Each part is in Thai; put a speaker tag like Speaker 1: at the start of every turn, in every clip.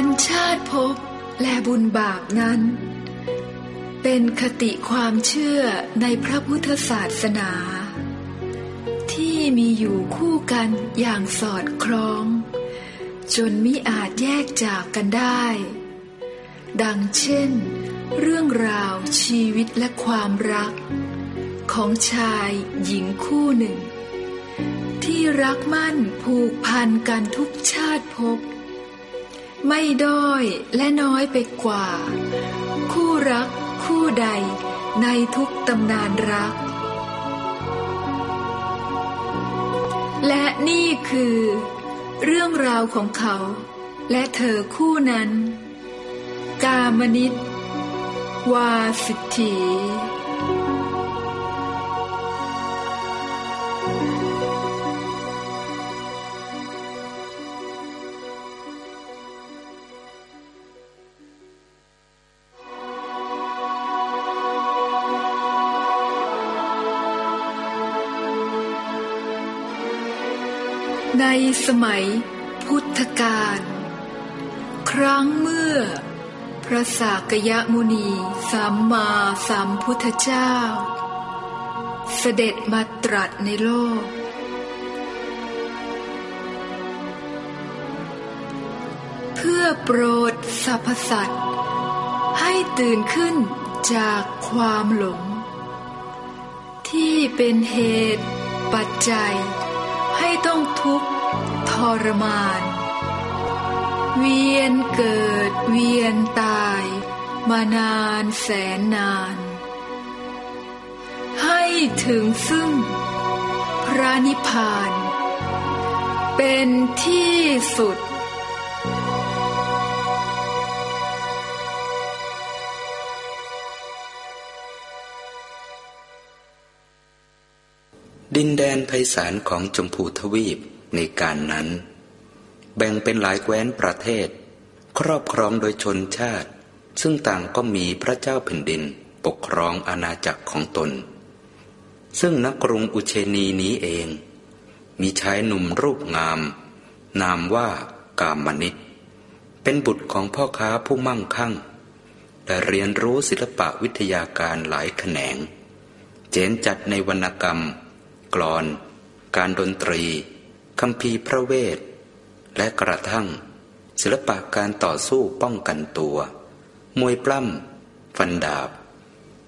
Speaker 1: านชาติภพและบุญบาปนั้น เป็นคติความเชื่อในพระพุทธศาสนา ที่มีอยู่คู่กันอย่างสอดคล้อง จนมิอาจแยกจากกันได้ ดังเช่น เรื่องราวชีวิตและความรัก ของชายหญิงคู่หนึ่ง ที่รักมั่นผูกพันกันทุกชาติภพ ไม่ด้อยและน้อยไปกว่า คู่รักคู่ใดในทุกตำนานรัก และนี่คือ เรื่องราวของเขา และเธอคู่นั้น กามนิตวาสิทธี สมัยพุทธกาล ครั้งเมื่อ พระสากยมุนีสัมมาสัมพุทธเจ้า เสด็จมาตรัสในโลก เพื่อโปรดสรรพสัตว์ ให้ตื่นขึ้นจากความหลง ที่เป็นเหตุปัจจัยให้ต้องทุกข์ รมาน เวียนเกิดเวียนตาย มานานแสนนาน ให้ถึงซึ่ง พระนิพพาน เป็นที่สุด
Speaker 2: ดินแดนไพศาลของจมพูทวีป ในการนั้น แบ่งเป็นหลายแคว้นประเทศ ครอบครองโดยชนชาติ ซึ่งต่างก็มีพระเจ้าแผ่นดินปกครองอาณาจักรของตน ซึ่งนักกรุงอุเชนีนี้เอง มีชายหนุ่มรูปงาม นามว่ากามนิตเป็นบุตรของพ่อค้าผู้มั่งคั่งแต่เรียนรู้ศิลปะวิทยาการหลายแขนง เจนจัดในวรรณกรรม กลอน การดนตรี คำพีพระเวท และกระทั่ง ศิลปะการต่อสู้ป้องกันตัว มวยปล้ำฟันดาบ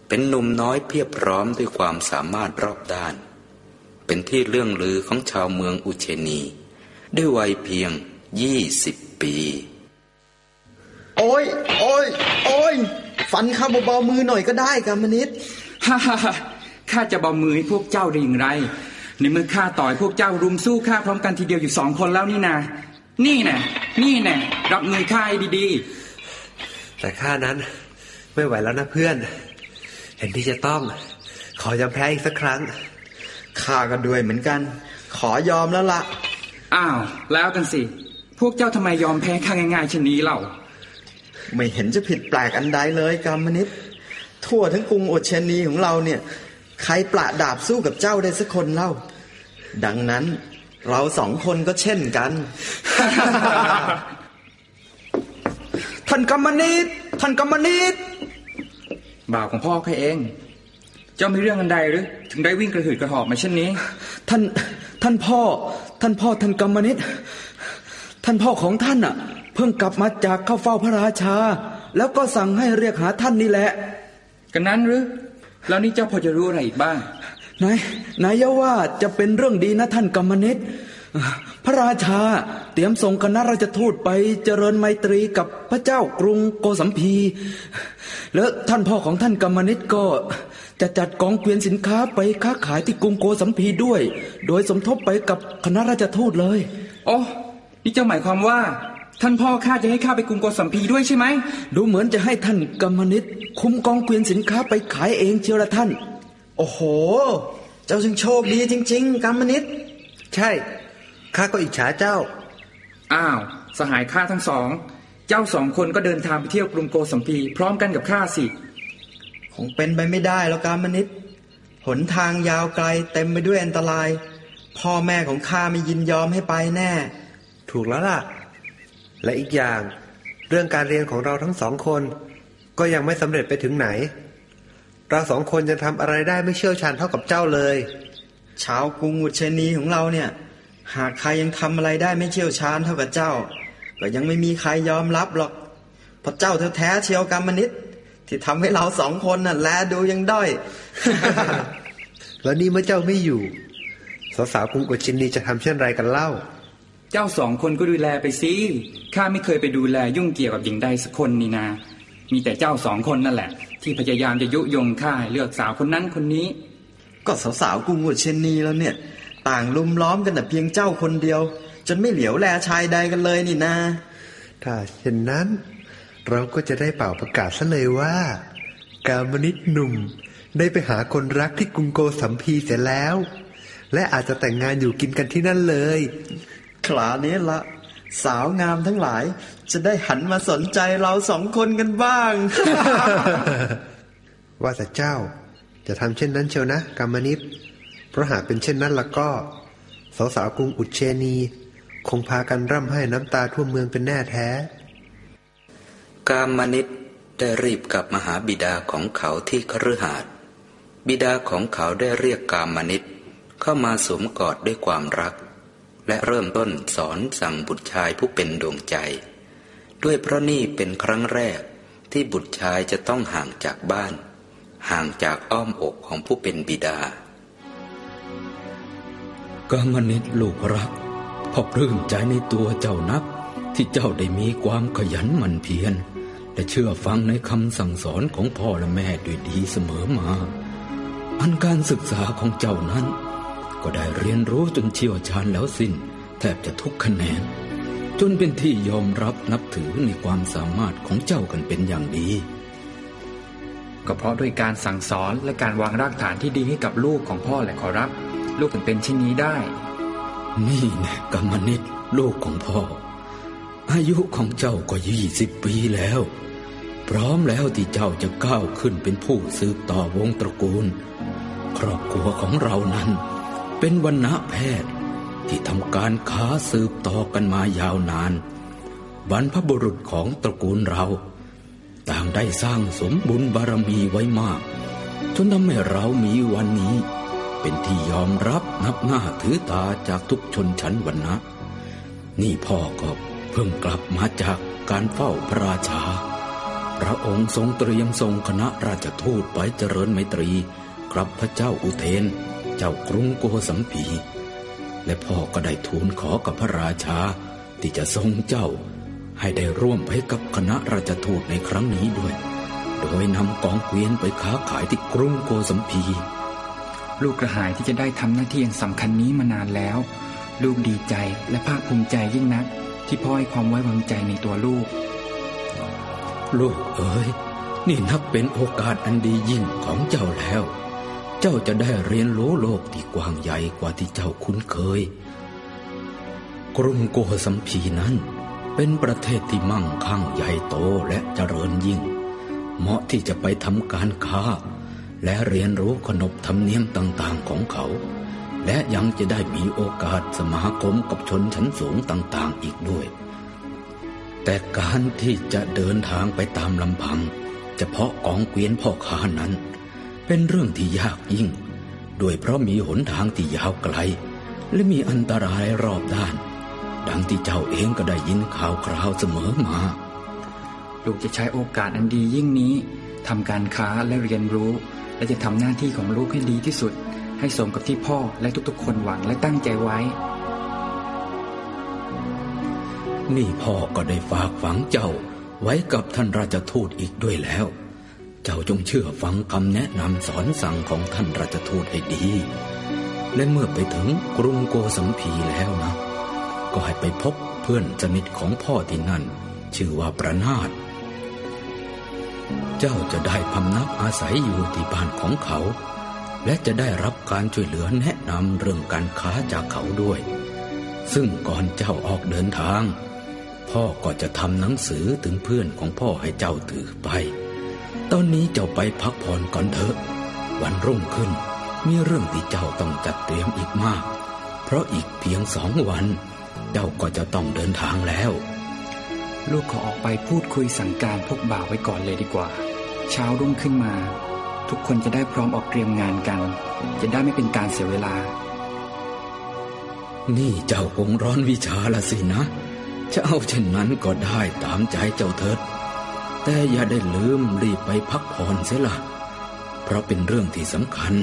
Speaker 2: เป็นหนุ่มน้อยเพียบพร้อมด้วยความสามารถรอบด้าน เป็นที่เรื่องลือของชาวเมืองอุเชนี ด้วยวัยเพียงยี่สิบปี
Speaker 3: โอ้ย โอ้ย โอ้ย ฟันข้าเบาๆมือหน่อยก็ได้กามนิด
Speaker 4: ฮ่าฮ่าข้าจะเบามือให้พวกเจ้าได้อย่างไร ในเมื่อข้าต่อยพวกเจ้ารุมสู้ข้าพร้อมกันทีเดียวอยู่สองคนแล้วนี่นานี่แน่นี่แน่รับมือข้าให้ดี
Speaker 5: ๆ แต่ข้านั้นไม่ไหวแล้วนะเพื่อน เห็นที่จะต้อง ขอยอมแพ้อีกสักครั้ง
Speaker 3: ข้าก็ด้วยเหมือนกัน ขอยอมแล้วละ
Speaker 4: อ้าว แล้วกันสิ พวกเจ้าทำไมยอมแพ้ข้าง่ายๆเช่นนี้เล่า
Speaker 3: ไม่เห็นจะผิดแปลกอันใดเลยกรรมนิดทั่วทั้งกรุงโอเชนีของเราเนี่ย ใครปละดาบสู้กับเจ้าได้สักคนเล่า ดังนั้นเราสองคนก็เช่นกัน
Speaker 4: ท่านกรรมนิตท่านกรรมนิตบ่าวของพ่อใครเอง เจ้ามีเรื่องอันใดหรือ ถึงได้วิ่งกระหืดกระหอบมาเช่นนี้
Speaker 6: ท่านท่านพ่อ ท่านพ่อท่านกรรมนิตท่านพ่อของท่านอะ เพิ่งกลับมาจากเข้าเฝ้าพระราชา แล้วก็สั่งให้เรียกหาท่านนี่แหละ
Speaker 4: กันนั้นหรือ แล้วนี่เจ้าพอจะรู้อะไรอีกบ้าง
Speaker 6: นายนายว่าจะเป็นเรื่องดีนะท่านกรรมนิตพระราชาเตรียมส่งคณะราชทูตไปเจริญไมตรีกับพระเจ้ากรุงโกสัมพี แล้วท่านพ่อของท่านกรรมนิตก็จะจัดกองเกวียนสินค้าไปค้าขายที่กรุงโกสัมพีด้วย โดยสมทบไปกับคณะราชทูตเลย
Speaker 4: อ๋อนี่เจ้าหมายความว่า ท่านพ่อข้าจะให้ข้าไปกรุงโกสัมพีด้วยใช่ไหม
Speaker 6: ดูเหมือนจะให้ท่านกรรมนิตคุมกองเกวียนสินค้าไปขายเองเชียวละท่าน
Speaker 3: โอ้โห เจ้าจึงโชคดีจริง ๆกรรมนิต
Speaker 5: ใช่ข้าก็อิจฉาเจ้า
Speaker 4: อ้าว สหายข้าทั้งสอง เจ้าสองคนก็เดินทางไปเที่ยวกรุงโกสัมพี พร้อมกันกับข้าสิ
Speaker 3: คงเป็นไปไม่ได้แล้วกรรมนิตหนทางยาวไกลเต็มไปด้วยอันตราย พ่อแม่ของข้าไม่ยินยอมให้ไปแน่
Speaker 5: ถูกแล้วล่ะ และอีกอย่าง
Speaker 7: เรื่องการเรียนของเราทั้งสองคน ก็ยังไม่สำเร็จไปถึงไหน เราสองคนยังทำอะไรได้ไม่เชี่ยวชาญเท่ากับเจ้าเลย
Speaker 3: ชาวกรุงอุเชนีของเราเนี่ย หากใครยังทำอะไรได้ไม่เชี่ยวชาญเท่ากับเจ้า ก็ยังไม่มีใครยอมรับหรอกเพราะเจ้าแท้ๆเชียวกรรมนิตที่ทำให้เราสองคนน่ะแลดูยังด้อย
Speaker 7: แล้วนี่เมื่อเจ้าไม่อยู่ สาวๆกรุงอุชินีจะทำเช่นไรกันเล่า
Speaker 4: เจ้าสองคนก็ดูแลไปสิข้าไม่เคยไปดูแลยุ่งเกี่ยวกับหญิงใดสักคนนี่นา มีแต่เจ้าสองคนนั่นแหละ ที่พยายามจะยุยงข้าให้เลือกสาวคนนั้นคนนี้
Speaker 3: ก็สาวๆกรุงอุเชนีแล้วเนี่ย ต่างลุมล้อมกันแต่เพียงเจ้าคนเดียว จนไม่เหลียวแลชายใดกันเลยนี่นา
Speaker 7: ถ้าเช่นนั้น เราก็จะได้เป่าประกาศซะเลยว่า กามนิตหนุ่มได้ไปหาคนรักที่กรุงโกสัมพีเสียแล้ว และอาจจะแต่งงานอยู่กินกันที่นั่นเลย
Speaker 3: คลานี้ละ สาวงามทั้งหลาย จะได้หันมาสนใจเราสองคนกันบ้าง
Speaker 7: ว่าแต่เจ้า จะทำเช่นนั้นเชียวนะกามนิตเพราะหากเป็นเช่นนั้นแล้วก็ สาวๆกรุงอุดเชนี คงพากันร่ำไห้น้ำตาทั่วเมืองเป็นแน่แท้
Speaker 8: กามนิตได้รีบกลับมาหาบิดาของเขาที่คฤหาสน์บิดาของเขาได้เรียกกามนิตเข้ามาสวมกอดด้วยความรัก และเริ่มต้นสอนสั่งบุตรชายผู้เป็นดวงใจ ด้วยเพราะนี่เป็นครั้งแรกที่บุตรชายจะต้องห่างจากบ้าน ห่างจากอ้อมอกของผู้เป็นบิดา
Speaker 2: กามนิตลูกรักพ่อปลื้มใจในตัวเจ้านัก ที่เจ้าได้มีความขยันหมั่นเพียรและเชื่อฟังในคำสั่งสอนของพ่อและแม่ด้วยดีเสมอมา อันการศึกษาของเจ้านั้น ก็ได้เรียนรู้จนเชี่ยวชาญแล้วสิ้น แทบจะทุกคะแนน จนเป็นที่ยอมรับนับถือในความสามารถของเจ้ากันเป็นอย่างดี
Speaker 4: ก็เพราะด้วยการสั่งสอนและการวางรากฐานที่ดีให้กับลูกของพ่อแหละขอรับ ลูกถึงเป็นเช่นนี้ได้
Speaker 2: นี่แน่กรรมนิตลูกของพ่อ อายุของเจ้าก็ยี่สิบปีแล้ว พร้อมแล้วที่เจ้าจะก้าวขึ้นเป็นผู้สืบต่อวงตระกูล ครอบครัวของเรานั้น เป็นวันณะแพทย์ที่ทำการค้าสืบต่อกันมายาวนาน บรรพบุรุษของตระกูลเรา ต่างได้สร้างสมบุญบารมีไว้มาก จนทำให้เรามีวันนี้ เป็นที่ยอมรับนับหน้าถือตาจากทุกชนชั้นวรรณะ นี่พ่อก็เพิ่งกลับมาจากการเฝ้าพระราชา พระองค์ทรงเตรียมส่งคณะราชทูตไปเจริญไมตรีกับพระเจ้าอุเทน จ้ากรุงโกสัมพี และพ่อก็ได้ทูลขอกับพระราชาที่จะทรงเจ้าให้ได้ร่วมไปกับคณะราชทูตในครั้งนี้ด้วย โดยนำกองเกวียนไปค้าขายที่กรุงโกสัมพี
Speaker 4: ลูกกระหายที่จะได้ทำหน้าที่อย่างสำคัญนี้มานานแล้ว ลูกดีใจและภาคภูมิใจยิ่งนัก ที่พ่อให้ความไว้วางใจในตัวลูก
Speaker 2: ลูกเอ๋ยนี่นับเป็นโอกาสอันดียิ่งของเจ้าแล้ว เจ้าจะได้เรียนรู้โลกที่กว้างใหญ่กว่าที่เจ้าคุ้นเคย กรุงโกสัมพีนั้น เป็นประเทศที่มั่งคั่งใหญ่โตและเจริญยิ่ง เหมาะที่จะไปทำการค้า และเรียนรู้ขนบธรรมเนียมต่างๆของเขา และยังจะได้มีโอกาสสมาคมกับชนชั้นสูงต่างๆอีกด้วย แต่การที่จะเดินทางไปตามลำพัง เฉพาะกองเกวียนพ่อค้านั้น เป็นเรื่องที่ยากยิ่ง โดยเพราะมีหนทางที่ยาวไกล และมีอันตรายรอบด้าน ดังที่เจ้าเองก็ได้ยินข่าวคราวเสมอมา
Speaker 4: ลูกจะใช้โอกาสอันดียิ่งนี้ทำการค้าและเรียนรู้ และจะทำหน้าที่ของลูกให้ดีที่สุด ให้สมกับที่พ่อและทุกๆ คนหวังและตั้งใจไว้
Speaker 2: นี่พ่อก็ได้ฝากฝังเจ้าไว้กับท่านราชทูตอีกด้วยแล้ว เจ้าจงเชื่อฟังคำแนะนำสอนสั่งของท่านราชทูตให้ดี และเมื่อไปถึงกรุงโกสัมพีแล้วนะ ก็ให้ไปพบเพื่อนสนิทของพ่อที่นั่น ชื่อว่าประนาตเจ้าจะได้พำนักอาศัยอยู่ที่บ้านของเขา และจะได้รับการช่วยเหลือแนะนำเรื่องการค้าจากเขาด้วย ซึ่งก่อนเจ้าออกเดินทาง พ่อก็จะทำหนังสือถึงเพื่อนของพ่อให้เจ้าถือไป ตอนนี้เจ้าไปพักผ่อนก่อนเถอะ วันรุ่งขึ้น มีเรื่องที่เจ้าต้องจัดเตรียมอีกมาก เพราะอีกเพียงสองวัน เจ้าก็จะต้องเดินทางแล้ว
Speaker 4: ลูกขอออกไปพูดคุยสั่งการพวกบ่าวไว้ก่อนเลยดีกว่า เช้ารุ่งขึ้นมา ทุกคนจะได้พร้อมออกเตรียมงานกัน จะได้ไม่เป็นการเสียเวลา
Speaker 9: นี่เจ้าคงร้อนวิชาละสินะจะเอาเช่นนั้นก็ได้ตามใจเจ้าเถิด แต่อย่าได้ลืมรีบไปพักผ่อนเสียละเพราะเป็นเรื่องที่สำคัญ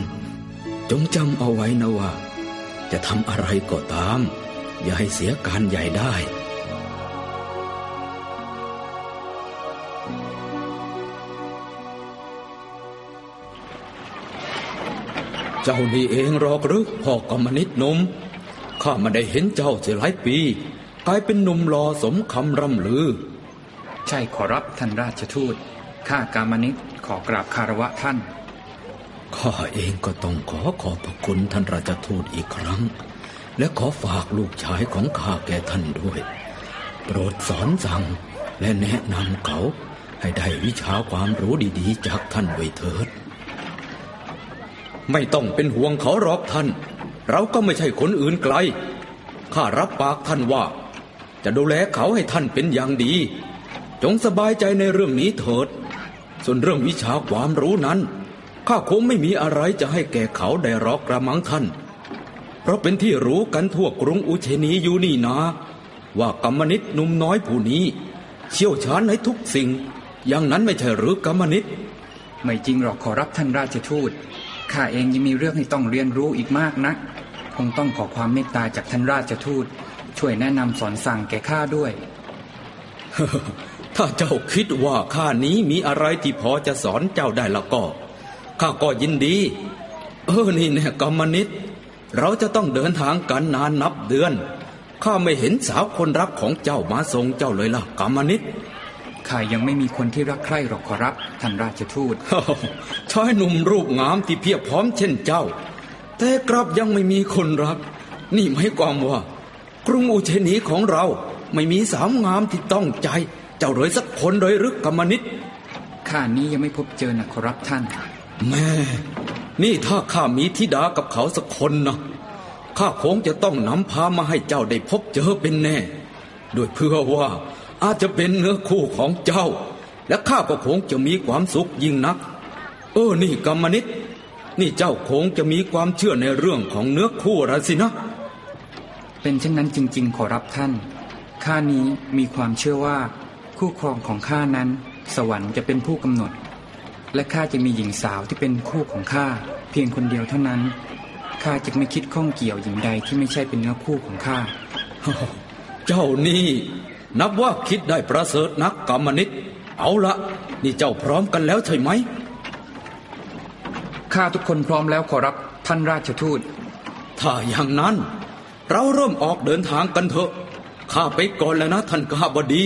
Speaker 9: จงจำเอาไว้นะว่า จะทำอะไรก็ตาม อย่าให้เสียการใหญ่ได้เจ้านี่เองหรอกหรือพ่อกรมนิดนมข้ามาได้เห็นเจ้าเสียหลายปี กลายเป็นหนุ่มหล่อสมคำร่ำลือ
Speaker 4: ใช่ขอรับท่านราชทูต ข้ากามนิตขอกราบคารวะท่าน
Speaker 9: ข้าเองก็ต้องขอขอบพระคุณท่านราชทูตอีกครั้ง และขอฝากลูกชายของข้าแก่ท่านด้วย โปรดสอนสั่งและแนะนำเขาให้ได้วิชาความรู้ดีๆ จากท่านไว้เถิด ไม่ต้องเป็นห่วงเขาหรอกท่าน เราก็ไม่ใช่คนอื่นไกล ข้ารับปากท่านว่า จะดูแลเขาให้ท่านเป็นอย่างดี จงสบายใจในเรื่องนี้เถิด ส่วนเรื่องวิชาความรู้นั้น ข้าคงไม่มีอะไรจะให้แก่เขาได้หรอกกระมังท่าน เพราะเป็นที่รู้กันทั่วกรุงอุเชนีอยู่นี่นาว่ากรรมนิตหนุ่มน้อยผู้นี้ เชี่ยวชาญในทุกสิ่ง อย่างนั้นไม่ใช่หรือกรรมนิต
Speaker 4: ไม่จริงหรอกขอรับท่านราชทูตข้าเองยังมีเรื่องให้ต้องเรียนรู้อีกมากนะัก คงต้องขอความเมตตาจากท่านราชทูต ช่วยแนะนำสอนสั่งแก่ข้าด้วย
Speaker 9: ถ้าเจ้าคิดว่าข้านี้มีอะไรที่พอจะสอนเจ้าได้ละก็ข้าก็ยินดี เออนี่แน่กรรมนิตเราจะต้องเดินทางกันนานนับเดือนข้าไม่เห็นสาวคนรักของเจ้ามาส่งเจ้าเลยล่ะกรรมนิต
Speaker 4: ข้ายังไม่มีคนที่รักใคร่หรอกขอรับท่านราชทูต
Speaker 9: ชายหนุ่มรูปงามที่เพียบพร้อมเช่นเจ้า แต่กลับยังไม่มีคนรัก นี่หมายความว่า กรุงอุเชนีของเราไม่มีสาวงามที่ต้องใจ เจ้าเลยสักคนเลยหรือกรรมนิต
Speaker 4: ข้านี้ยังไม่พบเจอนะขอรับท่าน
Speaker 9: แม่นี่ถ้าข้ามีธิดากับเขาสักคนนะข้าคงจะต้องนำพามาให้เจ้าได้พบเจอเป็นแน่โดยเพื่อว่าอาจจะเป็นเนื้อคู่ของเจ้า และข้าก็คงจะมีความสุขยิ่งนัก เออนี่กรรมนิตนี่เจ้าคงจะมีความเชื่อในเรื่องของเนื้อคู่ละสินะ
Speaker 4: เป็นเช่นนั้นจริง ๆ ขอรับท่านข้านี้มีความเชื่อว่า คู่ครองของข้านั้น สวรรค์จะเป็นผู้กำหนด และข้าจะมีหญิงสาวที่เป็นคู่ของข้าเพียงคนเดียวเท่านั้นข้าจะไม่คิดข้องเกี่ยวหญิงใดที่ไม่ใช่เป็นเนื้อคู่ของข้า
Speaker 9: เจ้านี่ นับว่าคิดได้ประเสริฐนักกรรมนิตเอาละนี่เจ้าพร้อมกันแล้วใช่ไหม
Speaker 4: ข้าทุกคนพร้อมแล้วขอรับท่านราชทูต
Speaker 9: ถ้าอย่างนั้น เราเริ่มออกเดินทางกันเถอะข้าไปก่อนแล้วนะท่านข้าบดี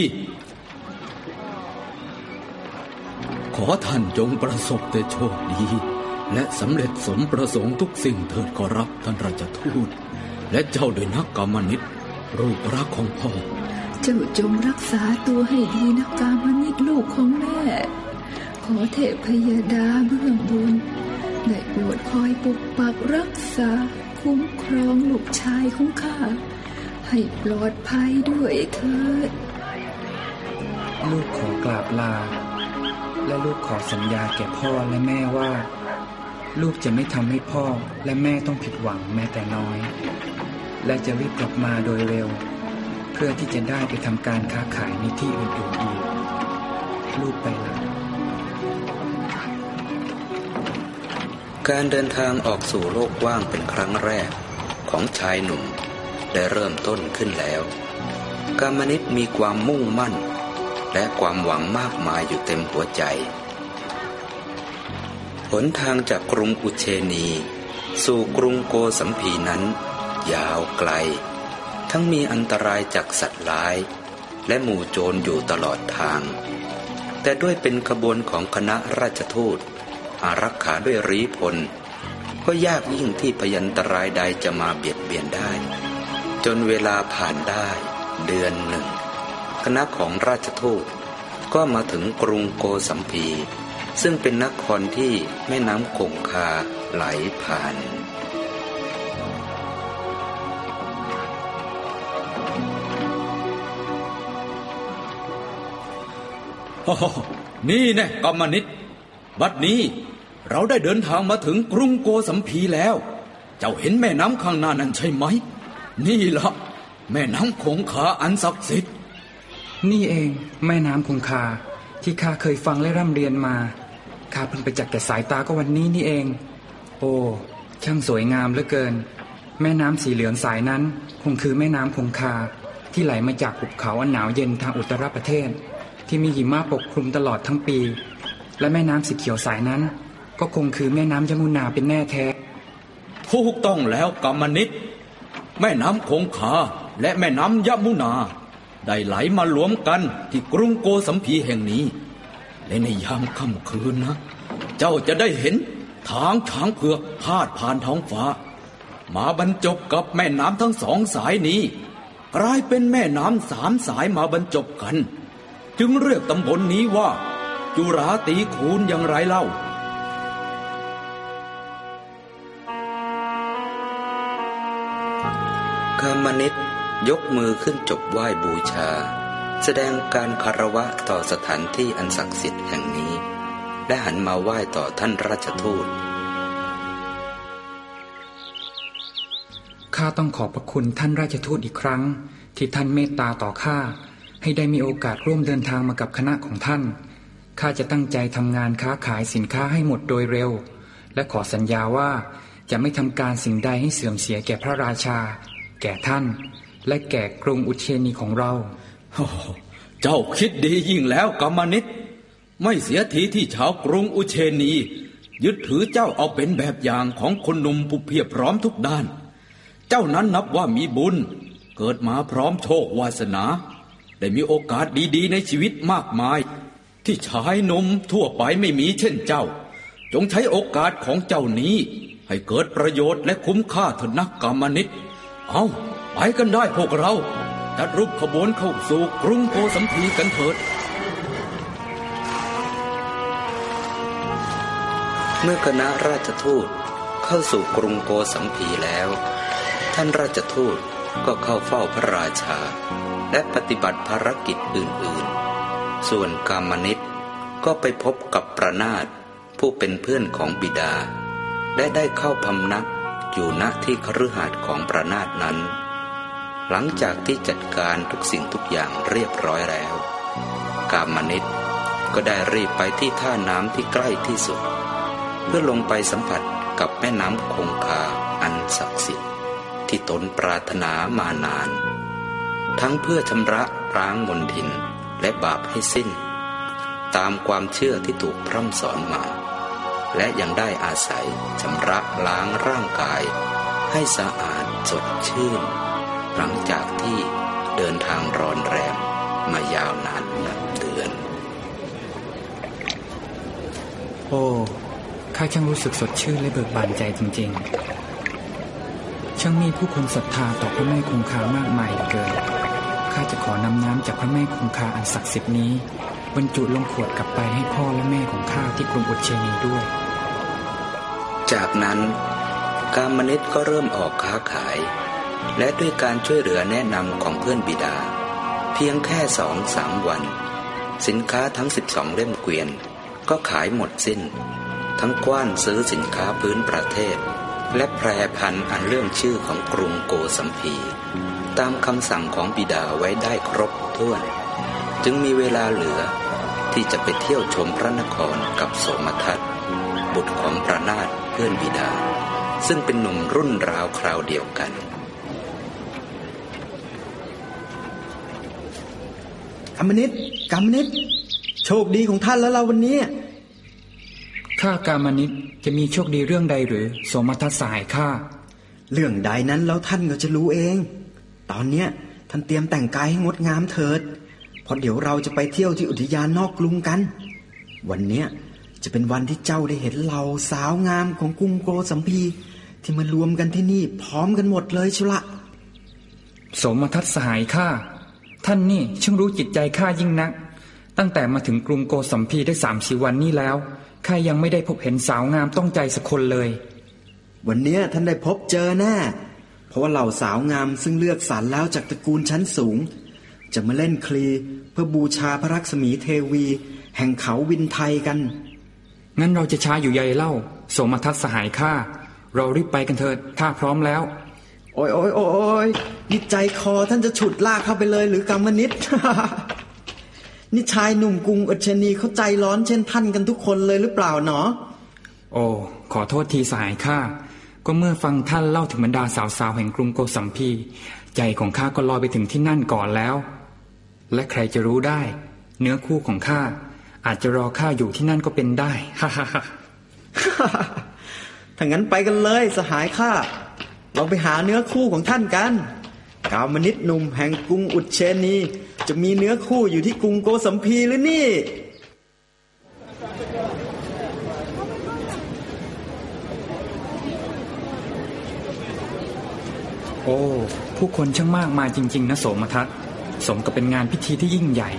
Speaker 9: อท่านจงประสบแต่โชคดี และสำเร็จสมประสงค์ทุกสิ่งเถิดขอรับท่านราชทูต และเจ้าด้วยนักกรรมนิตรูปรักของพ่อ
Speaker 1: เจ้าจงรักษาตัวให้ดีนะกามนิตลูกของแม่ ขอเทพยดาเบื้องบนได้โปรดคอยปกปักรักษาคุ้มครองลูกชายของข้าให้ปลอดภัยด้วยเถิด
Speaker 4: ลูกขอกราบลา และลูกขอสัญญาแก่พ่อและแม่ว่า ลูกจะไม่ทำให้พ่อและแม่ต้องผิดหวังแม้แต่น้อย และจะรีบกลับมาโดยเร็ว เพื่อที่จะได้ไปทำการค้าขายในที่อื่นๆอีกลูกไปละ
Speaker 2: การเดินทางออกสู่โลกว้างเป็นครั้งแรกของชายหนุ่ม ได้เริ่มต้นขึ้นแล้ว กามนิตมีความมุ่งมั่น และความหวังมากมายอยู่เต็มหัวใจ หนทางจากกรุงอุเชนี สู่กรุงโกสัมพีนั้น ยาวไกล ทั้งมีอันตรายจากสัตว์ร้าย และหมู่โจรอยู่ตลอดทาง แต่ด้วยเป็นขบวนของคณะราชทูต อารักขาด้วยรีพล ก็ยากยิ่งที่พยันตรายใดจะมาเบียดเบียนได้ จนเวลาผ่านได้เดือนหนึ่ง คณะของราชทูตก็มาถึงกรุงโกสัมพี ซึ่งเป็นนครที่แม่น้ำคงคาไหลผ่าน
Speaker 9: นี่แน่กรรมนิตบัดนี้เราได้เดินทางมาถึงกรุงโกสัมพีแล้ว เจ้าเห็นแม่น้ำข้างหน้านั้นใช่ไหม นี่ละแม่น้ำคงคาอันศักดิ์สิทธิ์
Speaker 4: นี่เองแม่น้ำคงคา ที่ข้าเคยฟังและร่ำเรียนมาข้าเพิ่งไปจักแก่สายตาก็วันนี้นี่เอง โอ้ช่างสวยงามเหลือเกิน แม่น้ำสีเหลืองสายนั้น คงคือแม่น้ำคงคา ที่ไหลมาจากหุบเขาอันหนาวเย็นทางอุตรประเทศ ที่มีหิมะปกคลุมตลอดทั้งปี และแม่น้ำสีเขียวสายนั้น ก็คงคือแม่น้ำยมุนาเป็นแน่แท้
Speaker 9: ถูกต้องแล้วกรรมนิตแม่น้ำคงคาและแม่น้ำยมุนา ได้ไหลมารวมกันที่กรุงโกสัมพีแห่งนี้ และในยามค่ำคืนนะ เจ้าจะได้เห็นทางช้างเผือกพาดผ่านท้องฟ้า มาบรรจบกับแม่น้ำทั้งสองสายนี้ กลายเป็นแม่น้ำสามสายมาบรรจบกัน จึงเรียกตำบลนนี้ว่า จุราตีคูนอย่างไรเล่า
Speaker 2: กามนิต ยกมือขึ้นจบไหว้บูชา แสดงการคารวะต่อสถานที่อันศักดิ์สิทธิ์แห่งนี้ และหันมาไหว้ต่อท่านราชทูต
Speaker 4: ข้าต้องขอบพระคุณท่านราชทูตอีกครั้ง ที่ท่านเมตตาต่อข้าให้ได้มีโอกาสร่วมเดินทางมากับคณะของท่านข้าจะตั้งใจทำงานค้าขายสินค้าให้หมดโดยเร็ว และขอสัญญาว่าจะไม่ทำการสิ่งใดให้เสื่อมเสียแก่พระราชา แก่ท่าน และแก่กรุงอุเชนีของเรา
Speaker 9: เจ้าคิดดียิ่งแล้วกรรมนิตไม่เสียทีที่ชาวกรุงอุเชนี ยึดถือเจ้าเอาเป็นแบบอย่างของคนหนุ่มผู้เพียบพร้อมทุกด้าน เจ้านั้นนับว่ามีบุญ เกิดมาพร้อมโชควาสนา ได้มีโอกาสดีๆ ในชีวิตมากมาย ที่ชายหนุ่มทั่วไปไม่มีเช่นเจ้า จงใช้โอกาสของเจ้านี้ ให้เกิดประโยชน์และคุ้มค่าเถิดนักกรรมนิตเอา ไปกันได้พวกเราจัดรูปขบวนเข้าสู่กรุงโกสัมพีกันเถิด
Speaker 2: เมื่อคณะราชทูตเข้าสู่กรุงโกสัมพีแล้ว ท่านราชทูตก็เข้าเฝ้าพระราชา และปฏิบัติภารกิจอื่นๆ ส่วนกามนิตก็ไปพบกับประนาตผู้เป็นเพื่อนของบิดาและได้เข้าพำนักอยู่ณที่คฤหาสน์ของประนาตนั้น หลังจากที่จัดการทุกสิ่งทุกอย่างเรียบร้อยแล้ว กามนิตก็ได้รีบไปที่ท่าน้ำที่ใกล้ที่สุด เพื่อลงไปสัมผัสกับแม่น้ำคงคาอันศักดิ์สิทธิ์ ที่ตนปรารถนามานาน ทั้งเพื่อชำระร้างมนทินและบาปให้สิ้น ตามความเชื่อที่ถูกพร่ำสอนมา และยังได้อาศัยชำระล้างร่างกาย ให้สะอาดสดชื่น หลังจากที่เดินทางร้อนแรมมายาวนานนับเดือน
Speaker 4: โอ้ ข้าช่างรู้สึกสดชื่นและเบิกบานใจจริง ๆ ช่างมีผู้คนศรัทธาต่อพระแม่คงคามากมายเหลือเกิน ข้าจะขอนำน้ำจากพระแม่คงคาอันศักดิ์สิทธิ์นี้ บรรจุลงขวดกลับไปให้พ่อและแม่ของข้าที่กรุงอุเชนีด้วย
Speaker 2: จากนั้นกามนิตก็เริ่มออกค้าขาย และด้วยการช่วยเหลือแนะนำของเพื่อนบิดา เพียงแค่สองสามวัน สินค้าทั้งสิบสองเล่มเกวียน ก็ขายหมดสิ้น ทั้งกว้านซื้อสินค้าพื้นประเทศ และแพร่พันธุ์อันเรื่องชื่อของกรุงโกสัมพี ตามคำสั่งของบิดาไว้ได้ครบถ้วน จึงมีเวลาเหลือที่จะไปเที่ยวชมพระนครกับสมทัตบุตรของพระนาถเพื่อนบิดา ซึ่งเป็นหนุ่มรุ่นราวคราวเดียวกัน
Speaker 3: กรรมนิตกรรมนิตโชคดีของท่านแล้วเราวันนี้
Speaker 4: ข้ากามนิตจะมีโชคดีเรื่องใดหรือโสมทัศสหายข้า
Speaker 3: เรื่องใดนั้นแล้วท่านก็จะรู้เอง ตอนเนี้ยท่านเตรียมแต่งกายให้งดงามเถิดเพราะเดี๋ยวเราจะไปเที่ยวที่อุทยานนอกกรุงกัน วันเนี้ยจะเป็นวันที่เจ้าได้เห็นเหล่าสาวงามของกรุงโกสัมพี ที่มารวมกันที่นี่พร้อมกันหมดเลยชุละ
Speaker 4: โสมทัศสหายข้า ท่านนี่ช่างรู้จิตใจข้ายิ่งนัก ตั้งแต่มาถึงกรุงโกสัมพีได้สามสี่วันนี้แล้วข้ายังไม่ได้พบเห็นสาวงามต้องใจสักคนเลย
Speaker 3: วันเนี้ยท่านได้พบเจอแน่เพราะว่าเหล่าสาวงามซึ่งเลือกสรรแล้วจากตระกูลชั้นสูง จะมาเล่นคลีเพื่อบูชาพระรักษมีเทวี แห่งเขาวินไทยกัน
Speaker 4: งั้นเราจะช้าอยู่ใยเล่าโสมทัศสหายข้าเรารีบไปกันเถิดถ้าพร้อมแล้ว
Speaker 3: โอ้ยโอ้ยโอ้ยโอ้ยนี่ใจคอท่านจะฉุดลากเข้าไปเลยหรือกรรมนิดนี่ชายหนุ่มกรุงอัชนีเขาใจร้อนเช่นท่านกันทุกคนเลยหรือเปล่าหนอ
Speaker 4: โอ้ขอโทษทีสหายข้าก็เมื่อฟังท่านเล่าถึงบรรดาสาวๆแห่งกรุงโกสัมพีใจของข้าก็ลอยไปถึงที่นั่นก่อนแล้ว และใครจะรู้ได้ เนื้อคู่ของข้าอาจจะรอข้าอยู่ที่นั่นก็เป็นได้ฮ่าฮ่าฮ่า
Speaker 3: ถ้างั้นไปกันเลยสหายข้า เราไปหาเนื้อคู่ของท่านกัน กามนิตหนุ่มแห่งกรุงอุดเชนีจะมีเนื้อคู่อยู่ที่กรุงโกสัมพีหรือนี่
Speaker 4: โอ้ ผู้คนช่างมากมายจริง ๆ นะโสมทัศน์สมกับเป็นงานพิธีที่ยิ่งใหญ่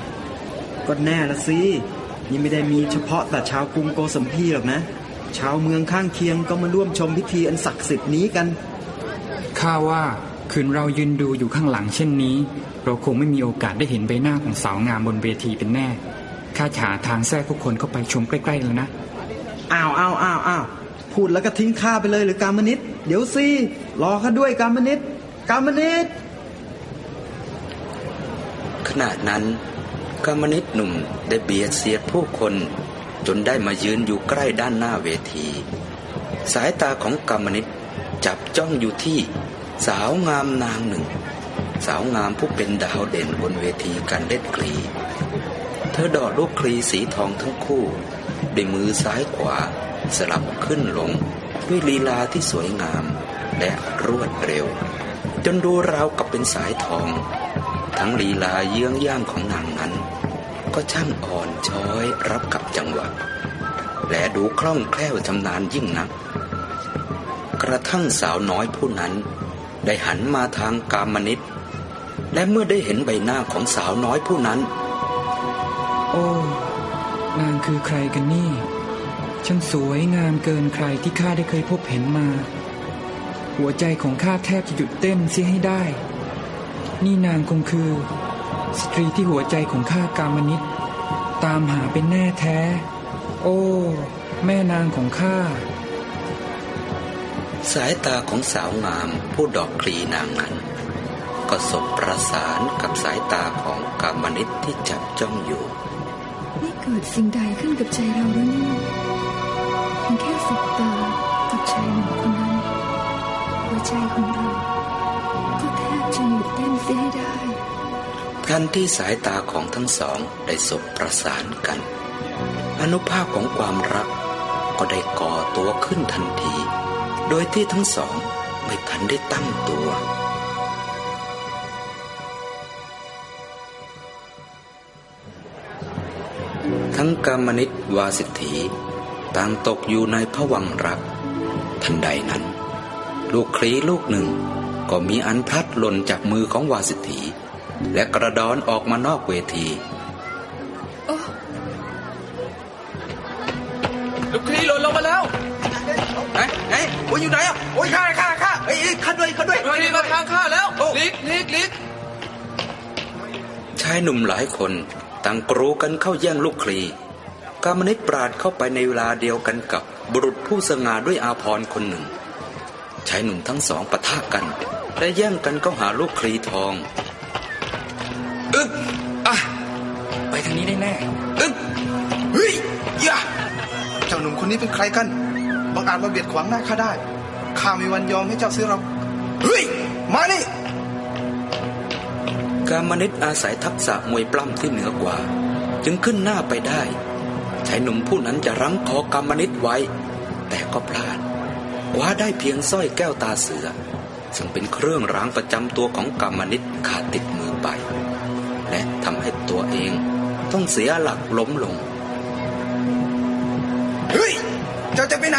Speaker 3: ก็แน่ละสินี่ไม่ได้มีเฉพาะแต่ชาวกรุงโกสัมพีหรอกนะ ชาวเมืองข้างเคียงก็มาร่วมชมพิธีอันศักดิ์สิทธิ์นี้กัน
Speaker 4: ข้าว่าคืนเรายืนดูอยู่ข้างหลังเช่นนี้ เราคงไม่มีโอกาสได้เห็นใบหน้าของสาวงามบนเวทีเป็นแน่ ข้าหาทางแทรกผู้คนเข้าไปชมใกล้ๆแล้วนะ
Speaker 3: อ้าวอ้าวอ้าวอ้าวพูดแล้วก็ทิ้งข้าไปเลยหรือกามนิตเดี๋ยวสิรอข้าด้วยกามนิตกามนิต
Speaker 2: ขณะนั้นกามนิตหนุ่มได้เบียดเสียดผู้คน จนได้มายืนอยู่ใกล้ด้านหน้าเวที สายตาของกามนิต จับจ้องอยู่ที่สาวงามนางหนึ่ง สาวงามผู้เป็นดาวเด่นบนเวทีการเล่นกรีเธอดอดลูกคลีสีทองทั้งคู่ด้วยมือซ้ายขวาสลับขึ้นลง ด้วยลีลาที่สวยงาม และรวดเร็ว จนดูราวกับเป็นสายทอง ทั้งลีลาเยื้องย่างของนางนั้น ก็ช่างอ่อนช้อยรับกับจังหวะ และดูคล่องแคล่วชำนาญยิ่งนัก กระทั่งสาวน้อยผู้นั้น ได้หันมาทางกามนิตและเมื่อได้เห็นใบหน้าของสาวน้อยผู้นั้น
Speaker 4: โอ้นางคือใครกันนี่ช่างสวยงามเกินใครที่ข้าได้เคยพบเห็นมา หัวใจของข้าแทบจะหยุดเต้นเสียให้ได้ นี่นางคงคือ สตรีที่หัวใจของข้ากามนิตตามหาเป็นแน่แท้ โอ้ แม่นางของข้า
Speaker 2: สายตาของสาวงามผู้ดอกคลีนางนั้นก็สบประสานกับสายตาของกามนิตที่จับจ้องอยู่
Speaker 1: นี่เกิดสิ่งใดขึ้นกับใจเราหรือนี่เพียงแค่สบตากับชายหนุ่มคนนั้นหัวใจของเราก็แทบจะหยุดเต้นเสียให้ได้
Speaker 2: ทันที่สายตาของทั้งสองได้สบประสานกัน อนุภาพของความรักก็ได้ก่อตัวขึ้นทันที โดยที่ทั้งสองไม่ทันได้ตั้งตัว ทั้งกามนิตวาสิทธีต่างตกอยู่ในผวังรัก ทันใดนั้น ลูกคลีลูกหนึ่งก็มีอันพลัดหล่นจากมือของวาสิทธีและกระดอนออกมานอกเวทีายหนุ่
Speaker 10: ม
Speaker 2: หลายคนต่างกรูกันเข้าแย่งลูกคลีกามนิตปราดเข้าไปในเวลาเดียวกันกับบุรุษผู้สง่าด้วยอาภรณ์คนหนึ่งชายหนุ่มทั้งสองปะทะกัน และแย่งกันเข้าหาลูกคลีทอง
Speaker 4: อึ๊บอะไปทางนี้ได้แน่
Speaker 2: อึ๊บเฮ้ยยะ
Speaker 11: เจ้าหนุ่มคนนี้เป็นใครกันบังอาจมาเบียดขวางหน้าข้าได้ข้าไม่มีวันยอมให้เจ้าซื้อเราเฮ้ยมานี่
Speaker 2: กามนิตอาศัยทักษะมวยปล้ำที่เหนือกว่า จึงขึ้นหน้าไปได้ชายหนุ่มผู้นั้นจะรั้งคอกามนิตไว้ แต่ก็พลาดคว้าได้เพียงสร้อยแก้วตาเสือ ซึ่งเป็นเครื่องรางประจำตัวของกามนิตขาดติดมือไป และทำให้ตัวเองต้องเสียหลักล้มลง
Speaker 11: เฮ้ย เจ้าจะไปไหน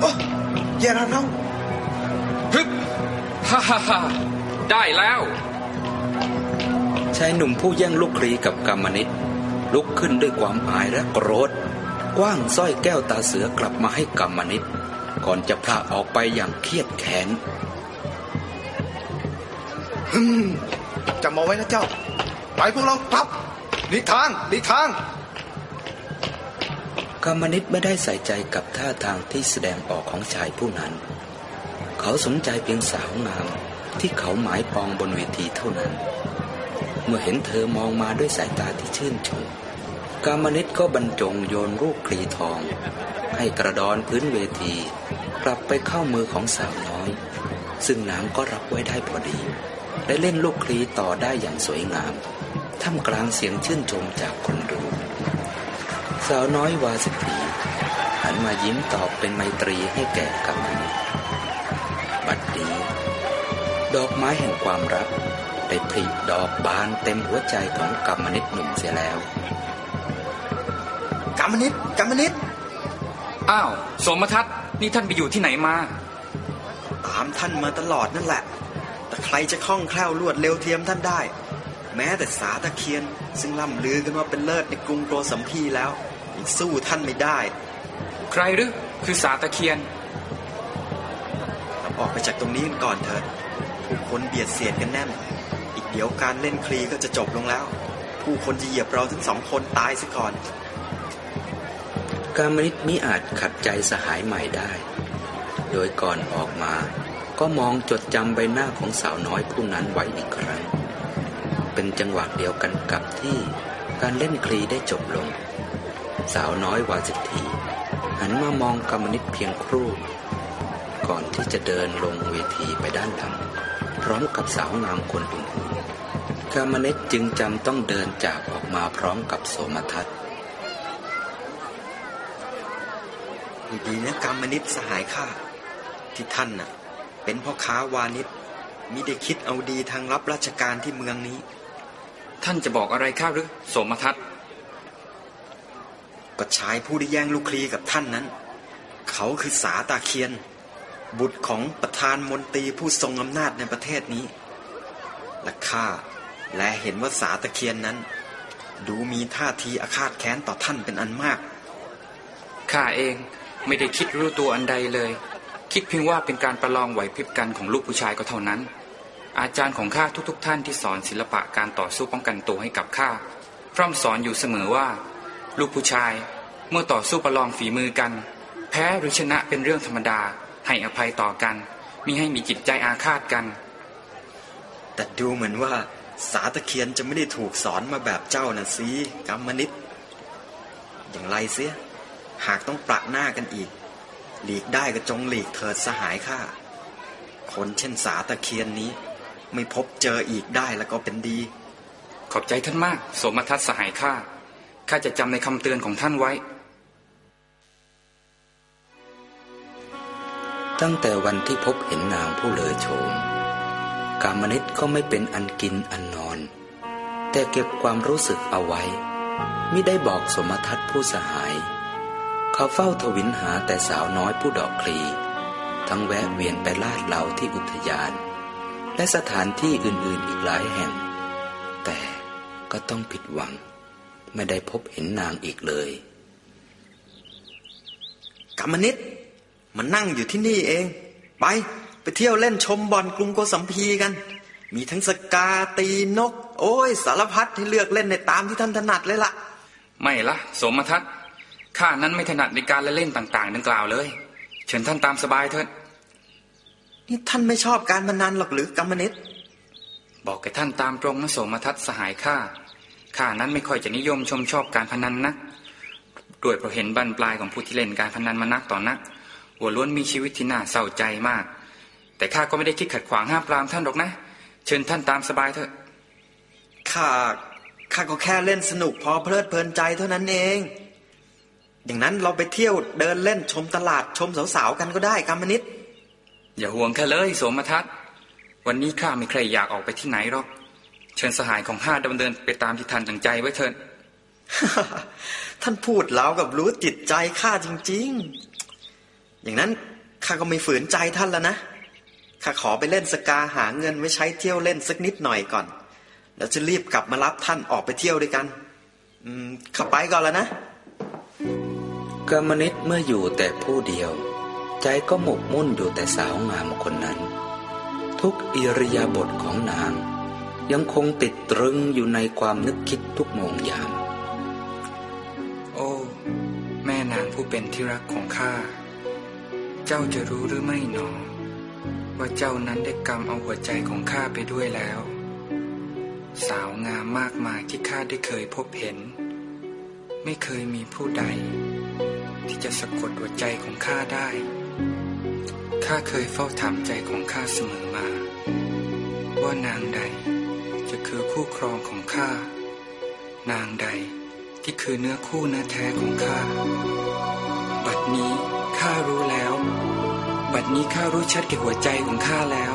Speaker 11: โอ้อย่าทำเรา
Speaker 4: ฮึบฮ่าฮ่าฮ่าได้แล้ว
Speaker 2: ชายหนุ่มผู้แย่งลูกครีกับกามนิตลุกขึ้นด้วยความอายและโกรธกว้างสร้อยแก้วตาเสือกลับมาให้กามนิตก่อนจะพลาออกไปอย่างเครียดแค้น
Speaker 11: จำเอาไว้นะเจ้า ไปพวกเรากลับหลีกทางหลีกทาง
Speaker 2: กรรมนิตไม่ได้ใส่ใจกับท่าทางที่แสดงออกของชายผู้นั้น เขาสนใจเพียงสาวงามที่เขาหมายปองบนเวทีเท่านั้น เมื่อเห็นเธอมองมาด้วยสายตาที่ชื่นชมกรรมนิตก็บรรจงโยนลูกคลีทอง ให้กระดอนพื้นเวที กลับไปเข้ามือของสาวน้อย ซึ่งนางก็รับไว้ได้พอดีได้เล่นลูกคลีต่อได้อย่างสวยงาม ท่ามกลางเสียงชื่นชมจากคนดู สาวน้อยวาสิตีหันมายิ้มตอบเป็นไมตรีให้แก่กรรมนิตบัดนี้ดอกไม้แห่งความรัก ผลิดอกบานเต็มหัวใจของกรรมนิตหนุ่มเสียแล้ว
Speaker 3: กรรมนิตกรรมนิต
Speaker 4: อ้าวสมทัศน์นี่ท่านไปอยู่ที่ไหนมา
Speaker 3: ตามท่านมาตลอดนั่นแหละ แต่ใครจะคล่องแคล่วรวดเร็วเทียมท่านได้ แม้แต่สาตะเคียน ซึ่งล่ำลือกันว่าเป็นเลิศในกรุงโกสัมพีแล้วยังสู้ท่านไม่ได้
Speaker 4: ใครหรือคือสาตะเคียน
Speaker 3: เราออกไปจากตรงนี้กันก่อนเถิดผู้คนเบียดเสียดกันแน่นอีก เดี๋ยวการเล่นคลีก็จะจบลงแล้ว ผู้คนจะเหยียบเราทั้งสองคนตายซะก่อน
Speaker 2: กามนิตมิอาจขัดใจสหายใหม่ได้ โดยก่อนออกมา ก็มองจดจำใบหน้าของสาวน้อยผู้นั้นไว้อีกครั้ง เป็นจังหวะเดียวกันกับที่การเล่นคลีได้จบลง สาวน้อยวาสิทีหันมามองกามนิตเพียงครู่ ก่อนที่จะเดินลงเวทีไปด้านหลังพร้อมกับสาวงามคนอื่น ๆกามนิตจึงจำต้องเดินจากออกมาพร้อมกับโสมทัศน์
Speaker 3: ดีนะกรรมนิตสหายข้าที่ท่านน่ะ เป็นพ่อค้าวานิชมิได้คิดเอาดีทางรับราชการที่เมืองนี้
Speaker 4: ท่านจะบอกอะไรข้าหรือสมทัศน์
Speaker 3: ก็ชายผู้ได้แย่งลูกคลีกับท่านนั้น เขาคือสาตาเคียน บุตรของประธานมนตรีผู้ทรงอำนาจในประเทศนี้ และข้า และเห็นว่าสาตะเคียนนั้น ดูมีท่าทีอาฆาตแค้นต่อท่านเป็นอันมาก
Speaker 4: ข้าเองไม่ได้คิดรู้ตัวอันใดเลย คิดเพียงว่าเป็นการประลองไหวพริบกันของลูกผู้ชายก็เท่านั้น อาจารย์ของข้าทุกๆทท่านที่สอนศิลปะการต่อสู้ป้องกันตัวให้กับข้าพร่ำสอนอยู่เสมอว่า ลูกผู้ชายเมื่อต่อสู้ประลองฝีมือกัน แพ้หรือชนะเป็นเรื่องธรรมดา ให้อภัยต่อกันมิให้มีจิตใจอาฆาตกัน
Speaker 3: แต่ดูเหมือนว่า สาตะเคียนจะไม่ได้ถูกสอนมาแบบเจ้านะสิกรรมนิตอย่างไรเสีย หากต้องประหน้ากันอีก หลีกได้ก็จงหลีกเถิดสหายข้าคนเช่นสาตะเคียนนี้ ไม่พบเจออีกได้แล้วก็เป็นดี
Speaker 4: ขอบใจท่านมาก สมทัศน์สหายข้าข้าจะจำในคำเตือนของท่านไว้
Speaker 2: ตั้งแต่วันที่พบเห็นนางผู้เลอโฉม กามนิตก็ไม่เป็นอันกินอันนอน แต่เก็บความรู้สึกเอาไว้มิได้บอกสมทัศผู้สหาย เขาเฝ้าทวินหาแต่สาวน้อยผู้ดอกคลี ทั้งแวะเวียนไปลาดเหลาที่อุทยาน และสถานที่อื่นๆอีกหลายแห่ง แต่ก็ต้องผิดหวัง ไม่ได้พบเห็นนางอีกเลย
Speaker 3: กรรมนิตมันนั่งอยู่ที่นี่เอง ไป ไปเที่ยวเล่นชมบอลกรุงโกสัมพีกัน มีทั้งสกาตีนก โอ้ย สารพัดให้เลือกเล่นในตามที่ท่านถนัดเลยล่ะ
Speaker 4: ไม่ละสมทัศน์ข้านั้นไม่ถนัดในการละเล่นต่าง ๆ ดังกล่าวเลย เชิญท่านตามสบายเถิด
Speaker 3: นี่ท่านไม่ชอบการพนันหรอกหรือกรรมนิต
Speaker 4: บอกแก่ท่านตามตรงนะโสมทัศน์สหายข้าข้านั้นไม่ค่อยจะนิยมชมชอบการพนันนะด้วยเพราะเห็นบั้นปลายของผู้ที่เล่นการพนันมานักต่อนักหัวล้วนมีชีวิตที่น่าเศร้าใจมาก แต่ข้าก็ไม่ได้คิดขัดขวางห้ามปรามท่านหรอกนะ เชิญท่านตามสบายเถอะ
Speaker 3: ข้า ข้าก็แค่เล่นสนุกพอเพลิดเพลินใจเท่านั้นเอง อย่างนั้นเราไปเที่ยวเดินเล่นชมตลาดชมสาวๆกันก็ได้กรรมนิต
Speaker 4: อย่าห่วงข้าเลยโสมทัศน์วันนี้ข้าไม่ใครอยากออกไปที่ไหนหรอก เชิญสหายของข้าดำเนินไปตามที่ท่านตั้งใจไว้เถิด
Speaker 3: ท่านพูดแล้วกับรู้จิตใจข้าจริง ๆ อย่างนั้นข้าก็ไม่ฝืนใจท่านแล้วนะ ข้าขอไปเล่นสกาหาเงินไว้ใช้เที่ยวเล่นสักนิดหน่อยก่อน แล้วจะรีบกลับมารับท่านออกไปเที่ยวด้วยกัน อืมข้าไปก่อนแล้วนะ
Speaker 2: กามนิตเมื่ออยู่แต่ผู้เดียว ใจก็หมกมุ่นอยู่แต่สาวงามคนนั้น ทุกอิริยาบถของนาง ยังคงติดตรึงอยู่ในความนึกคิดทุกโมงยาม
Speaker 4: โอ้แม่นางผู้เป็นที่รักของข้า เจ้าจะรู้หรือไม่หนอ ว่าเจ้านั้นได้กำเอาหัวใจของข้าไปด้วยแล้ว สาวงามมากมายที่ข้าได้เคยพบเห็น ไม่เคยมีผู้ใด ที่จะสะกดหัวใจของข้าได้ข้าเคยเฝ้าถามใจของข้าเสมอมา ว่านางใดจะคือคู่ครองของข้า นางใดที่คือเนื้อคู่เนื้อแท้ของข้า บัดนี้ข้ารู้แล้ว บัดนี้ข้ารู้ชัดแก่หัวใจของข้าแล้ว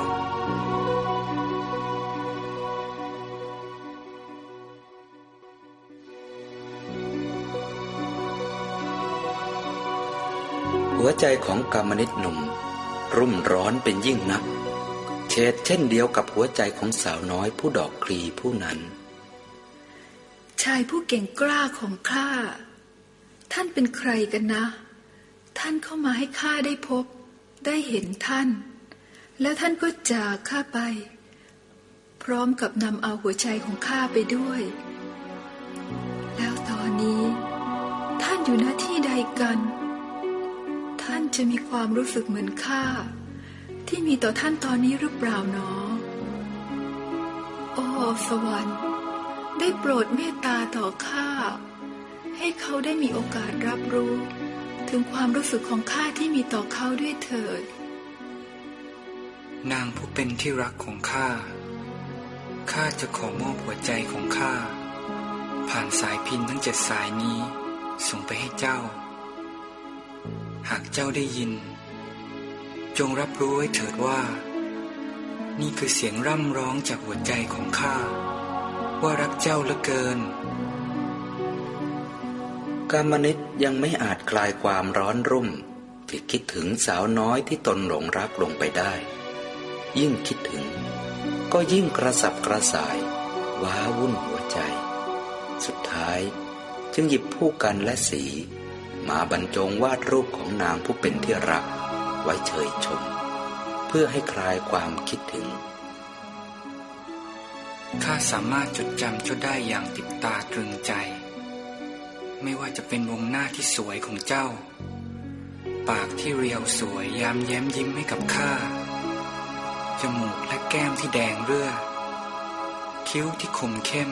Speaker 2: หัวใจของกรรมนิตหนุ่ม รุ่มร้อนเป็นยิ่งนัก เฉดเช่นเดียวกับหัวใจของสาวน้อยผู้ดอกคลีผู้นั้น
Speaker 1: ชายผู้เก่งกล้าของข้า ท่านเป็นใครกันนะ ท่านเข้ามาให้ข้าได้พบ ได้เห็นท่าน แล้วท่านก็จากข้าไป พร้อมกับนำเอาหัวใจของข้าไปด้วย แล้วตอนนี้ ท่านอยู่หน้าที่ใดกัน ท่านจะมีความรู้สึกเหมือนข้าที่มีต่อท่านตอนนี้หรือเปล่าหนอโอ้สวรรค์ ได้โปรดเมตตาต่อข้าให้เขาได้มีโอกาสรับรู้ ถึงความรู้สึกของข้าที่มีต่อเขาด้วยเถิด
Speaker 4: นางผู้เป็นที่รักของข้า ข้าจะขอมอบหัวใจของข้า ผ่านสายพินทั้งเจ็ดสายนี้ ส่งไปให้เจ้า หากเจ้าได้ยิน จงรับรู้ไว้เถิดว่า นี่คือเสียงร่ำร้องจากหัวใจของข้า ว่ารักเจ้าเหลือเกิน
Speaker 2: กามนิตยังไม่อาจคลายความร้อนรุ่มที่คิดถึงสาวน้อยที่ตนหลงรักลงไปได้ ยิ่งคิดถึง ก็ยิ่งกระสับกระส่าย ว้าวุ่นหัวใจ สุดท้ายจึงหยิบผู้กันและสี มาบรรจงวาดรูปของนางผู้เป็นที่รัก ไว้เฉยชม เพื่อให้คลายความคิดถึง
Speaker 4: ข้าสามารถจดจำเจ้าได้อย่างติดตาตรึงใจ ไม่ว่าจะเป็นวงหน้าที่สวยของเจ้า ปากที่เรียวสวยยามแย้มยิ้มให้กับข้า จมูกและแก้มที่แดงเรื่อ คิ้วที่คมเข้ม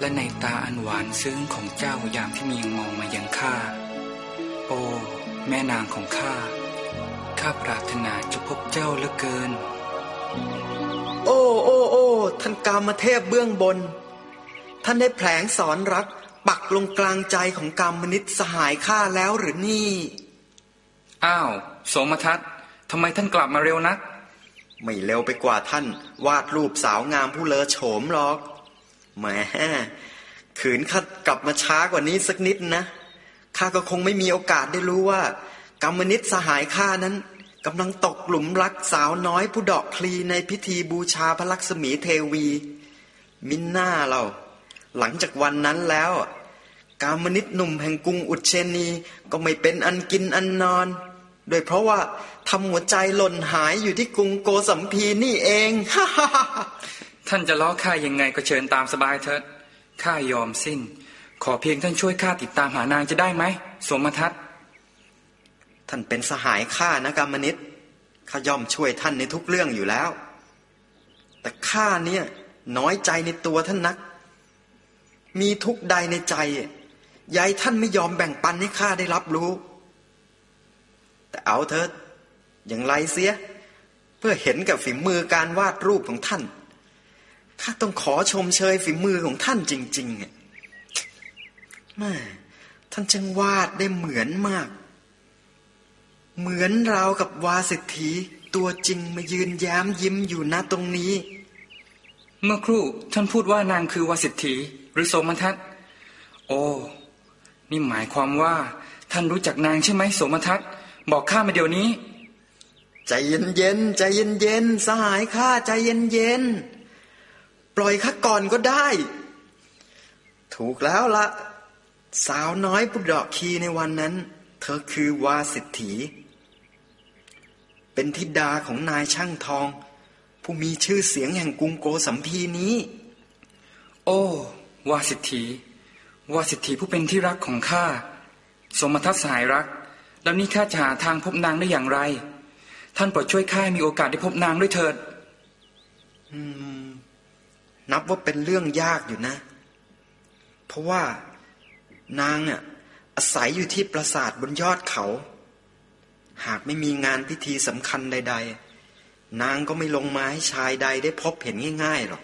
Speaker 4: และในตาอันหวานซึ้งของเจ้ายามที่มียังมองมายังข้า โอ้ แม่นางของข้า ข้าปรารถนาจะพบเจ้าเหลือเกิน
Speaker 3: โอ้โอ้โอ้ท่านกามเทพเบื้องบน ท่านได้แผลงสอนรัก ปักลงกลางใจของกามนิตสหายข้าแล้วหรือนี่
Speaker 4: อ้าวโสมทัศน์ทำไมท่านกลับมาเร็วนัก
Speaker 3: ไม่เร็วไปกว่าท่าน วาดรูปสาวงามผู้เลอโฉมหรอกแหมขืนข้ากลับมาช้ากว่านี้สักนิดนะข้าก็คงไม่มีโอกาสได้รู้ว่า กรรมนิตสหายข้านั้นกำลังตกหลุมรักสาวน้อยผู้ดอกคลีในพิธีบูชาพระลักษมีเทวี มินหน้าเรา หลังจากวันนั้นแล้ว กามนิตหนุ่มแห่งกรุงอุเชนีก็ไม่เป็นอันกินอันนอน โดยเพราะว่าทำหัวใจหล่นหายอยู่ที่กรุงโกสัมพีนี่เอง
Speaker 4: ท่านจะล้อข้ายังไงก็เชิญตามสบายเถิดข้ายอมสิ้น ขอเพียงท่านช่วยข้าติดตามหานางจะได้ไหมสมทัศน์
Speaker 3: ท่านเป็นสหายข้านะกามนิตข้าย่อมช่วยท่านในทุกเรื่องอยู่แล้ว แต่ข้าเนี่ยน้อยใจในตัวท่านนัก มีทุกใดในใจ ยายท่านไม่ยอมแบ่งปันให้ข้าได้รับรู้ แต่เอาเถิดอย่างไรเสีย เพื่อเห็นกับฝีมือการวาดรูปของท่าน ข้าต้องขอชมเชยฝีมือของท่านจริงๆอะแม่ท่านจังวาดได้เหมือนมาก เหมือนราวกับวาสิทธีตัวจริงมายืนย้มยิ้มอยู่ณตรงนี้
Speaker 4: เมื่อครู่ท่านพูดว่านางคือวาสิทธีหรือโสมทัศโอ้ นี่หมายความว่าท่านรู้จักนางใช่ไหมโสมทัศน์บอกข้ามาเดี๋ยวนี้
Speaker 3: ใจเย็นเย็นๆใจเย็นเย็นๆสหายข้าใจเย็นเย็นๆปล่อยข้าก่อนก็ได้ ถูกแล้วละสาวน้อยปุดดอกคีในวันนั้น เธอคือวาสิทธีเป็นธิดาของนายช่างทอง ผู้มีชื่อเสียงแห่งกรุงโกสัมพีนี้
Speaker 12: โอ้ วาสิทธี วาสิทธีผู้เป็นที่รักของข้าสมทัศสหายรัก แล้วนี่ข้าจะหาทางพบนางได้อย่างไร ท่านโปรดช่วยข้ามีโอกาสได้พบนางด้วยเถิด
Speaker 3: นับว่าเป็นเรื่องยากอยู่นะ เพราะว่านางเนี่ยอาศัยอยู่ที่ปราสาทบนยอดเขา หากไม่มีงานพิธีสำคัญใด ๆ นางก็ไม่ลงมาให้ชายใดได้พบเห็นง่ายๆหรอก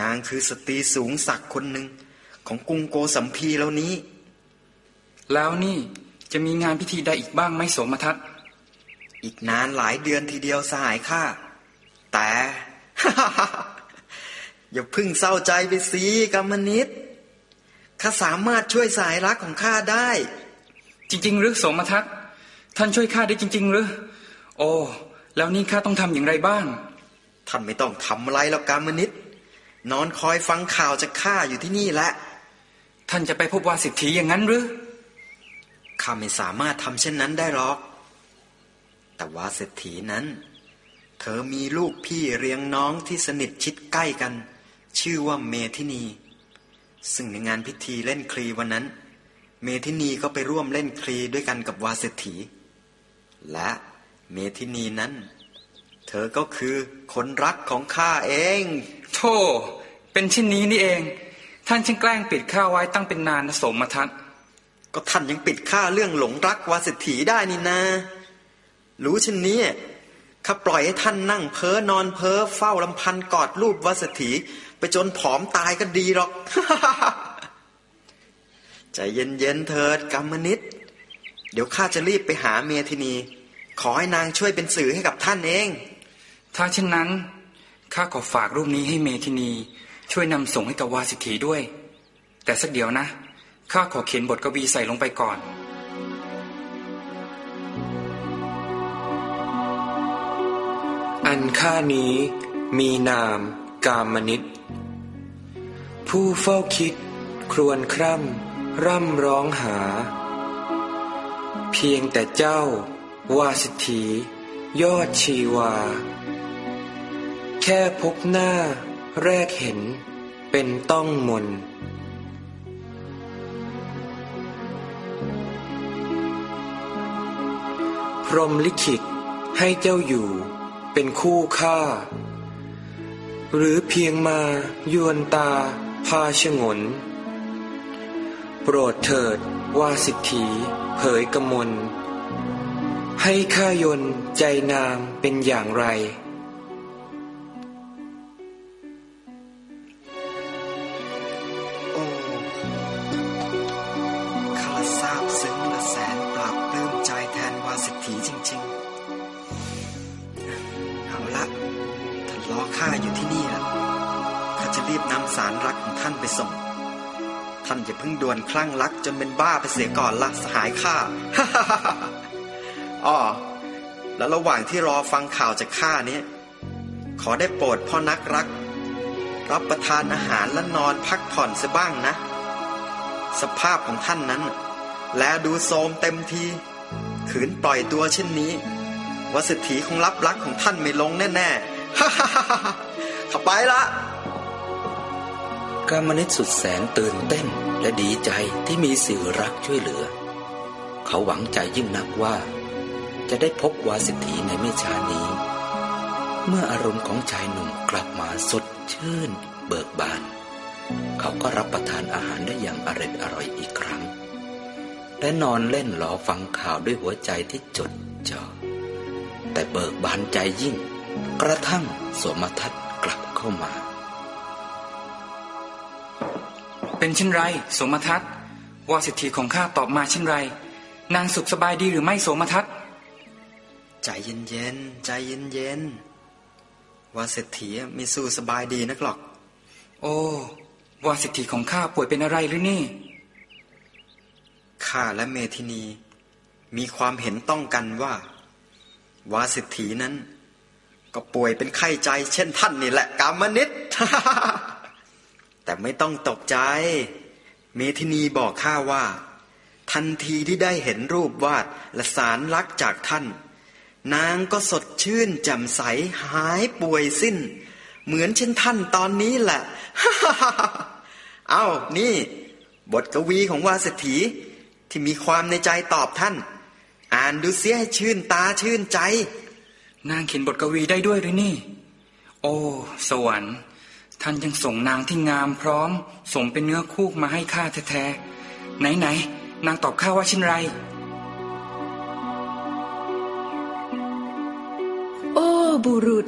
Speaker 3: นางคือสตรีสูงศักดิ์คนหนึ่ง ของกรุงโกสัมพีแล้วนี้
Speaker 12: แล้วนี่จะมีงานพิธีใดอีกบ้างไหมโสมทัศน์
Speaker 3: อีกนานหลายเดือนทีเดียวสหายข้าแต่ อย่าเพึ่งเศร้าใจไปสิกรรมนิตข้าสามารถช่วยสายรักของข้าได้
Speaker 12: จริง ๆ หรือโสมทัศน์ท่านช่วยข้าได้จริง ๆ หรือ โอ้แล้วนี่ข้าต้องทำอย่างไรบ้าง
Speaker 3: ท่านไม่ต้องทำอะไรหรอกกรรมนิตนอนคอยฟังข่าวจากข้าอยู่ที่นี่แหละ
Speaker 12: ท่านจะไปพบวาสิทธีอย่างนั้นหรือ
Speaker 3: ข้าไม่สามารถทำเช่นนั้นได้หรอก แต่วาเศรษฐีนั้น เธอมีลูกพี่เรียงน้องที่สนิทชิดใกล้กัน ชื่อว่าเมธินี ซึ่งในงานพิธีเล่นคลีวันนั้น เมธินีก็ไปร่วมเล่นคลีด้วยกันกับวาเศรษฐีและเมธินีนั้น เธอก็คือคนรักของข้าเอง
Speaker 12: โธ่เป็นเช่นนี้นี่เอง ท่านช่างแกล้งปิดข้าไว้ตั้งเป็นนานนะโสมทัศน์
Speaker 3: ก็ท่านยังปิดข้าเรื่องหลงรักวาเศรษฐีได้นี่นารู้เช่นนี้ข้าปล่อยให้ท่านนั่งเพ้อนอนเพ้อเฝ้าลำพันกอดรูปวาเศรษฐีไปจนผอมตายก็ดีหรอกใจเย็นๆเถิดกรรมนิตเดี๋ยวข้าจะรีบไปหาเมธินี ขอให้นางช่วยเป็นสื่อให้กับท่านเอง
Speaker 12: ถ้าเช่นนั้นข้าขอฝากรูปนี้ให้เมธินี ช่วยนำส่งให้กับวาสิทธีด้วย แต่สักเดี๋ยวนะ ข้าขอเขียนบทกวีใส่ลงไปก่อน
Speaker 4: อันข้านี้มีนามกามนิตผู้เฝ้าคิด ครวญคร่ำร่ำร้องหา เพียงแต่เจ้าวาสิทธียอดชีวา แค่พบหน้า แรกเห็นเป็นต้องมน พรมลิขิตให้เจ้าอยู่เป็นคู่ข้า หรือเพียงมายวนตาพาชงน โปรดเถิดว่าสิทธีเผยกมลให้ข้ายนใจนางเป็นอย่างไร
Speaker 3: สารรักของท่านไปส่ง ท่านอย่าเพิ่งด่วนคลั่งรักจนเป็นบ้าไปเสียก่อนละสหายข้าอ๋อแล้วระหว่างที่รอฟังข่าวจากข้านี้ ขอได้โปรดพ่อนักรัก รับประทานอาหารและนอนพักผ่อนซะบ้างนะ สภาพของท่านนั้น แลดูโทรมเต็มที ขืนปล่อยตัวเช่นนี้วสิทธีคงรับรักของท่านไม่ลงแน่ๆฮ่าฮ่าฮ่าฮ่าข้าไปละ
Speaker 2: กามนิตสุดแสนตื่นเต้นและดีใจที่มีสื่อรักช่วยเหลือ เขาหวังใจยิ่งนักว่า จะได้พบวาสิทธีในไม่ช้านี้ เมื่ออารมณ์ของชายหนุ่มกลับมาสดชื่น เบิกบาน เขาก็รับประทานอาหารได้อย่างอร็ดอร่อยอีกครั้ง และนอนเล่นรอฟังข่าวด้วยหัวใจที่จดจ่อแต่เบิกบานใจยิ่ง กระทั่งสมทัศน์กลับเข้ามา
Speaker 12: เป็นเช่นไรโสมทัศน์วาสิทธีของข้าตอบมาเช่นไร นางสุขสบายดีหรือไม่โสมทัศน์
Speaker 3: ใจเย็นๆใจเย็นๆว่าเศรษฐีไม่สู้สบายดีนักหรอก
Speaker 12: โอ้วาสิทธีของข้าป่วยเป็นอะไรหรือนี่
Speaker 3: ข้าและเมธินี มีความเห็นต้องกันว่า วาสิทธีนั้น ก็ป่วยเป็นไข้ใจเช่นท่านนี่แหละกามนิต แต่ไม่ต้องตกใจ เมธินีบอกข้าว่า ทันทีที่ได้เห็นรูปวาดและสารลักษ์จากท่าน นางก็สดชื่นแจ่มใสหายป่วยสิ้น เหมือนเช่นท่านตอนนี้แหละ เอานี่ บทกวีของวาสถีที่มีความในใจตอบท่าน อ่านดูเสียให้ชื่นตาชื่นใจ
Speaker 4: นางเขียนบทกวีได้ด้วยหรือนี่ โอ้ สวรรค์ ท่านยังส่งนางที่งามพร้อมส่งเป็นเนื้อคู่มาให้ข้าแท้ๆไหนไหนๆนางตอบข้าว่าเช่นไร
Speaker 1: โอ้บุรุษ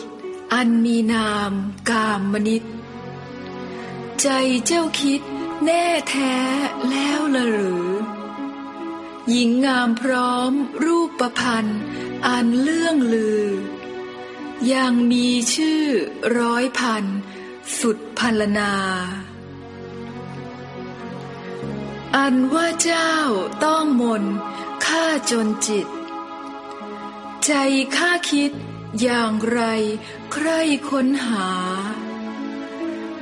Speaker 1: อันมีนาม กามมนิตใจเจ้าคิดแน่แท้แล้วละหรือ หญิงงามพร้อมรูปประพันธ์อันเลื่องลือ ยังมีชื่อร้อยพัน สุดพันลนา อันว่าเจ้าต้องมนข้าจนจิต ใจข้าคิดอย่างไรใครค้นหา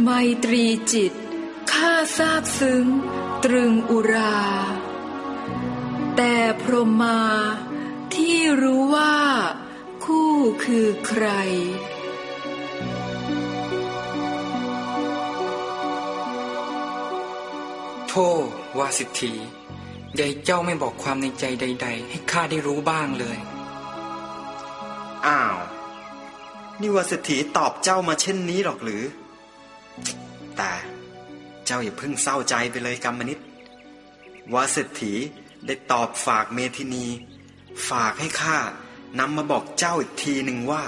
Speaker 1: ไมตรีจิตข้าทราบซึ้งตรึงอุรา แต่พรหมมาที่รู้ว่าคู่คือใคร
Speaker 4: โธ่วาสิทธีใหญ่เจ้าไม่บอกความในใจใด ๆ ให้ข้าได้รู้บ้างเลย
Speaker 3: อ้าวนี่วาสถีตอบเจ้ามาเช่นนี้หรอกหรือ แต่เจ้าอย่าเพิ่งเศร้าใจไปเลยกรรมนิตวาสถีได้ตอบฝากเมธินี ฝากให้ข้านำมาบอกเจ้าอีกทีหนึ่งว่า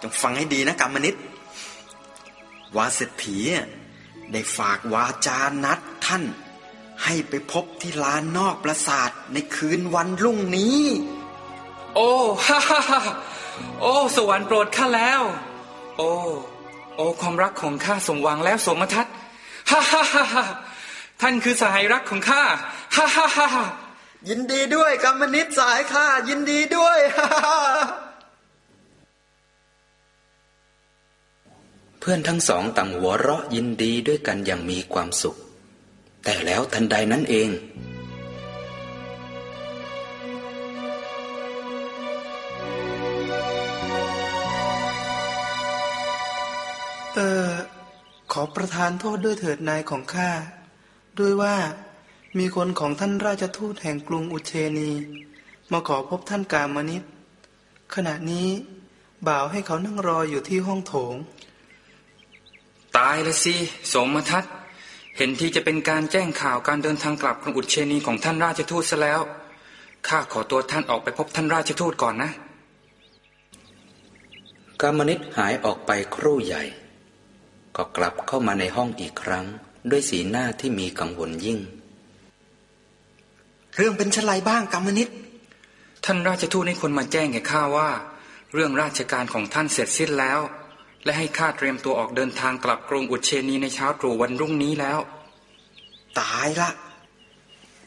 Speaker 3: จงฟังให้ดีนะกรรมนิตวาสถี ได้ฝากวาจานัดท่าน ให้ไปพบที่ลานนอกปราสาทในคืนวันรุ่งนี้
Speaker 4: โอ้ฮ่าฮ่าฮ่าโอ้สวรรค์โปรดข้าแล้ว โอ้โอ้ความรักของข้าสมหวังแล้วสมทัศฮ่าฮ่าฮ่าฮ่าท่านคือสหายรักของข้าฮ่าฮ่าฮ่า
Speaker 3: ยินดีด้วยกรรมนิตสายข้ายินดีด้วยฮ่าฮ่า
Speaker 2: เพื่อนทั้งสองต่างหัวเราะยินดีด้วยกันอย่างมีความสุข แต่แล้วทันใดนั้นเอง
Speaker 11: เออขอประทานโทษด้วยเถิดนายของข้า ด้วยว่ามีคนของท่านราชทูตแห่งกรุงอุเชนี มาขอพบท่านกามนิตขณะนี้บ่าวให้เขานั่งรออยู่ที่ห้องโถง
Speaker 4: ตายเลยสิสมทัศน์เห็นที่จะเป็นการแจ้งข่าวการเดินทางกลับกรุงอุเชนีของท่านราชทูตซะแล้วข้าขอตัวท่านออกไปพบท่านราชทูตก่อนนะ
Speaker 2: กามนิตหายออกไปครู่ใหญ่ ก็กลับเข้ามาในห้องอีกครั้ง ด้วยสีหน้าที่มีกังวลยิ่ง
Speaker 3: เรื่องเป็นเช่นไรบ้างกรรมนิต
Speaker 4: ท่านราชทูตให้คนมาแจ้งแก่ข้าว่า เรื่องราชการของท่านเสร็จสิ้นแล้ว และให้ข้าเตรียมตัวออกเดินทางกลับกรุงอุเชนีในเช้าตรู่วันรุ่งนี้แล้ว
Speaker 3: ตายละ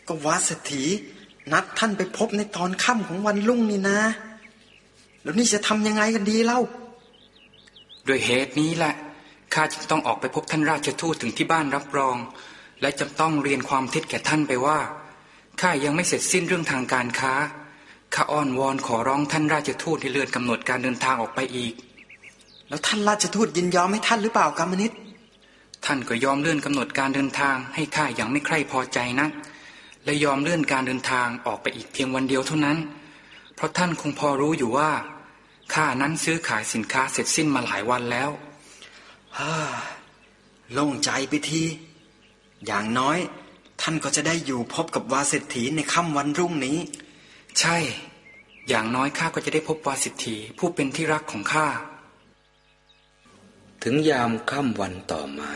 Speaker 3: ก็วาสถีนัดท่านไปพบในตอนค่ำของวันรุ่งนี่นะ แล้วนี่จะทำยังไงกันดีเล่า
Speaker 4: ด้วยเหตุนี้แหละข้าจึงต้องออกไปพบท่านราชทูตถึงที่บ้านรับรอง และจะต้องเรียนความเท็จแก่ท่านไปว่าข้ายังไม่เสร็จสิ้นเรื่องทางการค้าข้าอ้อนวอนขอร้องท่านราชทูตให้เลื่อนกำหนดการเดินทางออกไปอีก
Speaker 3: แล้วท่านราชทูตยินยอมให้ท่านหรือเปล่ากรรมนิต
Speaker 4: ท่านก็ยอมเลื่อนกำหนดการเดินทางให้ข้าอย่างไม่ใคร่พอใจนักและยอมเลื่อนการเดินทางออกไปอีกเพียงวันเดียวเท่านั้น เพราะท่านคงพอรู้อยู่ว่าข้านั้นซื้อขายสินค้าเสร็จสิ้นมาหลายวันแล้ว
Speaker 3: ฮ่าโล่งใจไปทีอย่างน้อย ท่านก็จะได้อยู่พบกับวาเศรษฐีในค่ำวันรุ่งนี้
Speaker 4: ใช่ อย่างน้อยข้าก็จะได้พบวาสิทธีผู้เป็นที่รักของข้า
Speaker 2: ถึงยามค่ำวันต่อมา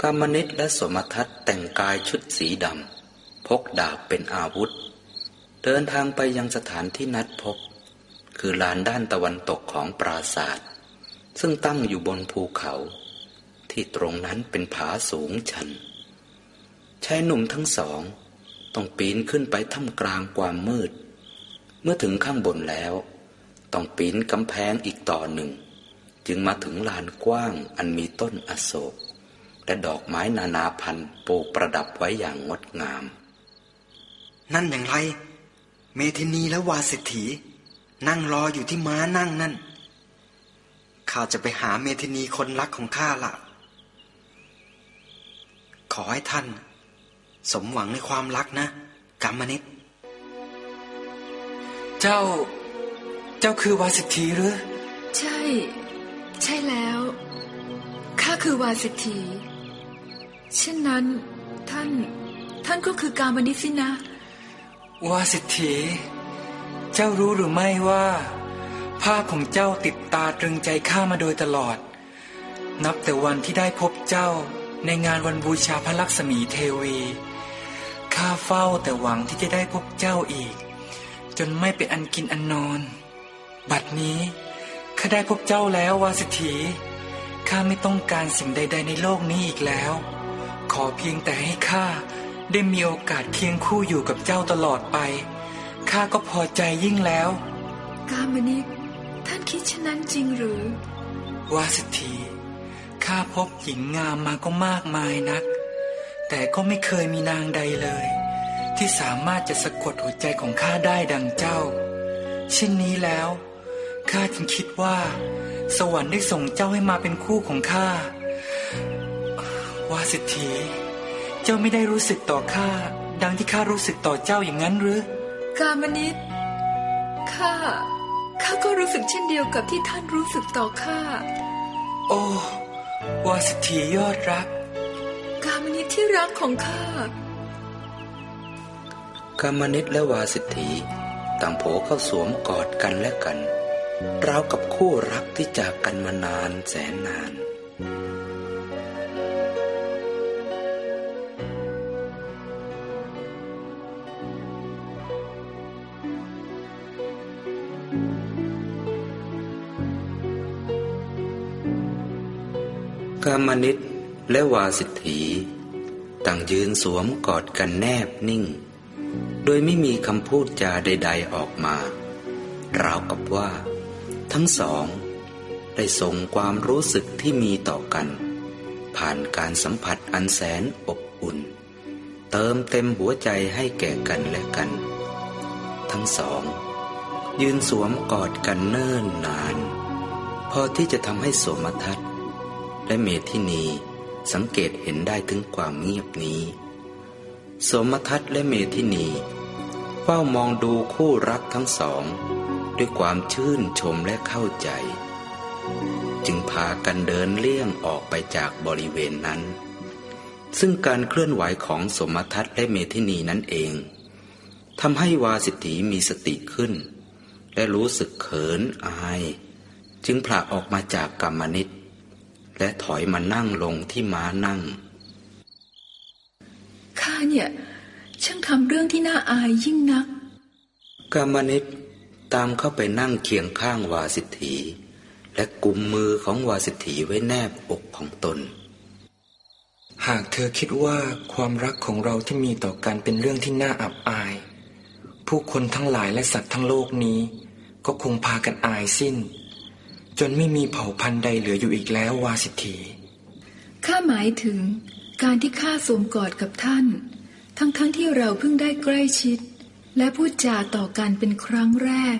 Speaker 2: กามนิตและสมทัศน์แต่งกายชุดสีดำพกดาบเป็นอาวุธ เดินทางไปยังสถานที่นัดพบ คือลานด้านตะวันตกของปราศาสตร์ซึ่งตั้งอยู่บนภูเขา ที่ตรงนั้นเป็นผาสูงชันชายหนุ่มทั้งสอง ต้องปีนขึ้นไปท่ามกลางความมืด เมื่อถึงข้างบนแล้ว ต้องปีนกำแพงอีกต่อหนึ่ง จึงมาถึงลานกว้างอันมีต้นอโศก และดอกไม้นานาพันธุ์ปลูกประดับไว้อย่างงดงาม
Speaker 3: นั่นอย่างไร เมธินีและวาสิทธีนั่งรออยู่ที่ม้านั่งนั่น ข้าจะไปหาเมธินีคนรักของข้าละขอให้ท่าน สมหวังในความรักนะกรรมนิต
Speaker 4: เจ้า เจ้าคือวาสิทธีหรือ
Speaker 1: ใช่ ใช่แล้ว ข้าคือวาสิทธีเช่นนั้นท่าน ท่านก็คือการมณิสินะ
Speaker 4: วาสิทธีเจ้ารู้หรือไม่ว่า ภาพของเจ้าติดตาตรึงใจข้ามาโดยตลอด นับแต่วันที่ได้พบเจ้าในงานวันบูชาพระลักษมีเทวีข้าเฝ้าแต่หวังที่จะได้พบเจ้าอีก จนไม่เป็นอันกินอันนอน บัดนี้ ข้าได้พบเจ้าแล้ววาสิทธีข้าไม่ต้องการสิ่งใด ๆ ในโลกนี้อีกแล้ว ขอเพียงแต่ให้ข้าได้มีโอกาสเคียงคู่อยู่กับเจ้าตลอดไปข้าก็พอใจยิ่งแล้ว
Speaker 1: กามนิตท่านคิดเช่นนั้นจริงหรือ
Speaker 4: วาสิทธีข้าพบหญิงงามมาก็มากมายนัก แต่ก็ไม่เคยมีนางใดเลย ที่สามารถจะสะกดหัวใจของข้าได้ดังเจ้า เช่นนี้แล้ว ข้าจึงคิดว่า สวรรค์ได้ส่งเจ้าให้มาเป็นคู่ของข้าวาสิทธีเจ้าไม่ได้รู้สึกต่อข้าดังที่ข้ารู้สึกต่อเจ้าอย่างนั้นหรือ
Speaker 1: กามนิตข้า ข้าก็รู้สึกเช่นเดียวกับที่ท่านรู้สึกต่อข้า
Speaker 4: โอ้วาสิทธียอดรัก
Speaker 1: กามนิตที่รักของข้า
Speaker 2: กามนิตและวาสิทธีต่างโผเข้าสวมกอดกันและกัน ราวกับคู่รักที่จากกันมานานแสนนาน กามนิตและวาสิทธีต่างยืนสวมกอดกันแนบนิ่ง โดยไม่มีคำพูดจาใด ๆออกมา ราวกับว่า ทั้งสอง ได้ส่งความรู้สึกที่มีต่อกัน ผ่านการสัมผัสอันแสนอบอุ่น เติมเต็มหัวใจให้แก่กันและกัน ทั้งสอง ยืนสวมกอดกันเนิ่นนาน พอที่จะทำให้สมทัศน์ และเมธินีสังเกตเห็นได้ถึงความเงียบนี้ สมทัศน์และเมธินีเฝ้ามองดูคู่รักทั้งสอง ด้วยความชื่นชมและเข้าใจ จึงพากันเดินเลี่ยงออกไปจากบริเวณนั้น ซึ่งการเคลื่อนไหวของสมทัศน์และเมธินีนั้นเองทำให้วาสิทธีมีสติขึ้น และรู้สึกเขินอาย จึงผละออกมาจากกรรมนิตและถอยมานั่งลงที่ม้านั่ง
Speaker 1: ข้าเนี่ย ช่างทำเรื่องที่น่าอายยิ่งนัก
Speaker 2: กามนิต ตามเข้าไปนั่งเคียงข้างวาสิทธี และกุมมือของวาสิทธีไว้แนบอกของตน
Speaker 4: หากเธอคิดว่าความรักของเราที่มีต่อกันเป็นเรื่องที่น่าอับอาย ผู้คนทั้งหลายและสัตว์ทั้งโลกนี้ ก็คงพากันอายสิ้น จนไม่มีเผ่าพันธุ์ใดเหลืออยู่อีกแล้ววาสิทธี
Speaker 1: ข้าหมายถึงการที่ข้าสวมกอดกับท่าน ทั้งๆทที่เราเพิ่งได้ใกล้ชิด และพูดจาต่อกันเป็นครั้งแรก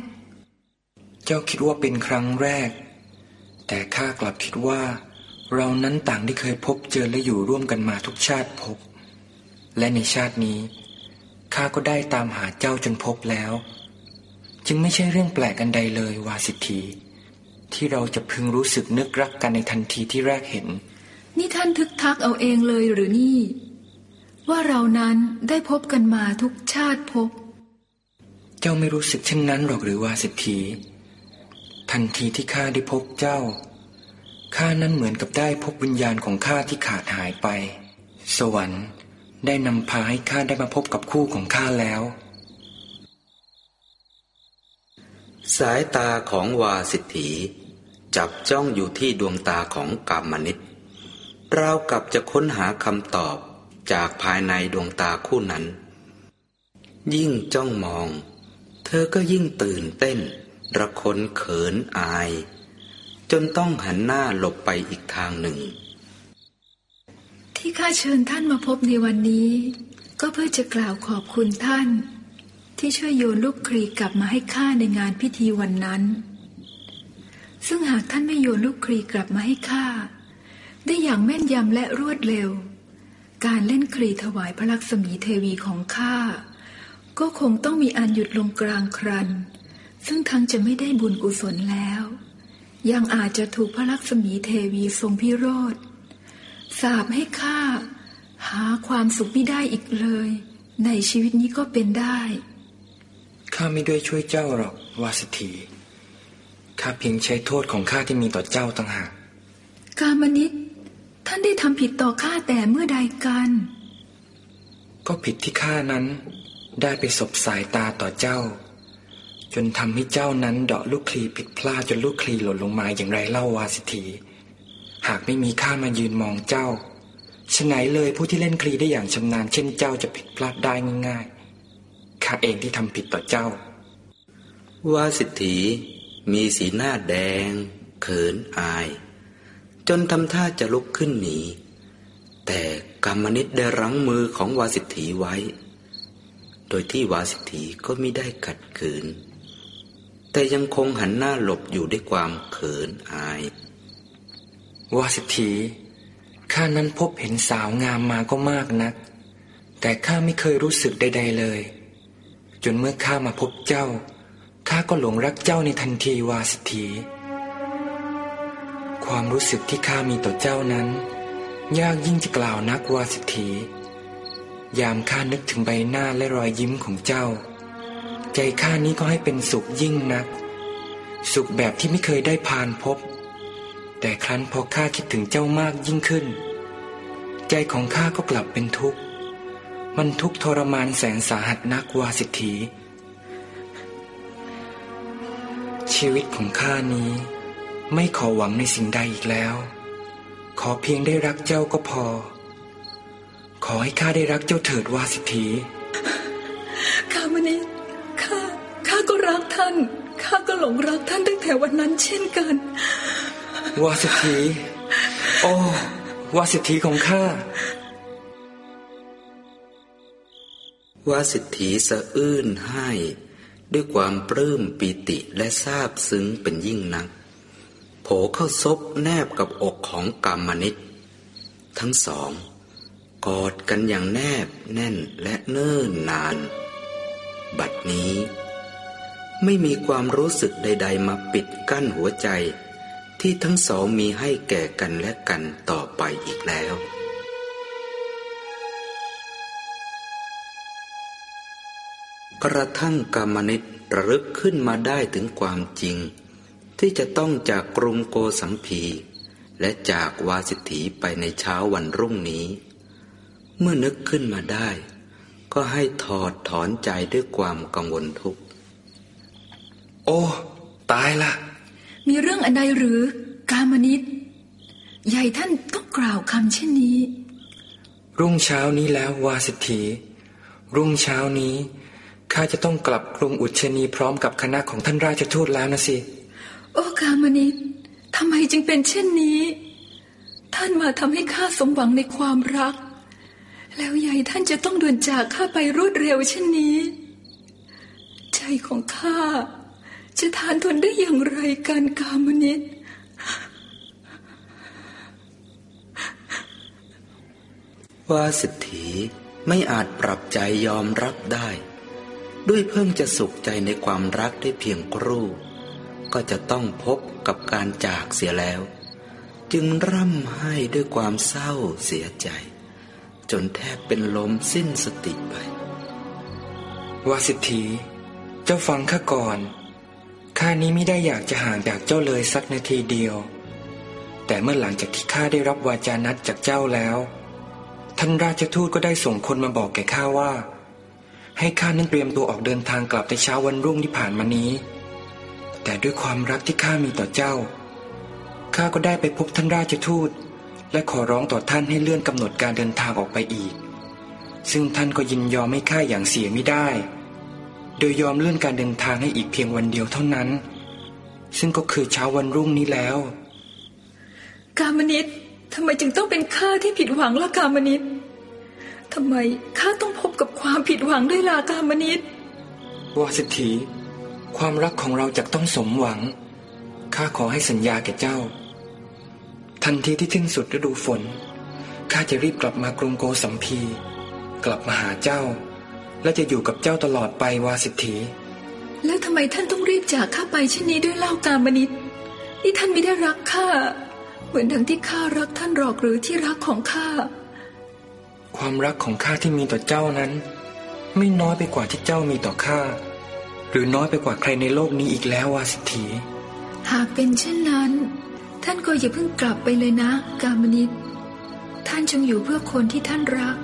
Speaker 4: เจ้าคิดว่าเป็นครั้งแรก แต่ข้ากลับคิดว่า เรานั้นต่างได้เคยพบเจอและอยู่ร่วมกันมาทุกชาติพบ และในชาตินี้ข้าก็ได้ตามหาเจ้าจนพบแล้ว จึงไม่ใช่เรื่องแปลกอันใดเลยวาสิทธีที่เราจะพึงรู้สึกนึกรักกันในทันทีที่แรกเห็น
Speaker 1: นี่ท่านทึกทักเอาเองเลยหรือนี่ ว่าเรานั้นได้พบกันมาทุกชาติพบ
Speaker 4: เจ้าไม่รู้สึกเช่นนั้นหรอกหรือวาสิทธีทันทีที่ข้าได้พบเจ้าข้านั้นเหมือนกับได้พบวิญญาณของข้าที่ขาดหายไป สวรรค์ได้นำพาให้ข้าได้มาพบกับคู่ของข้าแล้ว
Speaker 2: สายตาของวาสิทธีจับจ้องอยู่ที่ดวงตาของกามนิตราวกับจะค้นหาคำตอบจากภายในดวงตาคู่นั้น ยิ่งจ้องมอง เธอก็ยิ่งตื่นเต้น ระคนเขินอาย จนต้องหันหน้าหลบไปอีกทางหนึ่ง
Speaker 1: ที่ข้าเชิญท่านมาพบในวันนี้ ก็เพื่อจะกล่าวขอบคุณท่าน ที่ช่วยโยนลูกครีกลับมาให้ข้าในงานพิธีวันนั้น ซึ่งหากท่านไม่โยนลูกครีกลับมาให้ข้าได้อย่างแม่นยำและรวดเร็ว การเล่นครีถวายพระลักษมีเทวีของข้า ก็คงต้องมีอันหยุดลงกลางครัน ซึ่งทั้งจะไม่ได้บุญกุศลแล้ว ยังอาจจะถูกพระลักษมีเทวีทรงพิโรธสาบให้ข้าหาความสุขไม่ได้อีกเลย ในชีวิตนี้ก็เป็นได้
Speaker 4: ข้าไม่ด้วยช่วยเจ้าหรอกวาสถีข้าเพียงใช้โทษของข้าที่มีต่อเจ้าต่างหาก
Speaker 1: กามนิตท่านได้ทำผิดต่อข้าแต่เมื่อใดกัน
Speaker 4: ก็ผิดที่ข้านั้น ได้ไปสบสายตาต่อเจ้า จนทำให้เจ้านั้นเดาะลูกคลีผิดพลาดจนลูกคลีหล่นลงมาอย่างไรเล่าวาสิถีหากไม่มีข้ามายืนมองเจ้าฉไหนเลยผู้ที่เล่นคลีได้อย่างชำนาญเช่นเจ้าจะผิดพลาดได้ง่ายๆข้าเองที่ทำผิดต่อเจ้า
Speaker 2: วาสิทีมีสีหน้าแดง เขินอาย จนทำท่าจะลุกขึ้นหนี แต่กรรมนิตได้รั้งมือของวาสิทีไว้ โดยที่วาสิทธีก็ไม่ได้ขัดขืน แต่ยังคงหันหน้าหลบอยู่ด้วยความเขินอาย
Speaker 4: วาสิทธีข้านั้นพบเห็นสาวงามมาก็มากนัก แต่ข้าไม่เคยรู้สึกใด ๆเลย จนเมื่อข้ามาพบเจ้าข้าก็หลงรักเจ้าในทันทีวาสิทธีความรู้สึกที่ข้ามีต่อเจ้านั้น ยากยิ่งจะกล่าวนักวาสิทธี ยามข้านึกถึงใบหน้าและรอยยิ้มของเจ้า ใจข้านี้ก็ให้เป็นสุขยิ่งนัก สุขแบบที่ไม่เคยได้ผ่านพบ แต่ครั้นพอข้าคิดถึงเจ้ามากยิ่งขึ้น ใจของข้าก็กลับเป็นทุกข์ มันทุกข์ทรมานแสนสาหัสนักวาสิทธีชีวิตของข้านี้ไม่ขอหวังในสิ่งใดอีกแล้ว ขอเพียงได้รักเจ้าก็พอ ขอให้ข้าได้รักเจ้าเถิดวาสิทธี
Speaker 1: กามนิตข้าข้าก็รักท่าน ข้าก็หลงรักท่านตั้งแต่วันนั้นเช่นกัน
Speaker 4: วาสิทธีโอ้วาสิทธีของข้า
Speaker 2: วาสิทธีสะอื้นให้ด้วยความปลื้มปีติและซาบซึ้งเป็นยิ่งนัก โผเข้าซบแนบกับอกของกรรมนิตทั้งสอง กอดกันอย่างแนบแน่นและเนิ่นนาน บัดนี้ ไม่มีความรู้สึกใด ๆ มาปิดกั้นหัวใจ ที่ทั้งสองมีให้แก่กันและกันต่อไปอีกแล้วกระทั่งกรรมนิตระลึกขึ้นมาได้ถึงความจริง ที่จะต้องจากกรุงโกสัมพี และจากวาสิทธีไปในเช้าวันรุ่งนี้ เมื่อนึกขึ้นมาได้ ก็ให้ถอดถอนใจด้วยความกังวลทุกข์
Speaker 4: โอ้ ตายละ
Speaker 1: มีเรื่องอันใดหรือกามนิตใหญ่ท่านต้องกล่าวคำเช่นนี้
Speaker 4: รุ่งเช้านี้แล้ววาสิทธีรุ่งเช้านี้ข้าจะต้องกลับกรุงอุชนีพร้อมกับคณะของท่านราชทูตแล้วนะสิ
Speaker 1: โอ้กามนิตทำไมจึงเป็นเช่นนี้ ท่านมาทำให้ข้าสมหวังในความรัก แล้วใหญ่ท่านจะต้องด่วนจากข้าไปรวดเร็วเช่นนี้ ใจของข้าจะทานทนได้อย่างไรกันกามนิต
Speaker 2: ว่าสิทธีไม่อาจปรับใจยอมรับได้ ด้วยเพิ่งจะสุขใจในความรักได้เพียงครู่ ก็จะต้องพบกับการจากเสียแล้ว จึงร่ำไห้ด้วยความเศร้าเสียใจ จนแทบเป็นลมสิ้นสติไป
Speaker 4: วาสิทธีเจ้าฟังข้าก่อน ข้านี้ไม่ได้อยากจะห่างจากเจ้าเลยสักนาทีเดียว แต่เมื่อหลังจากที่ข้าได้รับวาจานัดจากเจ้าแล้ว ท่านราชทูตก็ได้ส่งคนมาบอกแก่ข้าว่า ให้ข้านั้นเตรียมตัวออกเดินทางกลับในเช้าวันรุ่งที่ผ่านมานี้ แต่ด้วยความรักที่ข้ามีต่อเจ้าข้าก็ได้ไปพบท่านราชทูต และขอร้องต่อท่านให้เลื่อนกำหนดการเดินทางออกไปอีก ซึ่งท่านก็ยินยอมให้ข้าอย่างเสียไม่ได้ โดยยอมเลื่อนการเดินทางให้อีกเพียงวันเดียวเท่านั้น ซึ่งก็คือเช้าวันรุ่งนี้แล้ว
Speaker 1: กามนิตทำไมจึงต้องเป็นข้าที่ผิดหวังล่ะกามนิตทำไมข้าต้องพบกับความผิดหวังด้วยล่ะกามนิต
Speaker 4: วาสิทธีความรักของเราจะต้องสมหวังข้าขอให้สัญญาแก่เจ้า ทันทีที่ทิ้งสุดฤดูฝนข้าจะรีบกลับมากรุงโกสัมพีกลับมาหาเจ้า และจะอยู่กับเจ้าตลอดไปวาสิทธี
Speaker 1: แล้วทำไมท่านต้องรีบจากข้าไปเช่นนี้ด้วยเล่ากามนิตนี่ท่านไม่ได้รักข้าเหมือนดังที่ข้ารักท่านหรอกหรือที่รักของข้า
Speaker 4: ความรักของข้าที่มีต่อเจ้านั้น ไม่น้อยไปกว่าที่เจ้ามีต่อข้าหรือน้อยไปกว่าใครในโลกนี้อีกแล้ววาสิทธี
Speaker 1: หากเป็นเช่นนั้น ท่านก็อย่าเพิ่งกลับไปเลยนะ กามนิตท่านจงอยู่เพื่อคนที่ท่านรัก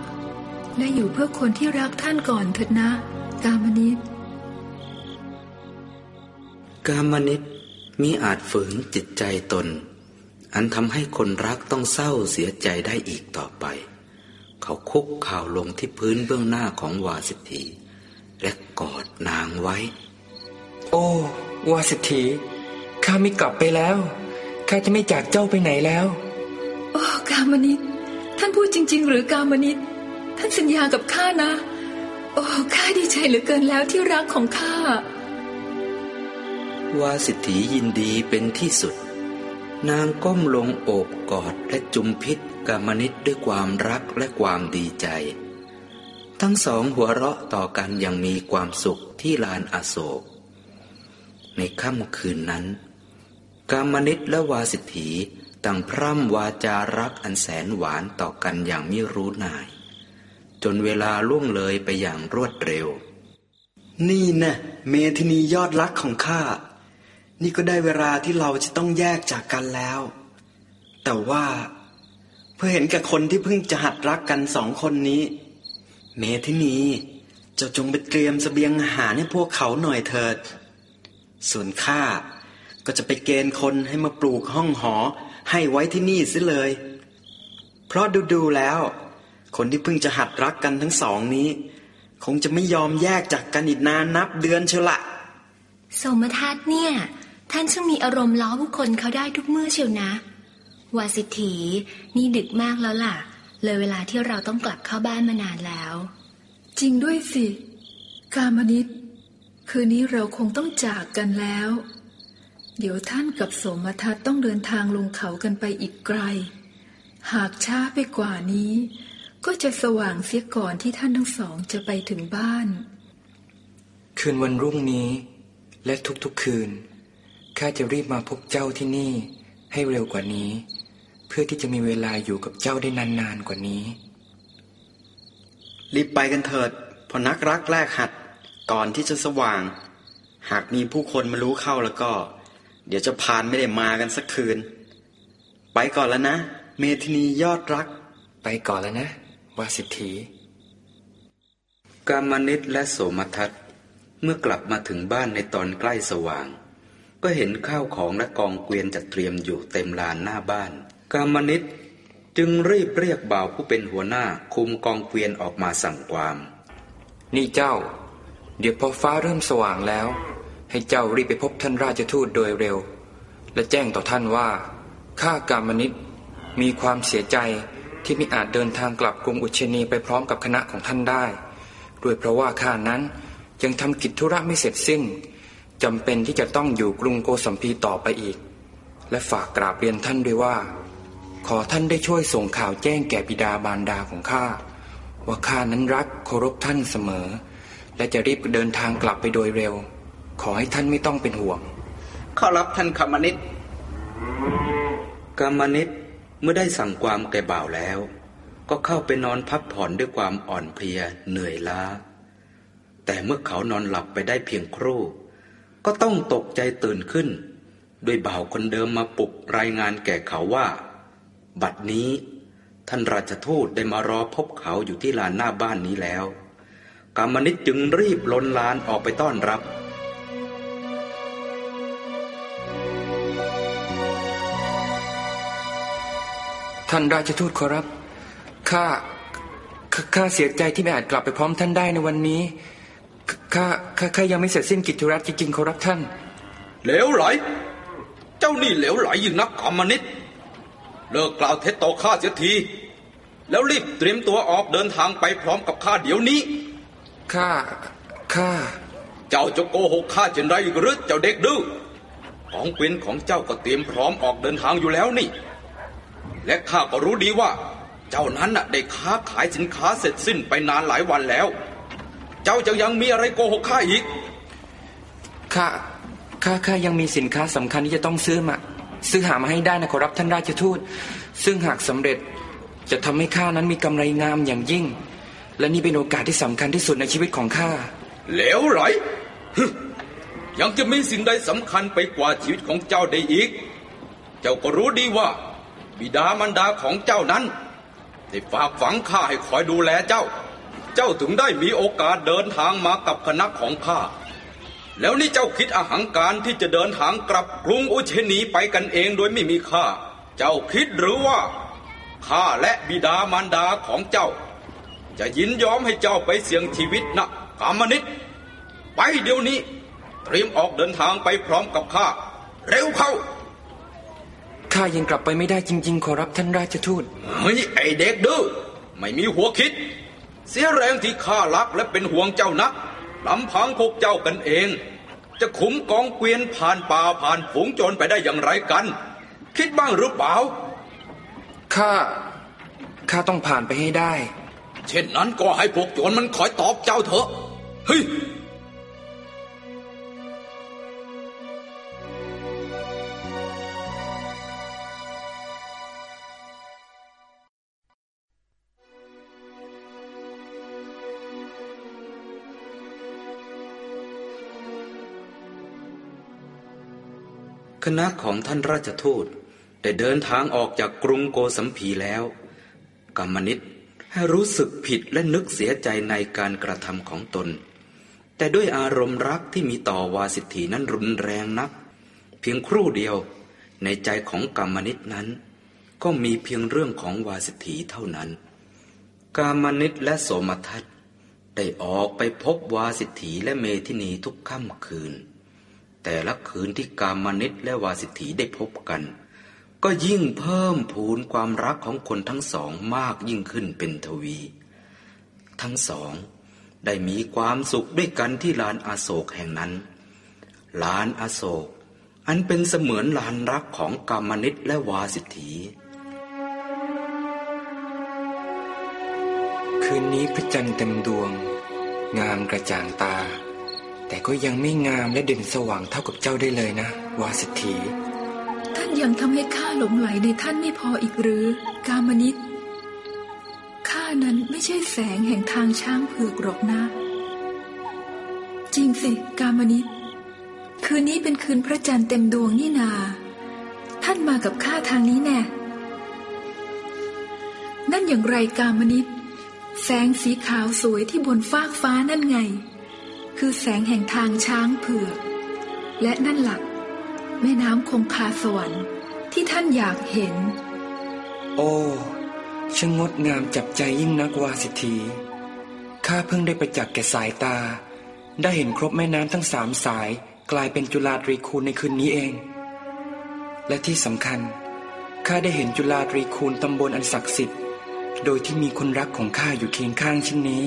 Speaker 1: และอยู่เพื่อคนที่รักท่านก่อนเถิดนะ กามนิต
Speaker 2: กามนิตมีอาจฝืนจิตใจตน อันทำให้คนรักต้องเศร้าเสียใจได้อีกต่อไป เขาคุกข่าวลงที่พื้นเบื้องหน้าของวาสิทธีและกอดนางไว้
Speaker 4: โอ้ วาสิทธีข้าไม่กลับไปแล้ว ข้าจะไม่จากเจ้าไปไหนแล้ว
Speaker 1: โอ้กามนิตท่านพูดจริง ๆ หรือกามนิตท่านสัญญากับข้านะ โอ้ข้าดีใจเหลือเกินแล้วที่รักของข้า
Speaker 2: วาสิทธียินดีเป็นที่สุด นางก้มลงโอบกอดและจุมพิษกามนิตด้วยความรักและความดีใจ ทั้งสองหัวเราะต่อกันอย่างมีความสุขที่ลานอโศก ในค่ำคืนนั้น กามนิตและวาสิทธีต่างพร่ำวาจารักอันแสนหวานต่อกันอย่างไม่รู้นาย จนเวลาล่วงเลยไปอย่างรวดเร็ว
Speaker 3: นี่นะเมธินียอดรักของข้า นี่ก็ได้เวลาที่เราจะต้องแยกจากกันแล้ว แต่ว่า เพื่อเห็นกับคนที่เพิ่งจะหัดรักกันสองคนนี้ เมธินีเจ้าจงไปเตรียมสเสบียงอาหารให้พวกเขาหน่อยเถิด ส่วนข้า ก็จะไปเกณฑ์คนให้มาปลูกห้องหอ ให้ไว้ที่นี่ซิเลย เพราะดูๆแล้ว คนที่เพิ่งจะหัดรักกันทั้งสองนี้ คงจะไม่ยอมแยกจากกันอีกนานนับเดือนเชียวละ
Speaker 13: สมทัศน์เนี่ย ท่านช่างมีอารมณ์ล้อผู้คนเขาได้ทุกเมื่อเชียวนะวาสิทธีนี่ดึกมากแล้วล่ะ เลยเวลาที่เราต้องกลับเข้าบ้านมานานแล้ว
Speaker 1: จริงด้วยสิ กามนิตคืนนี้เราคงต้องจากกันแล้ว เดี๋ยวท่านกับสมทัศน์ต้องเดินทางลงเขากันไปอีกไกล หากช้าไปกว่านี้ ก็จะสว่างเสียก่อนที่ท่านทั้งสองจะไปถึงบ้าน
Speaker 4: คืนวันรุ่งนี้ และทุกๆคืนข้าจะรีบมาพบเจ้าที่นี่ให้เร็วกว่านี้ เพื่อที่จะมีเวลาอยู่กับเจ้าได้นานๆกว่านี้
Speaker 3: รีบไปกันเถิดพอนักรักแรกหัดก่อนที่จะสว่าง หากมีผู้คนมารู้เข้าแล้วก็ เดี๋ยวจะพานไม่ได้มากันสักคืน ไปก่อนแล้วนะ เมธินียอดรัก
Speaker 4: ไปก่อนแล้วนะวาสิทธี
Speaker 2: กามนิตและโสมทัศเมื่อกลับมาถึงบ้านในตอนใกล้สว่าง ก็เห็นข้าวของและกองเกวียนจัดเตรียมอยู่เต็มลานหน้าบ้าน กามนิตจึงรีบเรียกบ่าวผู้เป็นหัวหน้าคุมกองเกวียนออกมาสั่งความ
Speaker 4: นี่เจ้า เดี๋ยวพอฟ้าเริ่มสว่างแล้ว ให้เจ้ารีบไปพบท่านราชทูตโดยเร็ว และแจ้งต่อท่านว่า ข้ากามนิตมีความเสียใจที่ไม่อาจเดินทางกลับกรุงอุเชนีไปพร้อมกับคณะของท่านได้ ด้วยเพราะว่าข้านั้นยังทำกิจธุระไม่เสร็จสิ้นจำเป็นที่จะต้องอยู่กรุงโกสัมพีต่อไปอีก และฝากกราบเรียนท่านด้วยว่า ขอท่านได้ช่วยส่งข่าวแจ้งแก่บิดาบารดาของข้าว่าข้านั้นรักเคารพท่านเสมอ และจะรีบเดินทางกลับไปโดยเร็ว ขอให้ท่านไม่ต้องเป็นห่วง
Speaker 3: ขอรับท่านคามนิต
Speaker 2: กามนิตเมื่อได้สั่งความแก่บ่าวแล้ว ก็เข้าไปนอนพักผ่อนด้วยความอ่อนเพลียเหนื่อยล้า แต่เมื่อเขานอนหลับไปได้เพียงครู่ ก็ต้องตกใจตื่นขึ้น ด้วยบ่าวคนเดิมมาปลุกรายงานแก่เขาว่า บัดนี้ ท่านราชทูตได้มารอพบเขาอยู่ที่ลานหน้าบ้านนี้แล้ว กามนิตจึงรีบล้นลานออกไปต้อนรับ
Speaker 4: ท่านราชทูตขอรับข้าข้าข้าเสียใจที่ไม่อาจกลับไปพร้อมท่านได้ในวันนี้ข้าข้าข้ายังไม่เสร็จสิ้นกิจธุระจริงๆขอรับท่าน
Speaker 14: เหลวไหล เจ้านี่เหลวไหลยิ่งนักกรรมนิตเลิกกล่าวเท็จต่อข้าเสียที แล้วรีบเตรียมตัวออกเดินทางไปพร้อมกับข้าเดี๋ยวนี้
Speaker 4: ข้าข้า
Speaker 14: จ
Speaker 9: เจ้าจะโกหกข้าเช่นไรอีกหรือเจ้าเด็กดื้อของเกวียนของเจ้าก็เตรียมพร้อมออกเดินทางอยู่แล้วนี่ และข้าก็รู้ดีว่า เจ้านั้นน่ะได้ค้าขายสินค้าเสร็จสิ้นไปนานหลายวันแล้ว เจ้าจะยังมีอะไรโกหกข้าอีก
Speaker 4: ข้าข้าข้ายังมีสินค้าสำคัญที่จะต้องซื้อมาซื้อหามาให้ได้นะขอรับท่านราชทูต ซึ่งหากสำเร็จจะทำให้ข้านั้นมีกำไรงามอย่างยิ่ง และนี่เป็นโอกาสที่สำคัญที่สุดในชีวิตของข้า
Speaker 9: เหลวไหลฮึยังจะมีสิ่งใดสำคัญไปกว่าชีวิตของเจ้าได้อีก เจ้าก็รู้ดีว่า บิดามารดาของเจ้านั้นได้ฝากฝังข้าให้คอยดูแลเจ้า เจ้าถึงได้มีโอกาสเดินทางมากับคณะของข้า แล้วนี่เจ้าคิดอาหังการที่จะเดินทางกลับกรุงอุเชนีไปกันเองโดยไม่มีข้า เจ้าคิดหรือว่าข้าและบิดามารดาของเจ้า จะยินยอมให้เจ้าไปเสี่ยงชีวิตนะกามนิตไปเดี๋ยวนี้ เตรียมออกเดินทางไปพร้อมกับข้า เร็วเข้า
Speaker 4: ข้ายังกลับไปไม่ได้จริง ๆ ขอรับท่านราชทูต
Speaker 9: เฮ้ยไอเด็กดื้อไม่มีหัวคิด เสียแรงที่ข้ารักและเป็นห่วงเจ้านักลำพังพวกเจ้ากันเอง จะขุมกองเกวียนผ่านป่าผ่านฝูงโจรไปได้อย่างไรกัน คิดบ้างหรือเปล่า
Speaker 4: ข้าข้าต้องผ่านไปให้ได้
Speaker 9: เช่นนั้นก็ให้พวกโจรมันคอยตอบเจ้าเถอะเฮ้ย
Speaker 2: คณะของท่านราชทูตได้เดินทางออกจากกรุงโกสัมพีแล้วกรรมนิตให้รู้สึกผิดและนึกเสียใจในการกระทำของตน แต่ด้วยอารมณ์รักที่มีต่อวาสิทธีนั้นรุนแรงนัก เพียงครู่เดียวในใจของกรรมนิตนั้น ก็มีเพียงเรื่องของวาสิทธีเท่านั้น กามนิตและโสมทัตได้ออกไปพบวาสิทธีและเมธินีทุกค่ำคืน แต่ละคืนที่กามนิตและวาสิทธีได้พบกัน ก็ยิ่งเพิ่มพูนความรักของคนทั้งสองมากยิ่งขึ้นเป็นทวี ทั้งสอง ได้มีความสุขด้วยกันที่ลานอาโศกแห่งนั้น ลานอาโศก อันเป็นเสมือนลานรักของกามนิตและวาสิทธี
Speaker 4: คืนนี้พระจันทร์เต็มดวง งามกระจ่างตา แต่ก็ยังไม่งามและเด่นสว่างเท่ากับเจ้าได้เลยนะ วาสิทธี
Speaker 1: ท่านยังทำให้ข้าหลงไหลในท่านไม่พออีกหรือ กามนิตข้านั้นไม่ใช่แสงแห่งทางช้างเผือกหรอกนะ จริงสิ กามนิตคืนนี้เป็นคืนพระจันทร์เต็มดวงนี่นา ท่านมากับข้าทางนี้แน่นั่นอย่างไรกามนิตแสงสีขาวสวยที่บนฟากฟ้านั่นไง คือแสงแห่งทางช้างเผือก และนั่นหลัก แม่น้ำคงคาสวรรค์ที่ท่านอยากเห็น
Speaker 4: โอ้ช่างงดงามจับใจยิ่งนักวาสิทธีข้าเพิ่งได้ประจักษ์แก่สายตา ได้เห็นครบแม่น้ำทั้งสามสายกลายเป็นจุฬาตรีคูณในคืนนี้เอง และที่สำคัญข้าได้เห็นจุฬาตรีคูณตำบลอันศักดิ์สิทธิ์ โดยที่มีคนรักของข้าอยู่เคียงข้างเช่นนี้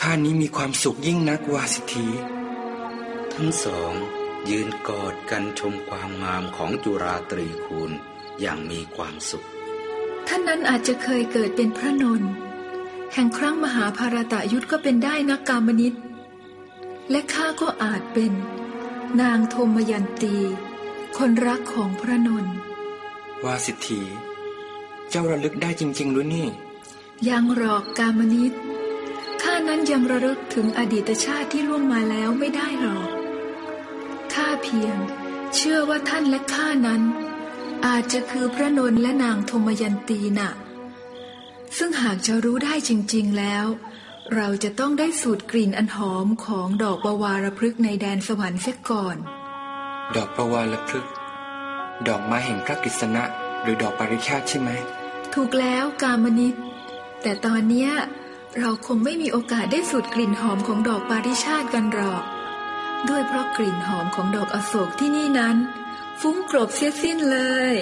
Speaker 4: ข้านี้มีความสุขยิ่งนักวาสิทธี
Speaker 2: ทั้งสองยืนกอดกันชมความงามของจุราตรีคูณอย่างมีความสุข
Speaker 1: ท่านนั้นอาจจะเคยเกิดเป็นพระนนท์แห่งครั้งมหาภารตะยุทธก็เป็นได้นักกามนิตและข้าก็อาจเป็นนางโทมยันตี คนรักของพระนนท์
Speaker 4: วาสิทธีเจ้าระลึกได้จริงๆหรือนี่
Speaker 1: ยังหรอกกามนิต ข้านั้นยังระลึกถึงอดีตชาติที่ล่วงมาแล้วไม่ได้หรอกข้าเพียง เชื่อว่าท่านและข้านั้น อาจจะคือพระนนท์และนางโทมยันตีน่ะ ซึ่งหากจะรู้ได้จริง ๆแล้ว เราจะต้องได้สูดกลิ่นอันหอมของดอกบวารพฤกษ์ในแดนสวรรค์เสียก่อน
Speaker 4: ดอกประวาลพฤกษ์ดอกไม้แห่งพระกฤษณะ หรือดอกปาริชาติใช่ไหม
Speaker 1: ถูกแล้วกามนิตแต่ตอนเนี้ย เราคงไม่มีโอกาสได้สูดกลิ่นหอมของดอกปาริชาติกันหรอก ด้วยเพราะกลิ่นหอมของดอกอโศกที่นี่นั้น ฟุ้งกรบเสียสิ้นเลย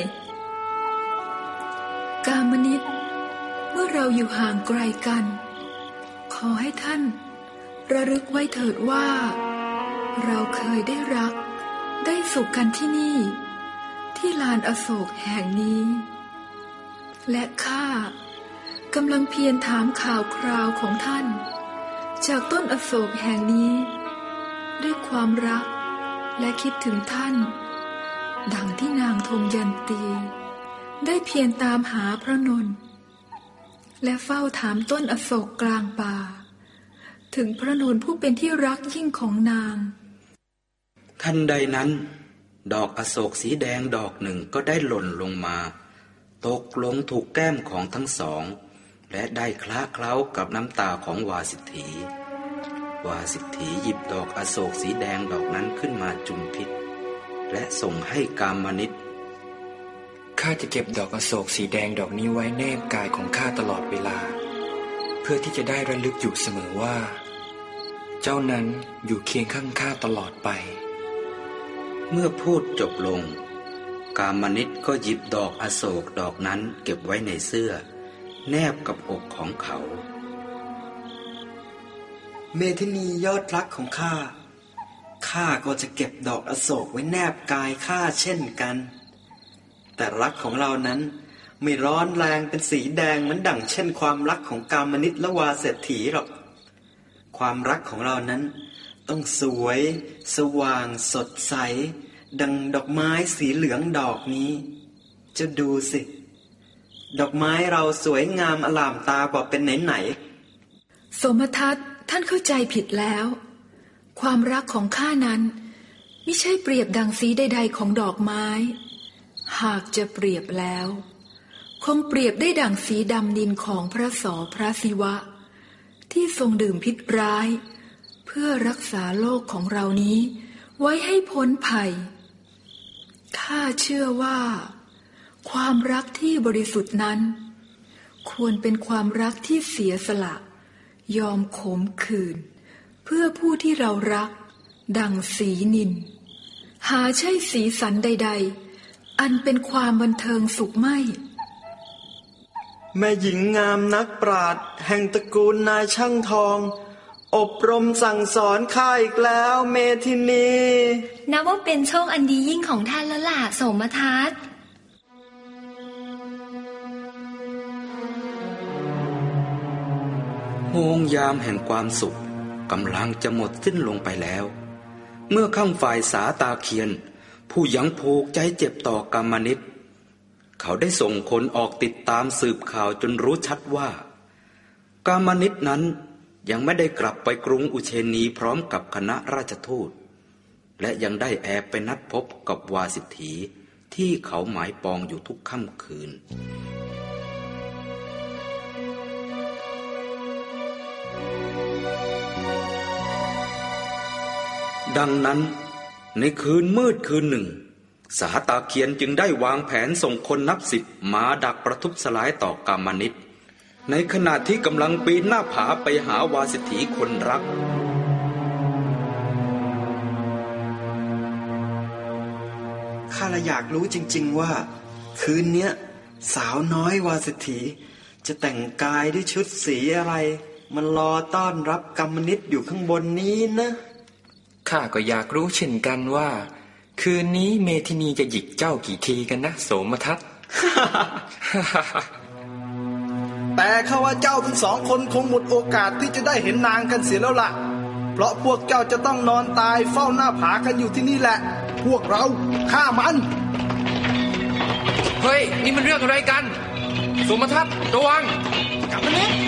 Speaker 1: กามนิตเมื่อเราอยู่ห่างไกลกัน ขอให้ท่าน ระลึกไว้เถิดว่า เราเคยได้รัก ได้สุขกันที่นี่ ที่ลานอโศกแห่งนี้ และข้า กำลังเพียรถามข่าวคราวของท่าน จากต้นอโศกแห่งนี้ ด้วยความรักและคิดถึงท่าน ดังที่นางธมยันตี ได้เพียรตามหาพระนนท์และเฝ้าถามต้นอโศกกลางป่า ถึงพระนนท์ผู้เป็นที่รักยิ่งของนาง
Speaker 2: ทันใดนั้น ดอกอโศกสีแดงดอกหนึ่งก็ได้หล่นลงมา ตกลงถูกแก้มของทั้งสอง และได้คล้าเคล้ากับน้ำตาของวาสิทธี วาสิทธีหยิบดอกอโศกสีแดงดอกนั้นขึ้นมาจุมพิษ และส่งให้กามนิต
Speaker 4: ข้าจะเก็บดอกอโศกสีแดงดอกนี้ไว้แนบกายของข้าตลอดเวลา เพื่อที่จะได้ระลึกอยู่เสมอว่า เจ้านั้นอยู่เคียงข้างข้าตลอดไป
Speaker 2: เมื่อพูดจบลง กามนิตก็หยิบดอกอโศกดอกนั้นเก็บไว้ในเสื้อ แนบกับอกของเขา
Speaker 3: เมธินียอดรักของข้า ข้าก็จะเก็บดอกอโศกไว้แนบกายข้าเช่นกัน แต่รักของเรานั้นไม่ร้อนแรงเป็นสีแดงเหมือนดั่งเช่นความรักของกามนิตและวาเศรษฐีหรอก ความรักของเรานั้น ต้องสวย สว่างสดใส ดังดอกไม้สีเหลืองดอกนี้ จะดูสิ ดอกไม้เราสวยงามอลามตากว่าเป็นไหนๆ
Speaker 1: สมทัศน์ท่านเข้าใจผิดแล้ว ความรักของข้านั้น ไม่ใช่เปรียบดังสีใด ๆ ของดอกไม้ หากจะเปรียบแล้ว คงเปรียบได้ดังสีดำดินของพระสอพระศิวะ ที่ทรงดื่มพิษร้าย เพื่อรักษาโลกของเรานี้ ไว้ให้พ้นภัยข้าเชื่อว่า ความรักที่บริสุทธิ์นั้น ควรเป็นความรักที่เสียสละ ยอมขมขื่นเพื่อผู้ที่เรารัก ดังสีนิน หาใช่สีสันใด ๆ อันเป็นความบันเทิงสุขไม่
Speaker 3: แม่หญิงงามนักปราดแห่งตระกูลนายช่างทอง อบรมสั่งสอนข้าอีกแล้วเมธินี
Speaker 13: นับว่าเป็นโชคอันดียิ่งของท่านแล้วล่ะสมทัศน์
Speaker 2: โงยามแห่งความสุขกำลังจะหมดสิ้นลงไปแล้ว เมื่อข้างฝ่ายสาตาเคียน ผู้ยังผูกใจเจ็บต่อกรรมนิตเขาได้ส่งคนออกติดตามสืบข่าวจนรู้ชัดว่า กามนิตนั้นยังไม่ได้กลับไปกรุงอุเชนีพร้อมกับคณะราชทูต และยังได้แอบไปนัดพบกับวาสิทธีที่เขาหมายปองอยู่ทุกค่ำคืน ดังนั้น ในคืนมืดคืนหนึ่ง สาตาเคียนจึงได้วางแผนส่งคนนับสิบมาดักประทุษร้ายต่อกามนิตในขณะที่กำลังปีนหน้าผาไปหาวาสิทธีคนรัก
Speaker 3: ข้าละอยากรู้จริง ๆ ว่า คืนเนี้ยสาวน้อยวาสิทธีจะแต่งกายด้วยชุดสีอะไร มันรอต้อนรับกรรมนิตอยู่ข้างบนนี้นะ
Speaker 4: ข้าก็อยากรู้เช่นกันว่า คืนนี้เมธินีจะหยิกเจ้ากี่ทีกันนะโสมทัศน์
Speaker 11: แต่ข้าว่าเจ้าทั้งสองคนคงหมดโอกาสที่จะได้เห็นนางกันเสียแล้วล่ะ เพราะพวกเจ้าจะต้องนอนตายเฝ้าหน้าผากันอยู่ที่นี่แหละ พวกเราฆ่ามัน
Speaker 4: เฮ้ย นี่มันเรื่องอะไรกันโสมทัศน์ระวัง
Speaker 11: กลับมานี่โ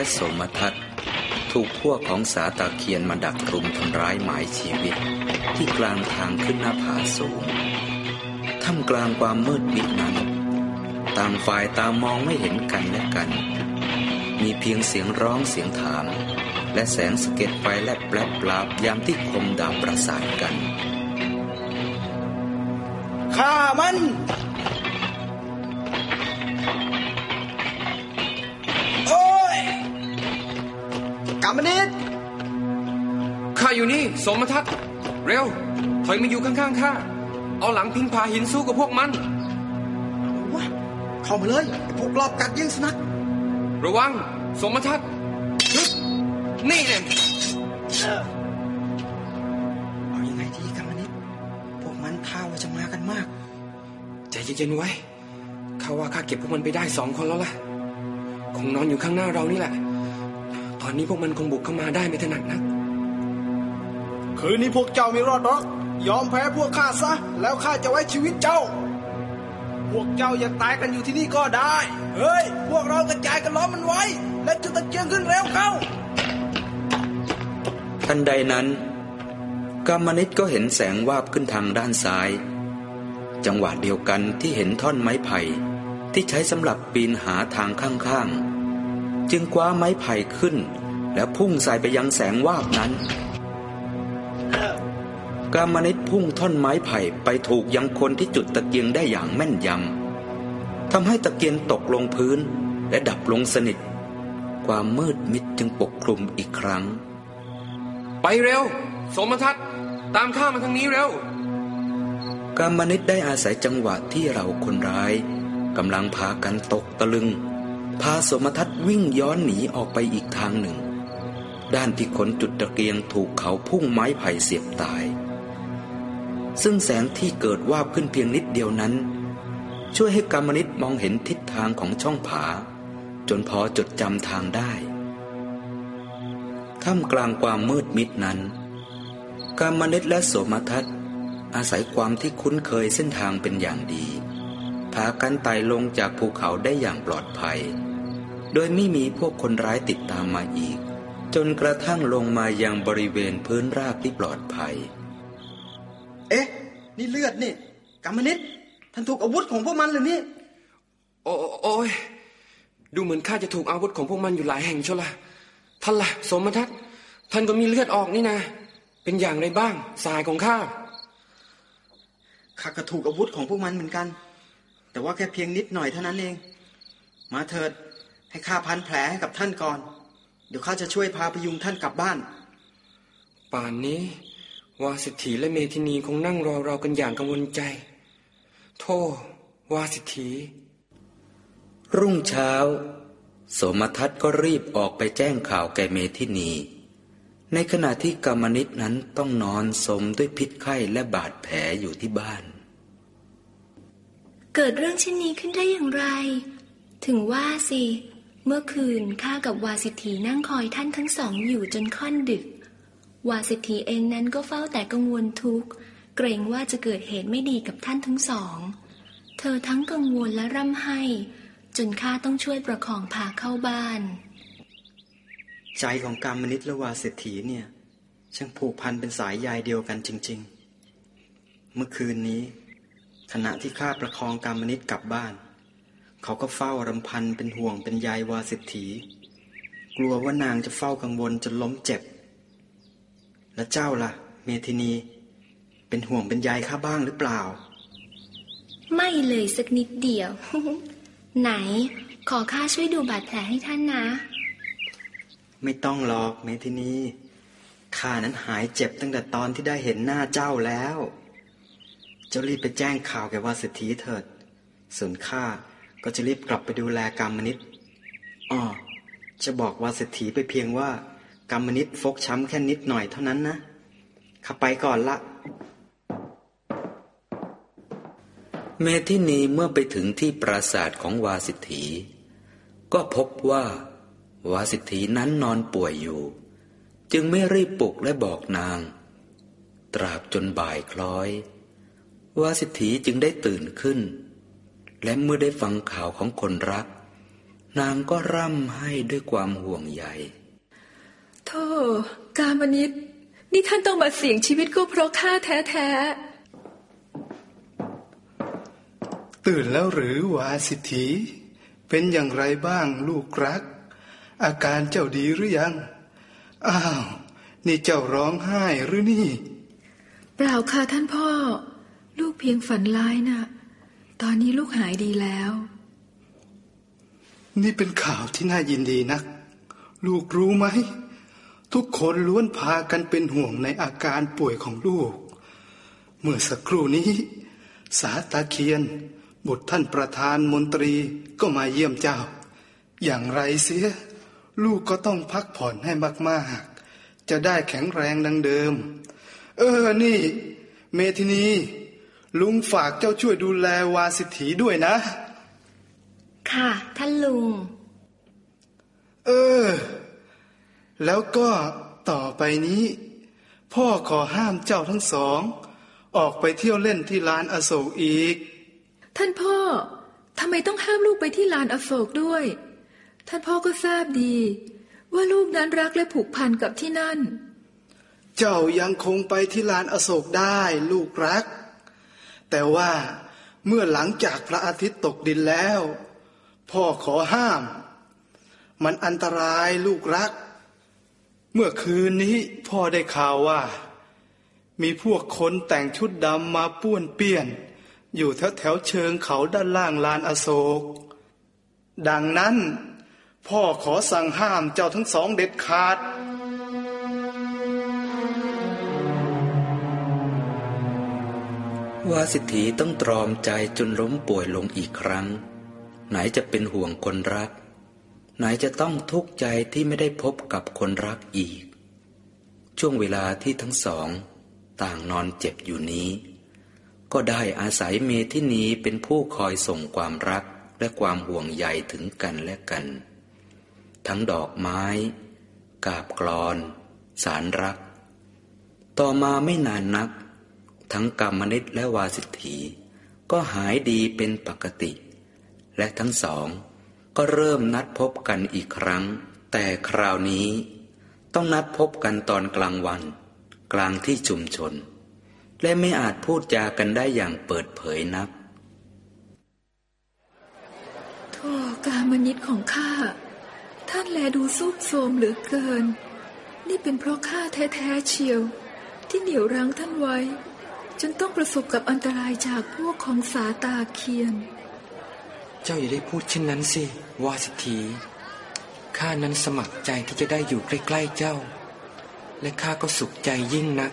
Speaker 11: และ
Speaker 2: สมทัศน์ถูกพวกของสาตาเคียนมาดักรุมทำร้ายหมายชีวิต ที่กลางทางขึ้นหน้าผาสูงท่ามกลางความมืดมิดนั้น ต่างฝ่ายตางมองไม่เห็นกันและกัน มีเพียงเสียงร้องเสียงถาม และแสงสะเก็ดไฟแลบแปลบปลาบยามที่คมดาบประสานกัน
Speaker 11: ฆ่ามัน อยู่
Speaker 3: นี่
Speaker 4: สมทัศน์เร็ว ถอยมาอยู่ข้างๆข้าเอาหลังพิงพาหินสู้กับพวกมัน
Speaker 3: วะเข้ามาเลยไอ้พวกรอบกัดยิงสนัก
Speaker 4: ระวัง สมทัศน์ฮึบนี่เนี่ย
Speaker 3: เอายังไงดีกัมนิดพวกมันท่าว่าจะมากันมาก
Speaker 4: ใจเย็นๆไว้ข้าว่าข้าเก็บพวกมันไปได้สองคนแล้วล่ะ คงนอนอยู่ข้างหน้าเรานี่แหละ ตอนนี้พวกมันคงบุกเข้ามาได้ไม่ถนัดนัก
Speaker 11: คืนนี้พวกเจ้าไม่รอดหรอกยอมแพ้พวกข้าซะ แล้วข้าจะไว้ชีวิตเจ้า พวกเจ้าอย่าตายกันอยู่ที่นี่ก็ได้ เฮ้ย พวกเรากระจายกันล้อมมันไว้ และจุดตะเกียงขึ้นเร็วเข้า
Speaker 2: ทันใดนั้นกามนิตก็เห็นแสงวาบขึ้นทางด้านซ้าย จังหวะเดียวกันที่เห็นท่อนไม้ไผ่ที่ใช้สำหรับปีนหาทางข้างๆ จึงคว้าไม้ไผ่ขึ้น แล้วพุ่งใส่ไปยังแสงวาบนั้น กามนิตพุ่งท่อนไม้ไผ่ไปถูกยังคนที่จุดตะเกียงได้อย่างแม่นยำทำให้ตะเกียงตกลงพื้นและดับลงสนิท ความมืดมิดจึงปกคลุมอีกครั้ง
Speaker 4: ไปเร็ว สมทัศน์ตามข้ามาทางนี้เร็ว
Speaker 2: กามนิตได้อาศัยจังหวะที่เราคนร้ายกำลังพากันตกตะลึง พาสมทัศน์วิ่งย้อนหนีออกไปอีกทางหนึ่ง ด้านที่คนจุดตะเกียงถูกเขาพุ่งไม้ไผ่เสียบตาย ซึ่งแสงที่เกิดวาบขึ้นเพียงนิดเดียวนั้น ช่วยให้กามนิตมองเห็นทิศทางของช่องผา จนพอจดจำทางได้ท่ามกลางความมืดมิดนั้น กามนิตและโสมทัศน์อาศัยความที่คุ้นเคยเส้นทางเป็นอย่างดีพากันไต่ลงจากภูเขาได้อย่างปลอดภัย โดยไม่มีพวกคนร้ายติดตามมาอีก จนกระทั่งลงมายังบริเวณพื้นราบที่ปลอดภัย
Speaker 3: เอ๊ะ นี่เลือดนี่กัมนิตท่านถูกอาวุธของพวกมันเลยนี่
Speaker 4: โอ้โอ้ยดูเหมือนข้าจะถูกอาวุธของพวกมันอยู่หลายแห่งเชียวล่ะท่านล่ะสมทัศน์ท่านก็มีเลือดออกนี่นะ เป็นอย่างไรบ้าง สายของข้า
Speaker 3: ข้าก็ถูกอาวุธของพวกมันเหมือนกัน แต่ว่าแค่เพียงนิดหน่อยเท่านั้นเอง มาเถิดให้ข้าพันแผลให้กับท่านก่อน เดี๋ยวข้าจะช่วยพาพยุงท่านกลับบ้าน
Speaker 4: ป่านนี้ วาสิทธีและเมธินีคงนั่งรอเรากันอย่างกังวลใจ โทษวาสิทธี
Speaker 2: รุ่งเช้า โสมทัศน์ก็รีบออกไปแจ้งข่าวแก่เมธินี ในขณะที่กรรมนิตนั้นต้องนอนสมด้วยพิษไข้และบาดแผลอยู่ที่บ้าน
Speaker 13: เกิดเรื่องเช่นนี้ขึ้นได้อย่างไร ถึงว่าสิ เมื่อคืนข้ากับวาสิทธีนั่งคอยท่านทั้งสองอยู่จนค่อนดึก วาสิทธีเองนั้นก็เฝ้าแต่กังวลทุกข์ เกรงว่าจะเกิดเหตุไม่ดีกับท่านทั้งสอง เธอทั้งกังวลและร่ำไห้ จนข้าต้องช่วยประคองพาเข้าบ้าน
Speaker 3: ใจของกรรมนิตและวาเศรษฐีเนี่ย ช่างผูกพันเป็นสายใยเดียวกันจริง ๆ เมื่อคืนนี้ ขณะที่ข้าประคองกรรมนิตกลับบ้าน เขาก็เฝ้ารำพันเป็นห่วงเป็นใยวาเศรษฐีกลัวว่านางจะเฝ้ากังวลจนล้มเจ็บ และเจ้าล่ะ เมธินี เป็นห่วงเป็นใยข้าบ้างหรือเปล่า
Speaker 13: ไม่เลยสักนิดเดียว ไหน ขอข้าช่วยดูบาดแผลให้ท่านนะ
Speaker 3: ไม่ต้องหรอกเมธินีข้านั้นหายเจ็บตั้งแต่ตอนที่ได้เห็นหน้าเจ้าแล้ว เจ้ารีบไปแจ้งข่าวแก่วาเศรษฐีเถิด ส่วนข้าก็จะรีบกลับไปดูแลกรรมนิตอ้อจะบอกวาเศรษฐีไปเพียงว่า กรรมนิตฟกช้ำแค่นิดหน่อยเท่านั้นนะข้าไปก่อนละ
Speaker 2: เมธินีเมื่อไปถึงที่ปราสาทของวาสิทธี ก็พบว่าวาสิทธีนั้นนอนป่วยอยู่ จึงไม่รีบปลุกและบอกนาง ตราบจนบ่ายคล้อยวาสิทธีจึงได้ตื่นขึ้น และเมื่อได้ฟังข่าวของคนรัก นางก็ร่ำให้ด้วยความห่วงใย
Speaker 1: โธ่กามนิตนี่ท่านต้องมาเสี่ยงชีวิตก็เพราะข้าแท้
Speaker 11: ตื่นแล้วหรือวาสิทธีเป็นอย่างไรบ้างลูกรัก อาการเจ้าดีหรือยัง อ้าว นี่เจ้าร้องไห้หรือนี่
Speaker 1: ๆเปล่าค่ะท่านพ่อ ลูกเพียงฝันร้ายนะ่ะ ตอนนี้ลูกหายดีแล้ว
Speaker 11: นี่เป็นข่าวที่น่ายินดีนัก ลูกรู้ไหม ทุกคนล้วนพากันเป็นห่วงในอาการป่วยของลูก เมื่อสักครู่นี้ สาตาเคียน บุตรท่านประธานมนตรีก็มาเยี่ยมเจ้า อย่างไรเสีย ลูกก็ต้องพักผ่อนให้มากๆ จะได้แข็งแรงดังเดิม เออนี่ เมทินี ลุงฝากเจ้าช่วยดูแลวาสิทธีด้วยนะ
Speaker 13: ค่ะ ท่านลุง
Speaker 11: เออ แล้วก็ต่อไปนี้ พ่อขอห้ามเจ้าทั้งสอง ออกไปเที่ยวเล่นที่ลานอโศกอีก
Speaker 1: ท่านพ่อทำไมต้องห้ามลูกไปที่ลานอโศกด้วย ท่านพ่อก็ทราบดี ว่าลูกนั้นรักและผูกพันกับที่นั่น
Speaker 11: เจ้ายังคงไปที่ลานอโศกได้ลูกรัก แต่ว่าเมื่อหลังจากพระอาทิตย์ตกดินแล้ว พ่อขอห้าม มันอันตรายลูกรัก เมื่อคืนนี้พ่อได้ข่าวว่า มีพวกคนแต่งชุดดำมาป้วนเปี้ยน อยู่แถวแถวเชิงเขาด้านล่างลานอโศก ดังนั้น พ่อขอสั่งห้ามเจ้าทั้งสองเด็ดขาด
Speaker 2: ว่าสิทธีต้องตรอมใจจนล้มป่วยลงอีกครั้ง ไหนจะเป็นห่วงคนรัก ไหนจะต้องทุกข์ใจที่ไม่ได้พบกับคนรักอีก ช่วงเวลาที่ทั้งสอง ต่างนอนเจ็บอยู่นี้ ก็ได้อาศัยเมทินีเป็นผู้คอยส่งความรักและความห่วงใยถึงกันและกัน ทั้งดอกไม้ กาบกรอน สารรัก ต่อมาไม่นานนัก ทั้งกรรมนิตและวาสิทธีก็หายดีเป็นปกติ และทั้งสอง ก็เริ่มนัดพบกันอีกครั้ง แต่คราวนี้ ต้องนัดพบกันตอนกลางวัน กลางที่ชุมชน และไม่อาจพูดจากันได้อย่างเปิดเผยนัก
Speaker 1: โธ่กามนิตของข้า ท่านแลดูซุกโทมเหลือเกิน นี่เป็นเพราะข้าแท้ๆเชียว ที่เหนี่ยวรั้งท่านไว้ จนต้องประสบกับอันตรายจากพวกของสาตาเคียน
Speaker 4: เจ้าอย่าได้พูดเช่นนั้นสิวาสิทธีข้านั้นสมัครใจที่จะได้อยู่ใกล้ๆเจ้า และข้าก็สุขใจยิ่งนัก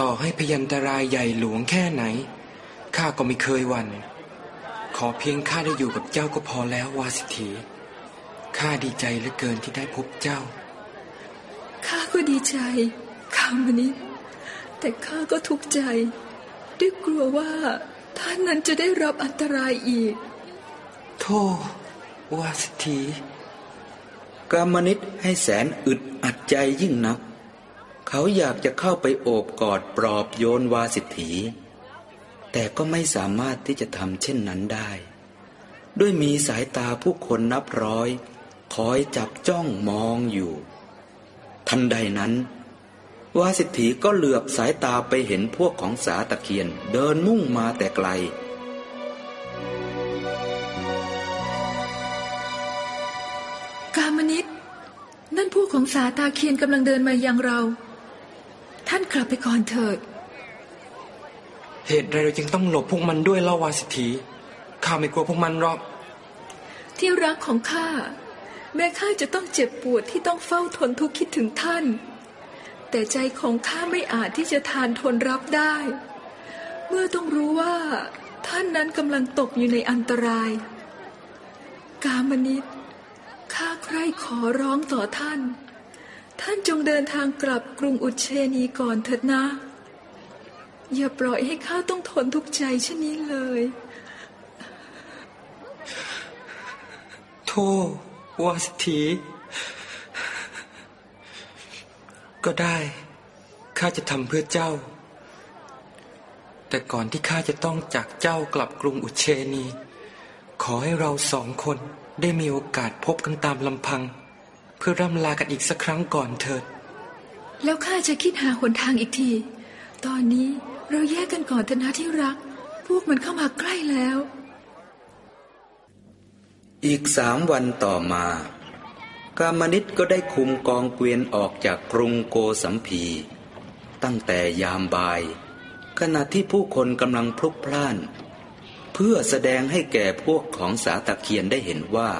Speaker 4: ต่อให้พยันตรายใหญ่หลวงแค่ไหนข้าก็ไม่เคยวัน ขอเพียงข้าได้อยู่กับเจ้าก็พอแล้ววาสิทธีข้าดีใจเหลือเกินที่ได้พบเจ้า
Speaker 1: ข้าก็ดีใจคามนิตแต่ข้าก็ทุกข์ใจ ด้วยกลัวว่าท่านนั้นจะได้รับอันตรายอีก
Speaker 4: โธ่วาสิทธี
Speaker 2: กามนิตให้แสนอึดอัดใจยิ่งนัก เขาอยากจะเข้าไปโอบกอดปลอบโยนวาสิทธีแต่ก็ไม่สามารถที่จะทำเช่นนั้นได้ ด้วยมีสายตาผู้คนนับร้อย คอยจับจ้องมองอยู่ ทันใดนั้น วาสิทธีก็เหลือบสายตาไปเห็นพวกของสาตะเคียนเดินมุ่งมาแต่ไกล
Speaker 1: กามนิตนั่นพวกของสาตาเคียนกำลังเดินมายังเรา ท่านกลับไปก่อนเถิด
Speaker 4: เหตุใดเราจึงต้องหลบพวกมันด้วยเล่าวาสิทธีข้าไม่กลัวพวกมันหรอก
Speaker 1: ที่รักของข้าแม้ข้าจะต้องเจ็บปวดที่ต้องเฝ้าทนทุกข์คิดถึงท่าน แต่ใจของข้าไม่อาจที่จะทานทนรับได้ เมื่อต้องรู้ว่า ท่านนั้นกำลังตกอยู่ในอันตราย กามนิต ข้าใคร่ขอร้องต่อท่าน ท่านจงเดินทางกลับกรุงอุเชนีก่อนเถิดนะ อย่าปล่อยให้ข้าต้องทนทุกข์ใจเช่นนี้เลย
Speaker 4: โธ่วาสิทีก็ได้ ข้าจะทำเพื่อเจ้า แต่ก่อนที่ข้าจะต้องจากเจ้ากลับกรุงอุเชนี ขอให้เราสองคน ได้มีโอกาสพบกันตามลำพัง เพื่อร่ำลากันอีกสักครั้งก่อนเถิด
Speaker 1: แล้วข้าจะคิดหาหนทางอีกที ตอนนี้เราแยกกันก่อนเถอะนะที่รัก พวกมันเข้ามาใกล้แล้ว
Speaker 2: อีกสามวันต่อมา กามนิตก็ได้คุมกองเกวียนออกจากกรุงโกสัมพี ตั้งแต่ยามบ่าย ขณะที่ผู้คนกำลังพลุกพล่านเพื่อแสดงให้แก่พวกของสาตะเคียนได้เห็นว่า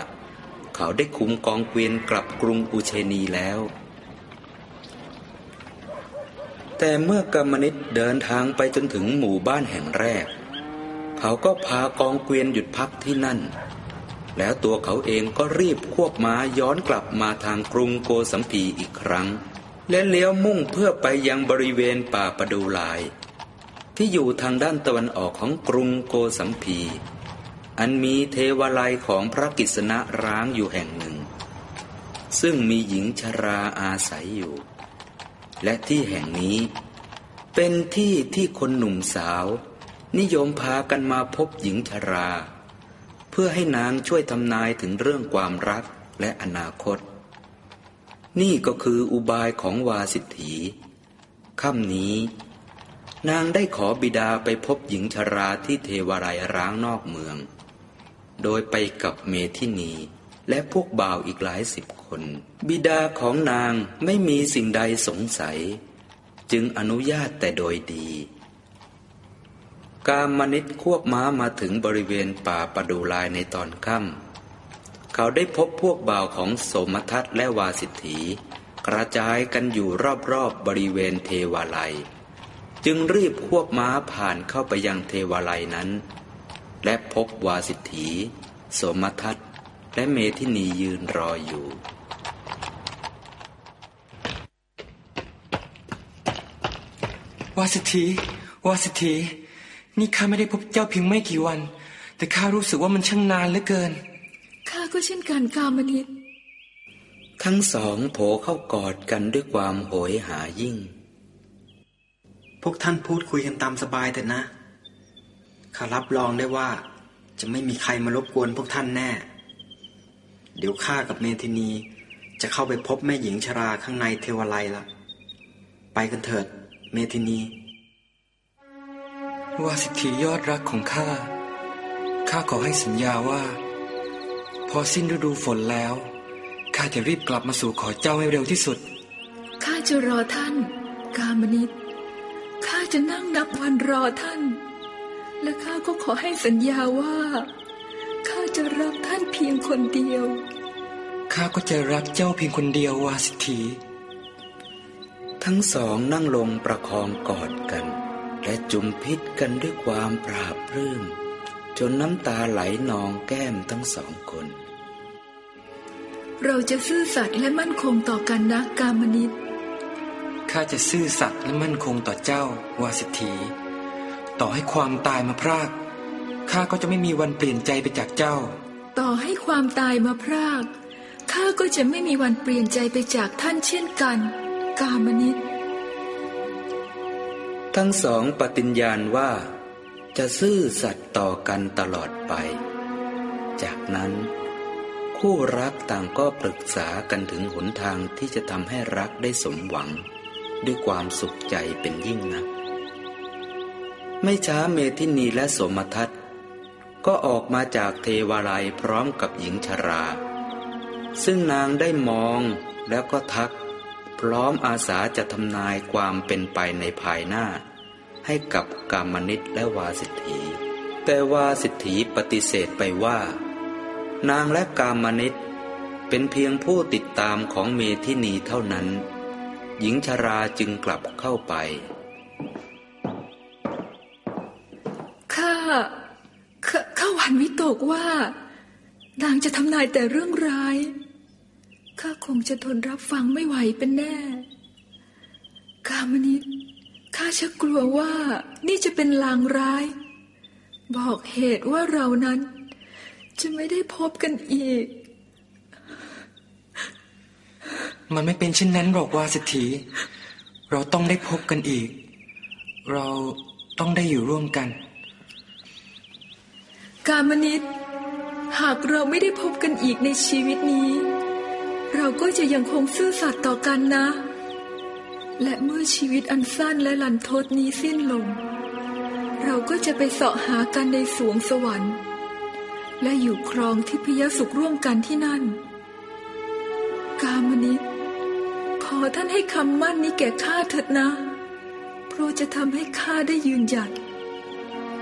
Speaker 2: เขาได้คุมกองเกวียนกลับกรุงอุเชนีแล้ว แต่เมื่อกรรมนิตเดินทางไปจนถึงหมู่บ้านแห่งแรก เขาก็พากองเกวียนหยุดพักที่นั่น แล้วตัวเขาเองก็รีบควบม้าย้อนกลับมาทางกรุงโกสัมพีอีกครั้ง และเลี้ยวมุ่งเพื่อไปยังบริเวณป่าประดูลาย ที่อยู่ทางด้านตะวันออกของกรุงโกสัมพี อันมีเทวาลัยของพระกิษณะร้างอยู่แห่งหนึ่ง ซึ่งมีหญิงชราอาศัยอยู่ และที่แห่งนี้ เป็นที่ที่คนหนุ่มสาว นิยมพากันมาพบหญิงชรา เพื่อให้นางช่วยทำนายถึงเรื่องความรักและอนาคต นี่ก็คืออุบายของวาสิทธีค่ำนี้ นางได้ขอบิดาไปพบหญิงชราที่เทวรายร้างนอกเมือง โดยไปกับเมทินีและพวกบ่าวอีกหลายสิบคน บิดาของนางไม่มีสิ่งใดสงสัย จึงอนุญาตแต่โดยดี กามนิตควบม้ามาถึงบริเวณป่าประดูลายในตอนค่ำเขาได้พบพวกบ่าวของโสมทัตและวาสิทธีกระจายกันอยู่รอบๆบบริเวณเทวาลัย จึงรีบควบม้าผ่านเข้าไปยังเทวาลัยนั้น และพบวาสิทธีโสมทัตและเมทินียืนรออยู่
Speaker 4: วาสิทธีวาสิทธีนี่ข้าไม่ได้พบเจ้าเพียงไม่กี่วัน แต่ข้ารู้สึกว่ามันช่างนานเหลือเกิน
Speaker 1: ข้าก็เช่นกันกามนิต
Speaker 2: ทั้งสองโผเข้ากอดกันด้วยความโหยหายิ่ง
Speaker 3: พวกท่านพูดคุยกันตามสบายแต่นะข้ารับรองได้ว่า จะไม่มีใครมารบกวนพวกท่านแน่ เดี๋ยวข้ากับเมธินีจะเข้าไปพบแม่หญิงชราข้างในเทวไลยละไปกันเถิด เมธินี
Speaker 4: ว่าสิทธียอดรักของข้า ข้าขอให้สัญญาว่า พอสิ้นฤดูฝนแล้ว ข้าจะรีบกลับมาสู่ขอเจ้าให้เร็วที่สุด
Speaker 1: ข้าจะรอท่าน กามนิต ข้าจะนั่งนับวันรอท่าน และข้าก็ขอให้สัญญาว่า ข้าจะรักท่านเพียงคนเดียว
Speaker 4: ข้าก็จะรักเจ้าเพียงคนเดียววาสิทธี
Speaker 2: ทั้งสองนั่งลงประคองกอดกัน และจุมพิษกันด้วยความปราบปลื้มจนน้ำตาไหลนองแก้มทั้งสองคน
Speaker 1: เราจะซื่อสัตย์และมั่นคงต่อกันนะกามนิต
Speaker 4: ข้าจะซื่อสัตย์และมั่นคงต่อเจ้าวาสิทธีต่อให้ความตายมาพรากข้าก็จะไม่มีวันเปลี่ยนใจไปจากเจ้า
Speaker 1: ต่อให้ความตายมาพรากข้าก็จะไม่มีวันเปลี่ยนใจไปจากท่านเช่นกัน กามนิต
Speaker 2: ทั้งสองปฏิญญาณว่า จะซื่อสัตย์ต่อกันตลอดไป จากนั้น คู่รักต่างก็ปรึกษากันถึงหนทางที่จะทำให้รักได้สมหวัง ด้วยความสุขใจเป็นยิ่งนัก ไม่ช้าเมทินีและสมทัตก็ออกมาจากเทวาลัยพร้อมกับหญิงชรา ซึ่งนางได้มองแล้วก็ทัก พร้อมอาสาจะทำนายความเป็นไปในภายหน้า ให้กับกามนิตและวาสิทธี แต่วาสิทธีปฏิเสธไปว่า นางและกามนิตเป็นเพียงผู้ติดตามของเมทินีเท่านั้น หญิงชราจึงกลับเข้าไป
Speaker 1: ข้าข้าข้าหวั่นวิตกว่า นางจะทำนายแต่เรื่องร้าย ข้าคงจะทนรับฟังไม่ไหวเป็นแน่ กามนิตข้าชักกลัวว่านี่จะเป็นลางร้าย บอกเหตุว่าเรานั้น จะไม่ได้พบกันอีก
Speaker 4: มันไม่เป็นเช่นนั้นหรอกว่าสิทธีเราต้องได้พบกันอีก เราต้องได้อยู่ร่วมกัน
Speaker 1: กามนิตหากเราไม่ได้พบกันอีกในชีวิตนี้ เราก็จะยังคงซื่อสัตย์ต่อกันนะ และเมื่อชีวิตอันสั้นและลันทดนี้สิ้นลง เราก็จะไปเสาะหากันในสวงสวรรค์ และอยู่ครองทิพยสุขร่วมกันที่นั่น กามนิต ขอท่านให้คำมั่นนี้แก่ข้าเถิดนะ เพราะจะทำให้ข้าได้ยืนหยัด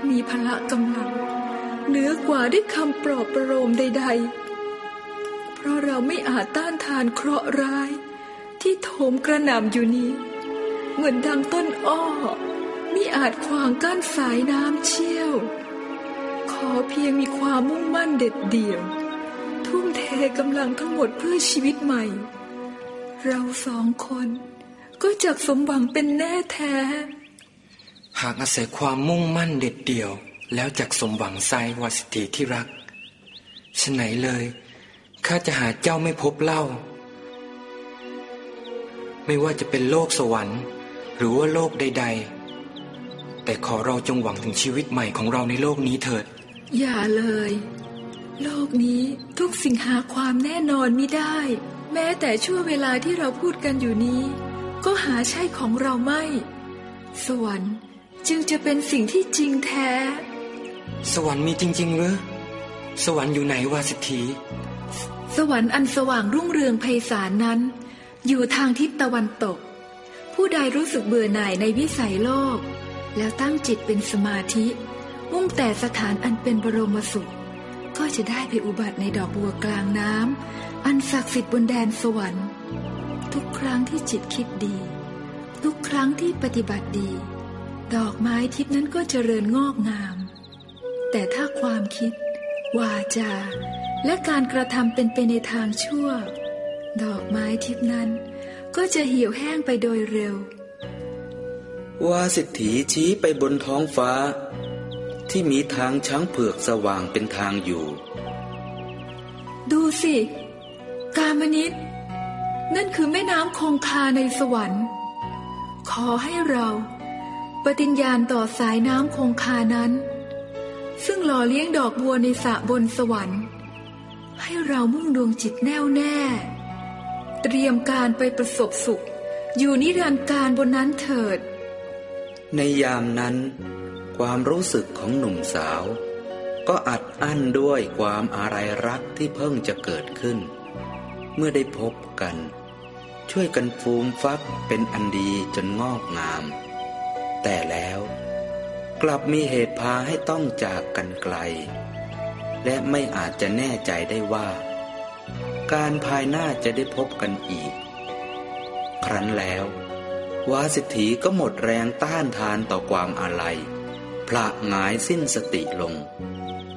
Speaker 1: มีพละกำลังเหนือกว่าด้วยคำปลอบประโลมใด ๆ เพราะเราไม่อาจต้านทานเคราะห์ร้าย ที่โถมกระหน่ำอยู่นี้ เหมือนดังต้นอ้อมิอาจขวางกั้นสายน้ำเชี่ยว ขอเพียงมีความมุ่งมั่นเด็ดเดี่ยว ทุ่มเทกำลังทั้งหมดเพื่อชีวิตใหม่ เราสองคน ก็จะสมหวังเป็นแน่แท้
Speaker 4: หากอาศัยความมุ่งมั่นเด็ดเดี่ยว แล้วจักสมหวังไซวาสิตีที่รักฉไหนเลยข้าจะหาเจ้าไม่พบเล่า ไม่ว่าจะเป็นโลกสวรรค์ หรือว่าโลกใด ๆ แต่ขอเราจงหวังถึงชีวิตใหม่ของเราในโลกนี้เถิด
Speaker 1: อย่าเลย โลกนี้ทุกสิ่งหาความแน่นอนไม่ได้ แม้แต่ช่วงเวลาที่เราพูดกันอยู่นี้ ก็หาใช่ของเราไม่ สวรรค์จึงจะเป็นสิ่งที่จริงแท้
Speaker 4: สวรรค์มีจริงๆหรือสวรรค์อยู่ไหนวาสิทธี
Speaker 1: สวรรค์อันสว่างรุ่งเรืองไพศาลนั้น อยู่ทางทิศตะวันตก ผู้ใดรู้สึกเบื่อหน่ายในวิสัยโลก แล้วตั้งจิตเป็นสมาธิ มุ่งแต่สถานอันเป็นบรมสุข ก็จะได้ไปอุบัติในดอกบัวกลางน้ำ อันศักดิ์สิทธิ์บนแดนสวรรค์ ทุกครั้งที่จิตคิดดี ทุกครั้งที่ปฏิบัติดี ดอกไม้ทิพนั้นก็เจริญงอกงาม แต่ถ้าความคิด วาจา และการกระทำเป็นไปในทางชั่ว ดอกไม้ทิพนั้นก็จะเหี่ยวแห้งไปโดยเร็ว
Speaker 2: วาสิทธีชี้ไปบนท้องฟ้า ที่มีทางช้างเผือกสว่างเป็นทางอยู่
Speaker 1: ดูสิ กามนิตนั่นคือแม่น้ำคงคาในสวรรค์ ขอให้เราปฏิญญาณต่อสายน้ำคงคานั้น ซึ่งหล่อเลี้ยงดอกบัวในสระบนสวรรค์ ให้เรามุ่งดวงจิตแน่วแน่ เตรียมการไปประสบสุข อยู่นิรันดร์การบนนั้นเถิด
Speaker 2: ในยามนั้น ความรู้สึกของหนุ่มสาว ก็อัดอั้นด้วยความอาลัยรักที่เพิ่งจะเกิดขึ้น เมื่อได้พบกัน ช่วยกันฟูมฟักเป็นอันดีจนงอกงาม แต่แล้วกลับมีเหตุพาให้ต้องจากกันไกล และไม่อาจจะแน่ใจได้ว่า การภายหน้าจะได้พบกันอีก ครั้นแล้ววาสิทธีก็หมดแรงต้านทานต่อความอาลัยพระหงายสิ้นสติลง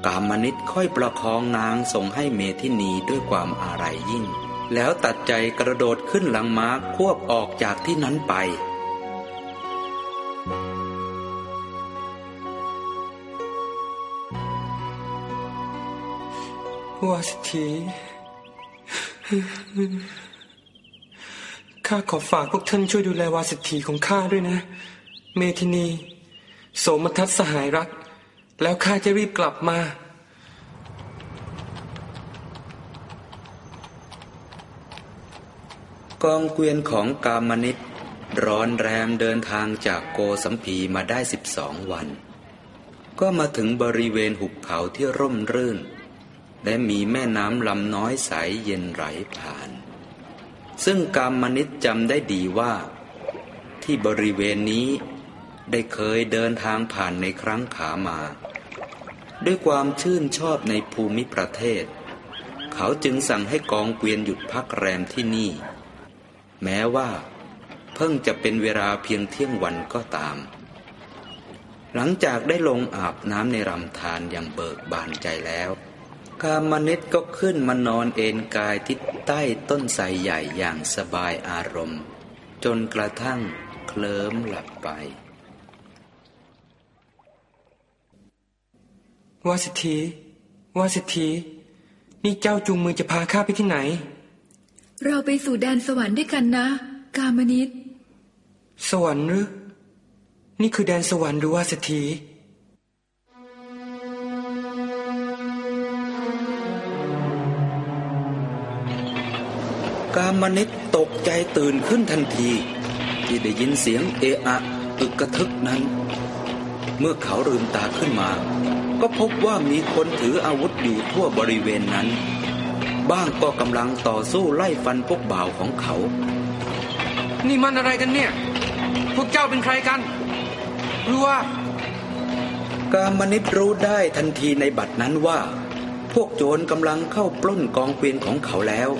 Speaker 2: กามนิตค่อยประคองนางส่งให้เมธินีด้วยความอาลัยยิ่ง แล้วตัดใจกระโดดขึ้นหลังม้าควบออกจากที่นั้นไป
Speaker 4: วาสิทีข้าขอฝากพวกท่านช่วยดูแลวาสิทีของข้าด้วยนะ เมธินี โสมทัศน์สหายรัก แล้วข้าจะรีบกลับมา
Speaker 2: กองเกวียนของกามนิตร้อนแรมเดินทางจากโกสัมพีมาได้สิบสองวัน ก็มาถึงบริเวณหุบเขาที่ร่มรื่น และมีแม่น้ำลำน้อยใสเย็นไหลผ่าน ซึ่งกามนิตจำได้ดีว่า ที่บริเวณนี้ได้เคยเดินทางผ่านในครั้งขามา ด้วยความชื่นชอบในภูมิประเทศ เขาจึงสั่งให้กองเกวียนหยุดพักแรมที่นี่ แม้ว่า เพิ่งจะเป็นเวลาเพียงเที่ยงวันก็ตาม หลังจากได้ลงอาบน้ำในลำธารอย่างเบิกบานใจแล้วกามนิตก็ขึ้นมานอนเอนกายที่ใต้ต้นไทรใหญ่อย่างสบายอารมณ์ จนกระทั่งเคลิ้มหลับไป
Speaker 4: วาสิทธีวาสิทธีนี่เจ้าจูงมือจะพาข้าไปที่ไหน
Speaker 1: เราไปสู่แดนสวรรค์ด้วยกันนะ กามนิต
Speaker 4: สวรรค์หรือนี่คือแดนสวรรค์หรือวาสิทธี
Speaker 2: กามนิตตกใจตื่นขึ้นทันที ที่ได้ยินเสียงเอะอะอึกกระทึกนั้น เมื่อเขาลืมตาขึ้นมา ก็พบว่ามีคนถืออาวุธอยู่ทั่วบริเวณนั้น บ้างก็กำลังต่อสู้ไล่ฟันพวกบ่าวของเขา
Speaker 4: นี่มันอะไรกันเนี่ย พวกเจ้าเป็นใครกันรู้ว่า
Speaker 2: กามนิตรู้ได้ทันทีในบัดนั้นว่า พวกโจรกำลังเข้าปล้นกองเกวียนของเขาแล้ว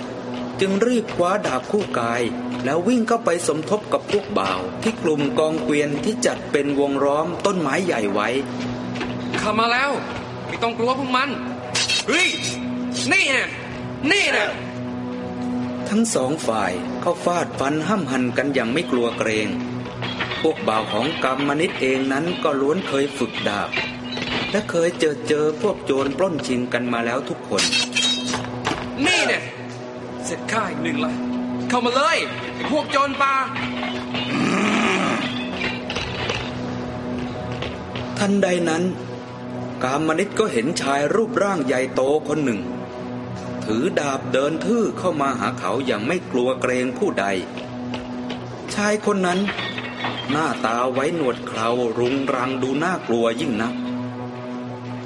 Speaker 2: จึงจึงรีบคว้าดาบคู่กาย แล้ววิ่งเข้าไปสมทบกับพวกบ่าว ที่กลุ่มกองเกวียนที่จัดเป็นวงล้อมต้นไม้ใหญ่ไว้
Speaker 4: เข้ามาแล้ว ไม่ต้องกลัวพวกมันเฮ้ยนี่นะ นี่นะ
Speaker 2: ทั้งสองฝ่ายเข้าฟาดฟันห้ำหันกันอย่างไม่กลัวเกรง พวกบ่าวของกรรมนิตเองนั้นก็ล้วนเคยฝึกดาบ และเคยเจอเจอพวกโจรปล้นชิงกันมาแล้วทุกคน
Speaker 4: นี่นะเสร็จข้าอีกหนึ่งละเข้ามาเลยไอ้พวกโจรป่า
Speaker 2: ทันใดนั้น กามนิตก็เห็นชายรูปร่างใหญ่โตคนหนึ่ง ถือดาบเดินทื่อเข้ามาหาเขาอย่างไม่กลัวเกรงผู้ใด ชายคนนั้น หน้าตาไว้หนวดเครารุงรังดูน่ากลัวยิ่งนัก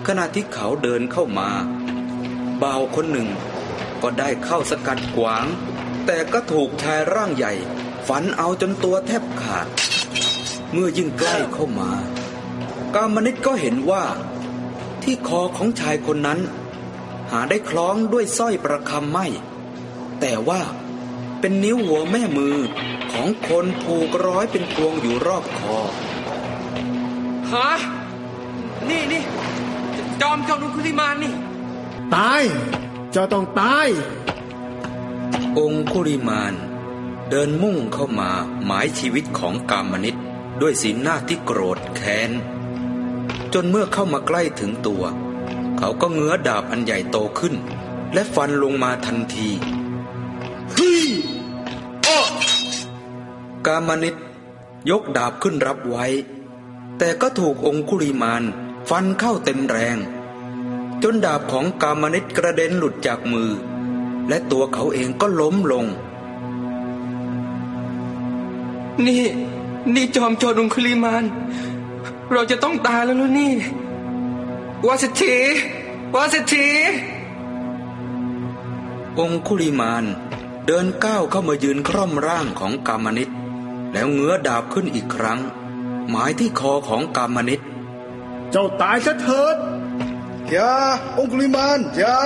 Speaker 2: ขณะที่เขาเดินเข้ามาเบาคนหนึ่ง ก็ได้เข้าสกัดขวาง แต่ก็ถูกชายร่างใหญ่ ฝันเอาจนตัวแทบขาด เมื่อยิ่งใกล้เข้ามากามนิตก็เห็นว่า ที่คอของชายคนนั้น หาได้คล้องด้วยสร้อยประคำไม่ แต่ว่าเป็นนิ้วหัวแม่มือของคนผูกร้อยเป็นพวงอยู่รอบคอ
Speaker 4: ฮะนี่นี่จอมโจรอุคุลิมานนี่
Speaker 11: ตาย เจ้าต้องตาย
Speaker 2: องคุริมานเดินมุ่งเข้ามาหมายชีวิตของกามนิตด้วยสีหน้าที่โกรธแค้น จนเมื่อเข้ามาใกล้ถึงตัว เขาก็เงื้อดาบอันใหญ่โตขึ้น และฟันลงมาทันทีกามนิตยกดาบขึ้นรับไว้ แต่ก็ถูกองคุริมานฟันเข้าเต็มแรง จนดาบของกามนิตกระเด็นหลุดจากมือ และตัวเขาเองก็ล้มลง
Speaker 4: นี่ นี่จอมโจรอุคุลิมาน เราจะต้องตายแล้วนะนี่ วาสิทธีวาสิทธี
Speaker 2: องคุลิมานเดินก้าวเข้ามายืนคร่อมร่างของกามนิตแล้วเงื้อดาบขึ้นอีกครั้ง หมายที่คอของกามนิต
Speaker 11: เจ้าตายซะเถิดอย่าองคุลิมานอย่า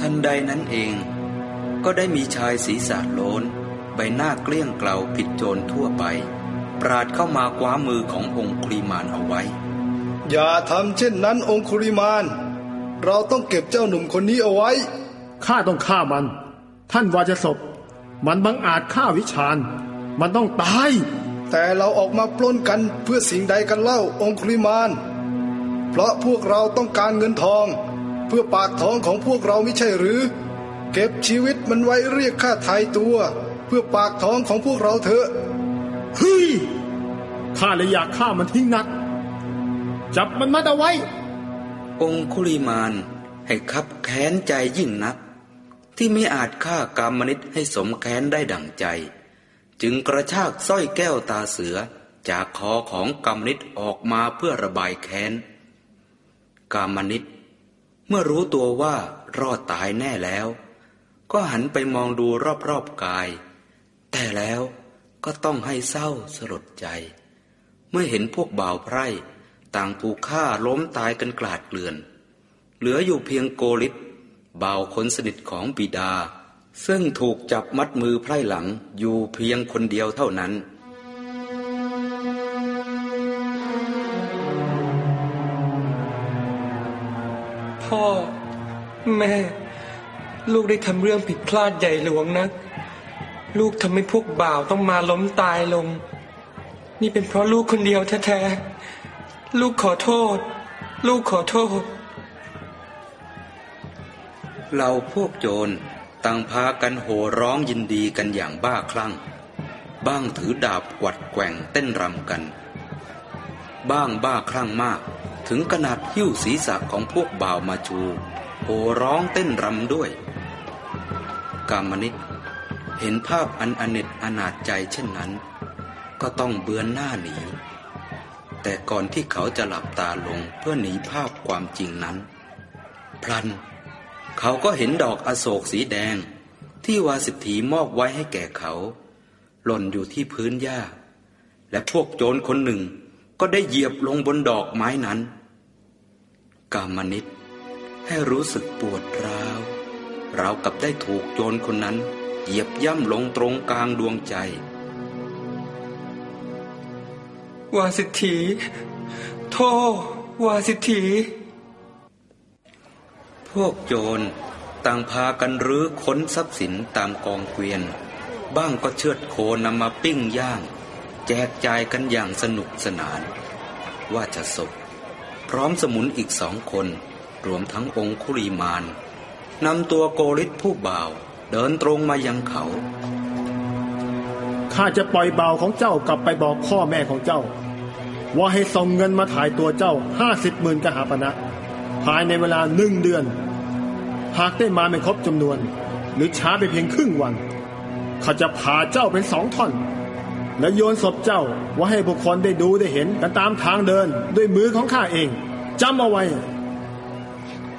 Speaker 2: ทันใดนั้นเอง ก็ได้มีชายศีรษะโลนใบหน้าเกลี้ยงเกลาผิดโจรทั่วไป ปราดเข้ามาคว้ามือขององคุลิมานเอาไว้
Speaker 11: อย่าทำเช่นนั้นองคุลิมาน เราต้องเก็บเจ้าหนุ่มคนนี้เอาไว้
Speaker 15: ข้าต้องฆ่ามัน ท่านวาจะศพ มันบังอาจฆ่าวิชาญมันต้องตาย
Speaker 11: แต่เราออกมาปล้นกันเพื่อสิ่งใดกันเล่าองคุลิมาน เพราะพวกเราต้องการเงินทอง เพื่อปากท้องของพวกเราไม่ใช่หรือ เก็บชีวิตมันไว้เรียกค่าไทยตัว เพื่อปากท้องของพวกเราเถอะ
Speaker 15: เฮ้ยข้าเลยอยากฆ่ามันทิ้งนัก จับมันมัดเอาไว้
Speaker 2: องคุลิมานให้คับแค้นใจยิ่งนัก ที่ไม่อาจฆ่ากามนิตให้สมแค้นได้ดั่งใจ จึงกระชากสร้อยแก้วตาเสือจากคอของกามนิตออกมาเพื่อระบายแค้น กามนิตเมื่อรู้ตัวว่ารอดตายแน่แล้ว ก็หันไปมองดูรอบๆกาย แต่แล้วก็ต้องให้เศร้าสลดใจ เมื่อเห็นพวกบ่าวไพร่ ต่างถูกฆ่าล้มตายกันกลาดเกลื่อน เหลืออยู่เพียงโกลิตบ่าวคนสนิทของบิดา ซึ่งถูกจับมัดมือไพร่หลังอยู่เพียงคนเดียวเท่านั้น
Speaker 4: พ่อ แม่ ลูกได้ทำเรื่องผิดพลาดใหญ่หลวงนะลูกทำให้พวกบ่าวต้องมาล้มตายลง นี่เป็นเพราะลูกคนเดียวแท้ๆ ลูกขอโทษ ลูกขอโทษ
Speaker 2: เราพวกโจรต่างพากันโห่ร้องยินดีกันอย่างบ้าคลั่ง บ้างถือดาบกวัดแกว่งเต้นรำกัน บ้างบ้าคลั่งมาก ถึงขนาดหิ้วศีรษะของพวกบ่าวมาชูโห่ร้องเต้นรำด้วย กามนิตเห็นภาพอันอเนจอนาจใจเช่นนั้น ก็ต้องเบือนหน้าหนี แต่ก่อนที่เขาจะหลับตาลงเพื่อหนีภาพความจริงนั้น พลัน เขาก็เห็นดอกอโศกสีแดง ที่วาสิทธีมอบไว้ให้แก่เขา หล่นอยู่ที่พื้นหญ้า และพวกโจรคนหนึ่งก็ได้เหยียบลงบนดอกไม้นั้น กามนิตให้รู้สึกปวดร้าวราวกับได้ถูกโจรคนนั้น เหยียบย่ำลงตรงกลางดวงใจ
Speaker 4: วาสิทธีโทวาสิทธี
Speaker 2: พวกโจรต่างพากันรื้อค้นทรัพย์สินตามกองเกวียน บ้างก็เชือดโคนำมาปิ้งย่าง แจกจ่ายกันอย่างสนุกสนาน ว่าจะศพ พร้อมสมุนอีกสองคน รวมทั้งองคุลีมานนำตัวโกริศผู้บ่าวเดินตรงมายังเขา
Speaker 15: ข้าจะปล่อยบ่าวของเจ้ากลับไปบอกพ่อแม่ของเจ้า ว่าให้ส่งเงินมาถ่ายตัวเจ้าห้าสิบหมื่นกหาปณะภายในเวลาหนึ่งเดือน หากได้มาไม่ครบจำนวน หรือช้าไปเพียงครึ่งวัน เขาจะพาเจ้าเป็นสองท่อน และโยนศพเจ้าว่าให้บุคคลได้ดูได้เห็นกันตามทางเดินด้วยมือของข้าเองจำเอาไว้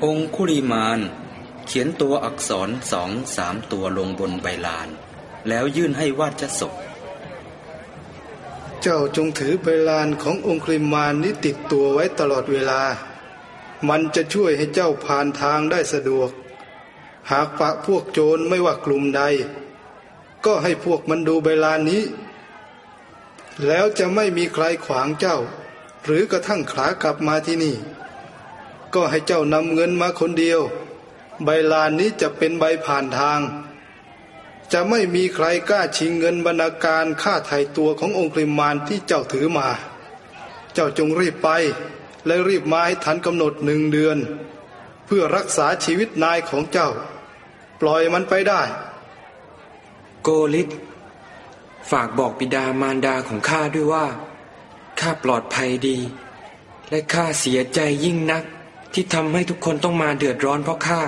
Speaker 2: องคุลีมานเขียนตัวอักษรสองสามตัวลงบนใบลาน แล้วยื่นให้วาดศพ
Speaker 11: เจ้าจงถือใบลานขององคริมานนี้ติดตัวไว้ตลอดเวลา มันจะช่วยให้เจ้าผ่านทางได้สะดวก หากปะพวกโจรไม่ว่ากลุ่มใด ก็ให้พวกมันดูใบลานนี้ แล้วจะไม่มีใครขวางเจ้า หรือกระทั่งขากลับมาที่นี่ ก็ให้เจ้านำเงินมาคนเดียว ใบลานนี้จะเป็นใบผ่านทาง จะไม่มีใครกล้าชิงเงินบรรณาการค่าไถ่ตัวขององค์คริมานที่เจ้าถือมา เจ้าจงรีบไป และรีบมาให้ทันกำหนดหนึ่งเดือน เพื่อรักษาชีวิตนายของเจ้า ปล่อยมันไปได้
Speaker 4: โกลิศฝากบอกบิดามารดาของข้าด้วยว่าข้าปลอดภัยดี และข้าเสียใจยิ่งนักที่ทำให้ทุกคนต้องมาเดือดร้อนเพราะข้า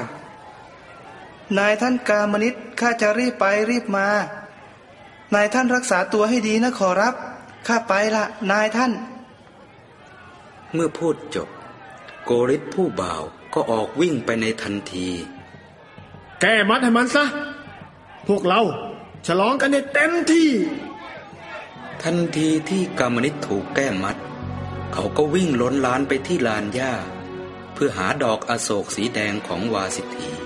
Speaker 16: นายท่านกามนิตข้าจะรีบไปรีบมา นายท่านรักษาตัวให้ดีนะขอรับ ข้าไปละ นายท่าน
Speaker 2: เมื่อพูดจบ โกริศผู้บ่าวก็ออกวิ่งไปในทันที
Speaker 15: แก้มัดให้มันซะ พวกเราฉลองกันในเต็มที่
Speaker 2: ทันทีที่กามนิตถูกแก้มัด เขาก็วิ่งล้นลานไปที่ลานหญ้า เพื่อหาดอกอโศกสีแดงของวาสิทธี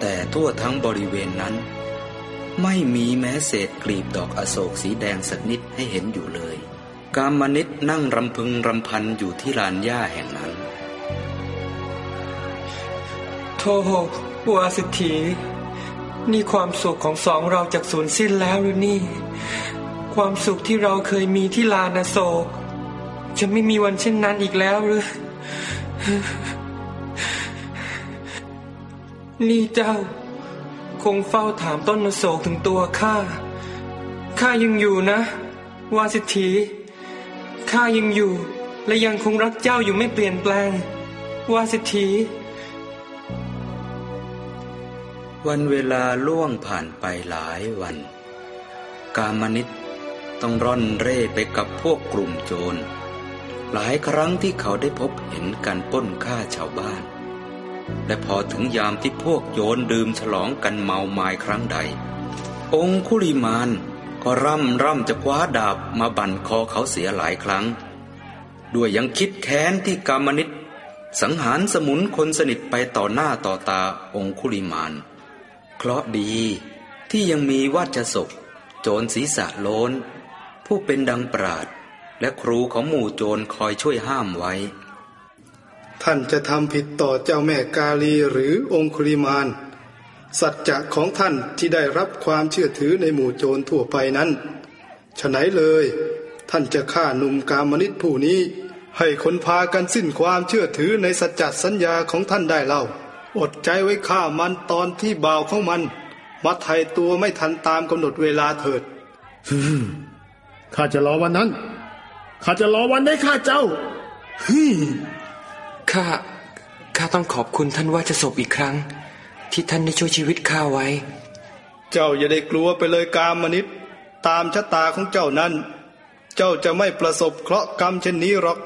Speaker 2: แต่ทั่วทั้งบริเวณนั้น ไม่มีแม้เศษกลีบดอกอโศกสีแดงสักนิดให้เห็นอยู่เลย กามนิตนั่งรำพึงรำพันอยู่ที่ลานหญ้าแห่งนั้น
Speaker 4: โธ่วาสิทธีนี่ความสุขของสองเราจากสูญสิ้นแล้วหรือนี่ ความสุขที่เราเคยมีที่ลานอโศก จะไม่มีวันเช่นนั้นอีกแล้วหรือ นี่เจ้า คงเฝ้าถามต้นโศกถึงตัวข้า ข้ายังอยู่นะ วาสิทธีข้ายังอยู่ และยังคงรักเจ้าอยู่ไม่เปลี่ยนแปลง วาสิทธี
Speaker 2: วันเวลาล่วงผ่านไปหลายวัน กามนิตต้องร่อนเร่ไปกับพวกกลุ่มโจร หลายครั้งที่เขาได้พบเห็นการป้นฆ่าชาวบ้าน และพอถึงยามที่พวกโจรดื่มฉลองกันเมาไม้ครั้งใด องคุลิมานก็ร่ำร่ำจะคว้าดาบมาบั่นคอเขาเสียหลายครั้ง ด้วยยังคิดแค้นที่กามนิตสังหารสมุนคนสนิทไปต่อหน้าต่อตาองคุลิมาน เคราะห์ดีที่ยังมีวัชศกโจรศีรษะโลนผู้เป็นดังปราดและครูของหมู่โจรคอยช่วยห้ามไว้
Speaker 11: ท่านจะทำผิดต่อเจ้าแม่กาลีหรือองคุลิมาน สัจจะของท่านที่ได้รับความเชื่อถือในหมู่โจรทั่วไปนั้นฉะไหนเลย ท่านจะฆ่าหนุ่มกามนิตผู้นี้ ให้คนพากันสิ้นความเชื่อถือในสัจจะสัญญาของท่านได้เล่า อดใจไว้ฆ่ามันตอนที่บ่าวของมันมาไทยตัวไม่ทันตามกำหนดเวลาเถิด
Speaker 15: ข้าจะรอวันนั้น ข้าจะรอวันได้ฆ่าเจ้าฮึ่
Speaker 4: ข้าข้าต้องขอบคุณท่านว่าจะศพอีกครั้ง ที่ท่านได้ช่วยชีวิตข้าไว้
Speaker 11: เจ้าอย่าได้กลัวไปเลยกามนิตตามชะตาของเจ้านั้น เจ้าจะไม่ประสบเคราะห์กรรมเช่นนี้หรอก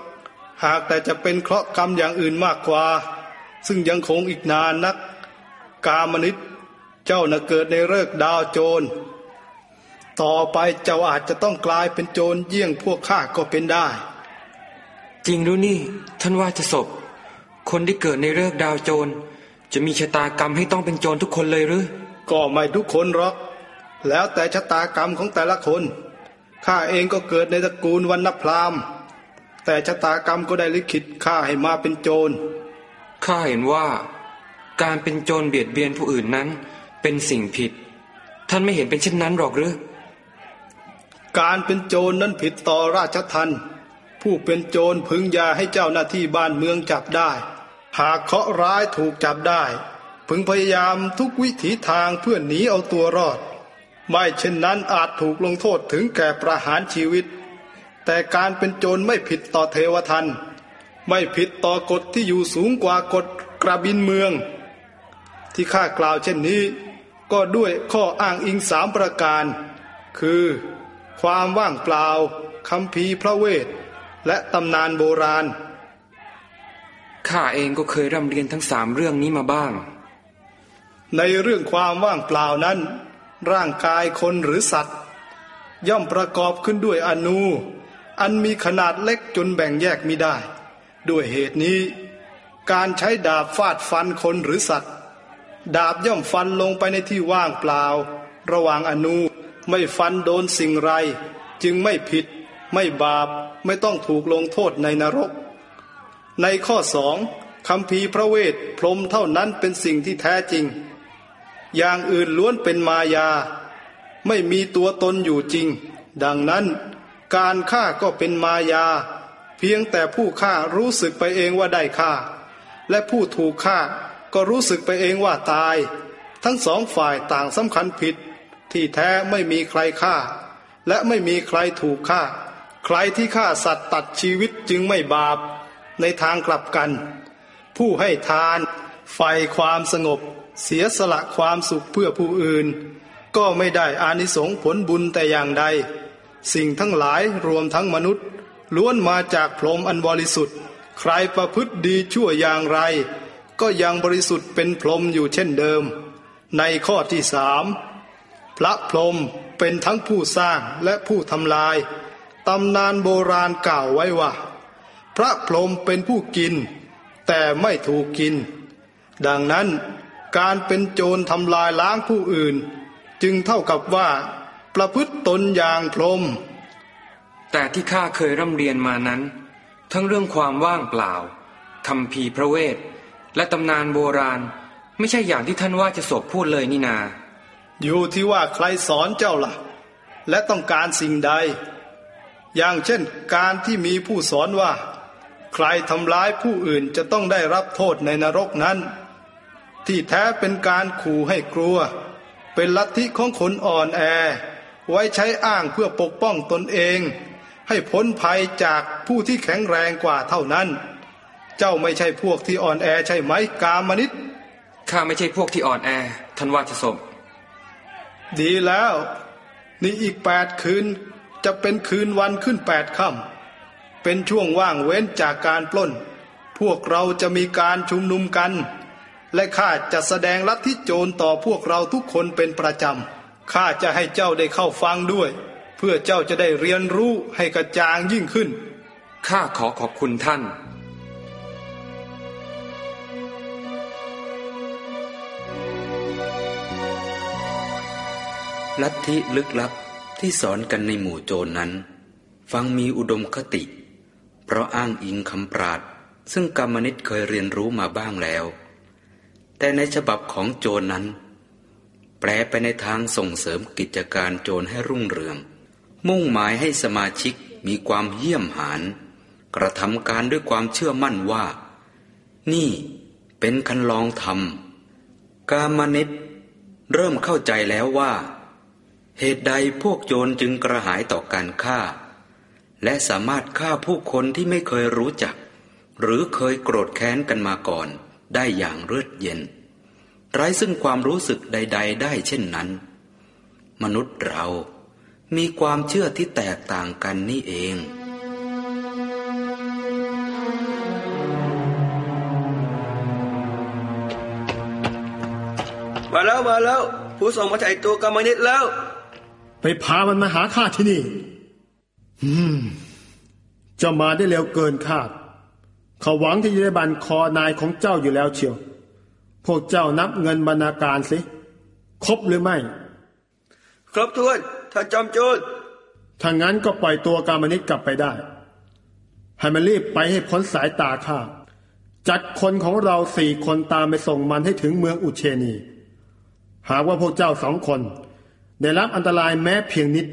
Speaker 11: หากแต่จะเป็นเคราะห์กรรมอย่างอื่นมากกว่า ซึ่งยังคงอีกนานนัก กามนิตเจ้าน่ะเกิดในเลิกษ์ดาวโจร ต่อไปเจ้าอาจจะต้องกลายเป็นโจรเยี่ยงพวกข้าก็เป็นได้
Speaker 4: จริงหรือนี่ ท่านว่าจะศพ คนที่เกิดในเลิกษ์ดาวโจร จะมีชะตากรรมให้ต้องเป็นโจรทุกคนเลยหรือ
Speaker 11: ก็ไม่ทุกคนหรอก แล้วแต่ชะตากรรมของแต่ละคน ข้าเองก็เกิดในตระกูลวันนพรามแต่ชะตากรรมก็ได้ลิขิตข้าให้มาเป็นโจร
Speaker 4: ข้าเห็นว่า การเป็นโจรเบียดเบียนผู้อื่นนั้น เป็นสิ่งผิด ท่านไม่เห็นเป็นเช่นนั้นหรอกหรือ
Speaker 11: การเป็นโจรนั้นผิดต่อราชทันผู้เป็นโจรพึงอย่าให้เจ้าหน้าที่บ้านเมืองจับได้ หากเคราะร้ายถูกจับได้ พึงพยายามทุกวิถีทางเพื่อหนีเอาตัวรอด ไม่เช่นนั้นอาจถูกลงโทษถึงแก่ประหารชีวิต แต่การเป็นโจรไม่ผิดต่อเทวทัน ไม่ผิดต่อกฎที่อยู่สูงกว่ากฎกระบินเมือง ที่ข้ากล่าวเช่นนี้ ก็ด้วยข้ออ้างอิงสามประการ คือ ความว่างเปล่าคำพีพระเวทและตำนานโบราณ
Speaker 4: ข้าเองก็เคยร่ำเรียนทั้งสามเรื่องนี้มาบ้าง
Speaker 11: ในเรื่องความว่างเปล่านั้น ร่างกายคนหรือสัตว์ ย่อมประกอบขึ้นด้วยอนู อันมีขนาดเล็กจนแบ่งแยกไมิได้ ด้วยเหตุนี้ การใช้ดาบฟาดฟันคนหรือสัตว์ ดาบย่อมฟันลงไปในที่ว่างเปล่า ระหว่างอนูไม่ฟันโดนสิ่งไร จึงไม่ผิด ไม่บาปไม่ต้องถูกลงโทษในนรก ในข้อสองคำพีพระเวทพรมเท่านั้นเป็นสิ่งที่แท้จริง อย่างอื่นล้วนเป็นมายา ไม่มีตัวตนอยู่จริง ดังนั้น การฆ่าก็เป็นมายา เพียงแต่ผู้ฆ่ารู้สึกไปเองว่าได้ฆ่า และผู้ถูกฆ่าก็รู้สึกไปเองว่าตาย ทั้งสองฝ่ายต่างสำคัญผิด ที่แท้ไม่มีใครฆ่า และไม่มีใครถูกฆ่า ใครที่ฆ่าสัตว์ตัดชีวิตจึงไม่บาป ในทางกลับกัน ผู้ให้ทานไฟความสงบ เสียสละความสุขเพื่อผู้อื่น ก็ไม่ได้อานิสงส์ผลบุญแต่อย่างใด สิ่งทั้งหลายรวมทั้งมนุษย์ ล้วนมาจากพรหมอันบริสุทธิ์ ใครประพฤติดีชั่วอย่างไร ก็ยังบริสุทธิ์เป็นพรหมอยู่เช่นเดิม ในข้อที่สามพระพรหมเป็นทั้งผู้สร้างและผู้ทำลายตำนานโบราณกล่าวไว้ว่า พระพรหมเป็นผู้กิน แต่ไม่ถูกกิน ดังนั้นการเป็นโจรทำลายล้างผู้อื่น จึงเท่ากับว่า ประพฤติตนอย่างพรหม
Speaker 4: แต่ที่ข้าเคยร่ำเรียนมานั้น ทั้งเรื่องความว่างเปล่าคำพีร์พระเวท และตำนานโบราณ ไม่ใช่อย่างที่ท่านว่าจะศพพูดเลยนี่นา
Speaker 11: อยู่ที่ว่าใครสอนเจ้าล่ะ และต้องการสิ่งใด อย่างเช่นการที่มีผู้สอนว่า ใครทำร้ายผู้อื่นจะต้องได้รับโทษในนรกนั้น ที่แท้เป็นการขู่ให้กลัว เป็นลัทธิของคนอ่อนแอ ไว้ใช้อ้างเพื่อปกป้องตนเอง ให้พ้นภัยจากผู้ที่แข็งแรงกว่าเท่านั้น เจ้าไม่ใช่พวกที่อ่อนแอใช่ไหมกามนิต
Speaker 4: ข้าไม่ใช่พวกที่อ่อนแอท่านว่าจะศพ
Speaker 11: ดีแล้ว นี่อีกแปดคืนจะเป็นคืนวันขึ้นแปดค่ำ เป็นช่วงว่างเว้นจากการปล้น พวกเราจะมีการชุมนุมกัน และข้าจะแสดงลัทธิโจรต่อพวกเราทุกคนเป็นประจำข้าจะให้เจ้าได้เข้าฟังด้วย เพื่อเจ้าจะได้เรียนรู้ให้กระจ่างยิ่งขึ้น
Speaker 4: ข้าขอขอบคุณท่าน
Speaker 2: ลัทธิลึกลับที่สอนกันในหมู่โจรนั้น ฟังมีอุดมคติ เพราะอ้างอิงคำปราดซึ่งกรรมนิตเคยเรียนรู้มาบ้างแล้ว แต่ในฉบับของโจรนั้น แปลไปในทางส่งเสริมกิจการโจรให้รุ่งเรือง มุ่งหมายให้สมาชิกมีความเยี่ยมหานกระทำการด้วยความเชื่อมั่นว่า นี่เป็นคันลองธรรม กามนิตเริ่มเข้าใจแล้วว่า เหตุใดพวกโจรจึงกระหายต่อการฆ่า และสามารถฆ่าผู้คนที่ไม่เคยรู้จัก หรือเคยโกรธแค้นกันมาก่อน ได้อย่างเลือดเย็น ไร้ซึ่งความรู้สึกใด ๆ ได้เช่นนั้น มนุษย์เรามีความเชื่อที่แตกต่างกันนี่เอง
Speaker 17: มาแล้วมาแล้ว ผู้ส่งมาจากตัวกรรมนิตแล้ว
Speaker 15: ไปพามันมาหาข้าที่นี่อืม เจ้ามาได้เร็วเกินคาดเขาหวังที่จะได้บันคอนายของเจ้าอยู่แล้วเชียว พวกเจ้านับเงินบรรณาการสิ ครบหรือไม่
Speaker 17: ครบถ้วนท่านจอมโจร
Speaker 15: ถ้างั้นก็ปล่อยตัวกามนิตกลับไปได้ ให้มันรีบไปให้พ้นสายตาข้า จัดคนของเราสี่คนตามไปส่งมันให้ถึงเมืองอุเชนี หากว่าพวกเจ้าสองคน ได้รับอันตรายแม้เพียงนิด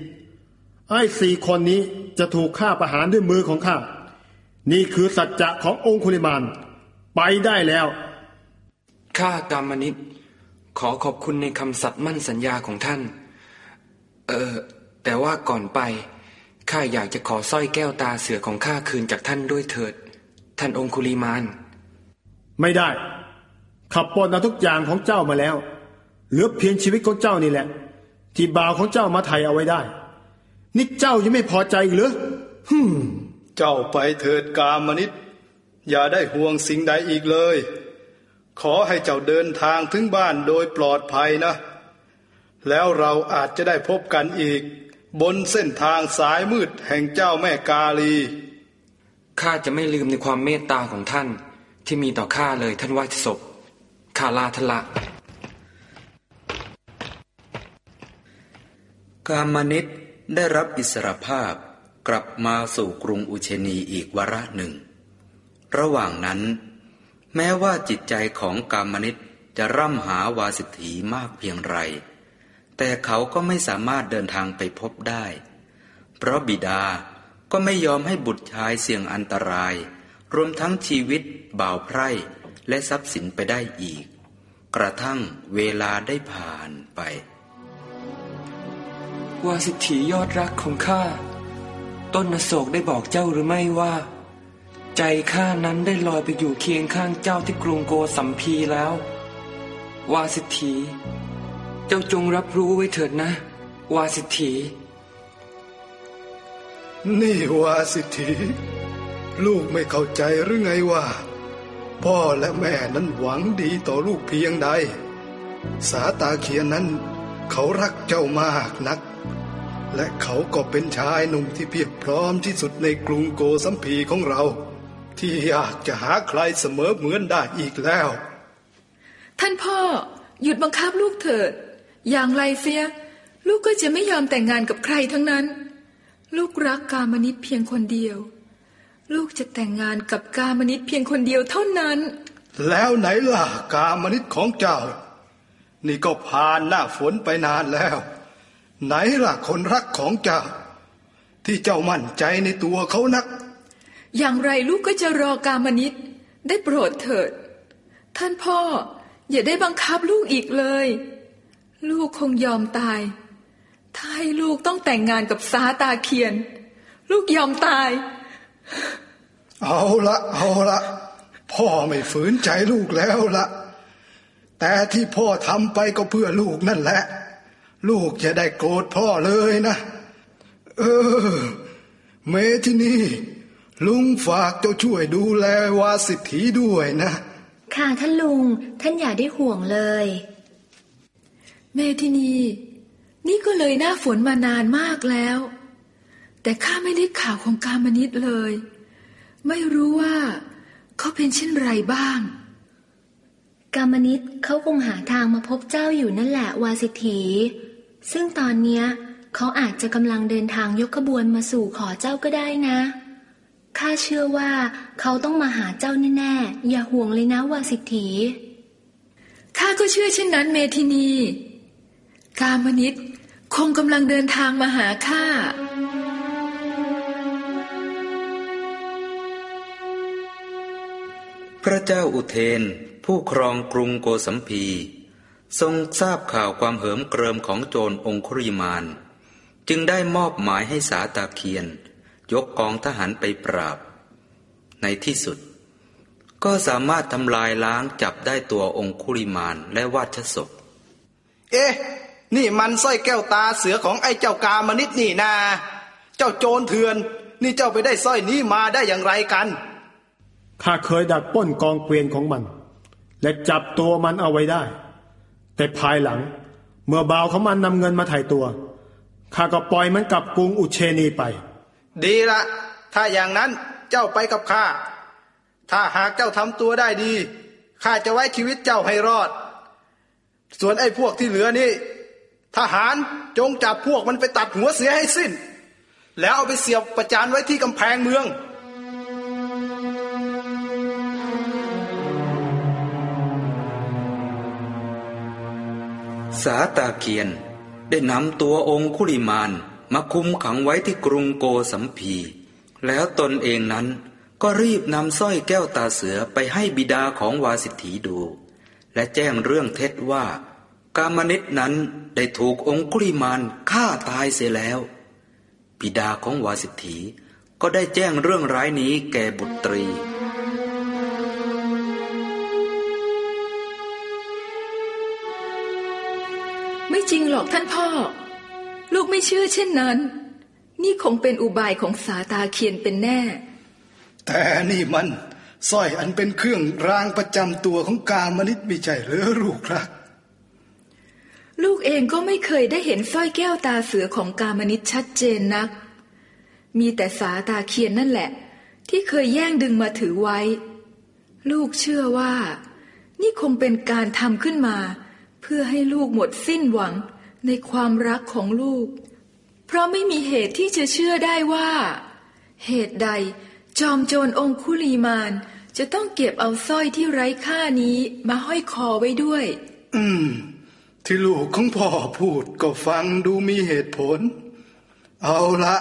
Speaker 15: ไอ้สี่คนนี้จะถูกฆ่าประหารด้วยมือของข้า นี่คือสัจจะขององคุลิมาน ไปได้แล้ว
Speaker 4: ข้ากามนิตขอขอบคุณในคำสัตย์มั่นสัญญาของท่าน เออแต่ว่าก่อนไป ข้าอยากจะขอสร้อยแก้วตาเสือของข้าคืนจากท่านด้วยเถิด ท่านองคุลีมาน
Speaker 15: ไม่ได้ ขับปล้นเอาทุกอย่างของเจ้ามาแล้ว เหลือเพียงชีวิตของเจ้านี่แหละ ที่บ่าวของเจ้ามาไถ่เอาไว้ได้ นี่เจ้ายังไม่พอใจอีกเหรือฮึม
Speaker 11: เจ้าไปเถิดกามนิตอย่าได้ห่วงสิ่งใดอีกเลย ขอให้เจ้าเดินทางถึงบ้านโดยปลอดภัยนะ แล้วเราอาจจะได้พบกันอีก บนเส้นทางสายมืดแห่งเจ้าแม่กาลี
Speaker 4: ข้าจะไม่ลืมในความเมตตาของท่านที่มีต่อข้าเลยท่านวาทศพข้าลาทนละ
Speaker 2: กามนิต ได้รับอิสรภาพกลับมาสู่กรุงอุเชนีอีกวาระหนึ่ง ระหว่างนั้น แม้ว่าจิตใจของกามนิตจะร่ำหาวาสิทธีมากเพียงไร แต่เขาก็ไม่สามารถเดินทางไปพบได้ เพราะบิดาก็ไม่ยอมให้บุตรชายเสี่ยงอันตราย รวมทั้งชีวิต บ่าวไพร่และทรัพย์สินไปได้อีก กระทั่งเวลาได้ผ่านไป
Speaker 4: วาสิทธียอดรักของข้า ต้นโศกได้บอกเจ้าหรือไม่ว่า ใจข้านั้นได้ลอยไปอยู่เคียงข้างเจ้าที่กรุงโกสัมพีแล้ว วาสิทธีเจ้าจงรับรู้ไว้เถิดนะ วาสิทธี
Speaker 11: นี่วาสิทธีลูกไม่เข้าใจหรือไงว่า พ่อและแม่นั้นหวังดีต่อลูกเพียงใด สาตาเคียนนั้น เขารักเจ้ามากนัก และเขาก็เป็นชายหนุ่มที่เพียบพร้อมที่สุดในกรุงโกสัมพีของเรา ที่อยากจะหาใครเสมอเหมือนได้อีกแล้ว
Speaker 1: ท่านพ่อหยุดบังคับลูกเถิด อย่างไรเสีย ลูกก็จะไม่ยอมแต่งงานกับใครทั้งนั้น ลูกรักกามนิตเพียงคนเดียว ลูกจะแต่งงานกับกามนิตเพียงคนเดียวเท่านั้น
Speaker 11: แล้วไหนล่ะกามนิตของเจ้า นี่ก็ผ่านหน้าฝนไปนานแล้ว ไหนล่ะคนรักของเจ้า ที่เจ้ามั่นใจในตัวเขานัก
Speaker 1: อย่างไรลูกก็จะรอกามนิตได้โปรดเถิด ท่านพ่ออย่าได้บังคับลูกอีกเลย ลูกคงยอมตาย ถ้าให้ลูกต้องแต่งงานกับสาตาเคียน ลูกยอมตาย
Speaker 11: เอาละเอาละพ่อไม่ฝืนใจลูกแล้วละแต่ที่พ่อทำไปก็เพื่อลูกนั่นแหละ ลูกจะได้โกรธพ่อเลยนะ เออ เมทินี่ ลุงฝากเจ้าช่วยดูแลวาสิทธีด้วยนะ
Speaker 13: ค่ะท่านลุงท่านอย่าได้ห่วงเลย
Speaker 1: เมทินี นี่ก็เลยหน้าฝนมานานมากแล้ว แต่ข้าไม่ได้ข่าวของกามนิตเลย ไม่รู้ว่าเขาเป็นเช่นไรบ้าง
Speaker 13: กามนิตเขาคงหาทางมาพบเจ้าอยู่นั่นแหละวาสิทธีซึ่งตอนเนี้ยเขาอาจจะกำลังเดินทางยกขบวนมาสู่ขอเจ้าก็ได้นะ ข้าเชื่อว่าเขาต้องมาหาเจ้าแน่ๆ อย่าห่วงเลยนะวาสิทธี
Speaker 1: ข้าก็เชื่อเช่นนั้นเมทินี กามนิตคงกำลังเดินทางมาหาข้า
Speaker 2: พระเจ้าอุเทน ผู้ครองกรุงโกสัมพี ทรงทราบข่าวความเหิมเกริมของโจรองคุริมาน จึงได้มอบหมายให้สาตาเคียน ยกกองทหารไปปราบ ในที่สุด ก็สามารถทำลายล้างจับได้ตัวองคุริมานและวาชศพ
Speaker 11: เอ๊ะ นี่มันสร้อยแก้วตาเสือของไอ้เจ้ากามนิดนี่นา เจ้าโจรเถื่อน นี่เจ้าไปได้สร้อยนี้มาได้อย่างไรกัน
Speaker 15: ข้าเคยดักปล้นกองเกวียนของมัน และจับตัวมันเอาไว้ได้ แต่ภายหลัง เมื่อบ่าวของมันนำเงินมาถ่ายตัวข้าก็ปล่อยมันกลับกรุงอุเชนีไป
Speaker 11: ดีละ ถ้าอย่างนั้นเจ้าไปกับข้า ถ้าหากเจ้าทำตัวได้ดีข้าจะไว้ชีวิตเจ้าให้รอด ส่วนไอ้พวกที่เหลือนี่ทหารจงจับพวกมันไปตัดหัวเสียให้สิ้น แล้วเอาไปเสียบประจานไว้ที่กำแพงเมือง
Speaker 2: สาตาเคียน ได้นำตัวองคุลิมานมาคุมขังไว้ที่กรุงโกสัมพี แล้วตนเองนั้นก็รีบนำสร้อยแก้วตาเสือไปให้บิดาของวาสิทธีดู และแจ้งเรื่องเท็จว่า กามนิตนั้นได้ถูกองคุลิมานฆ่าตายเสียแล้ว บิดาของวาสิทธีก็ได้แจ้งเรื่องร้ายนี้แก่บุตรี
Speaker 1: ไม่จริงหรอกท่านพ่อ ลูกไม่เชื่อเช่นนั้น นี่คงเป็นอุบายของสาตาเคียนเป็นแน่
Speaker 11: แต่นี่มันสร้อยอันเป็นเครื่องรางประจำตัวของกามนิตมิใช่หรือลูกครับ
Speaker 1: ลูกเองก็ไม่เคยได้เห็นสร้อยแก้วตาเสือของกามนิตชัดเจนนัก มีแต่สาตาเคียนนั่นแหละ ที่เคยแย่งดึงมาถือไว้ ลูกเชื่อว่า นี่คงเป็นการทำขึ้นมา เพื่อให้ลูกหมดสิ้นหวังในความรักของลูก เพราะไม่มีเหตุที่จะเชื่อได้ว่า เหตุใดจอมโจรองคุลีมานจะต้องเก็บเอาสร้อยที่ไร้ค่านี้มาห้อยคอไว้ด้วย
Speaker 11: อืม ที่ลูกของพ่อพูดก็ฟังดูมีเหตุผล เอาละ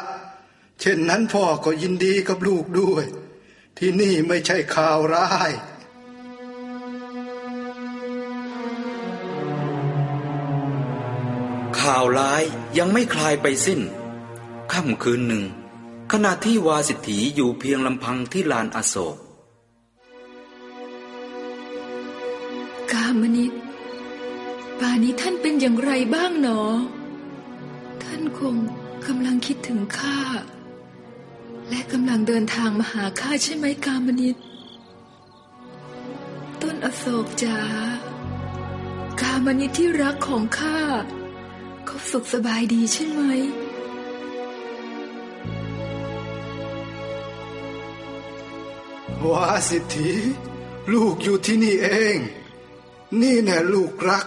Speaker 11: เช่นนั้นพ่อก็ยินดีกับลูกด้วย ที่นี่ไม่ใช่ข่าวร้าย
Speaker 2: ข่าวร้ายยังไม่คลายไปสิ้น ค่ำคืนหนึ่ง ขณะที่วาสิทธีอยู่เพียงลำพังที่ลานอโศก
Speaker 1: กามนิตป่านนี้ท่านเป็นอย่างไรบ้างหนอ ท่านคงกำลังคิดถึงข้า และกำลังเดินทางมาหาข้าใช่ไหมกามนิตต้นอโศกจ๋ากามนิตที่รักของข้า เขาสุขสบายดีใช่ไหม
Speaker 11: วาสิทธีลูกอยู่ที่นี่เอง นี่แน่ลูกรัก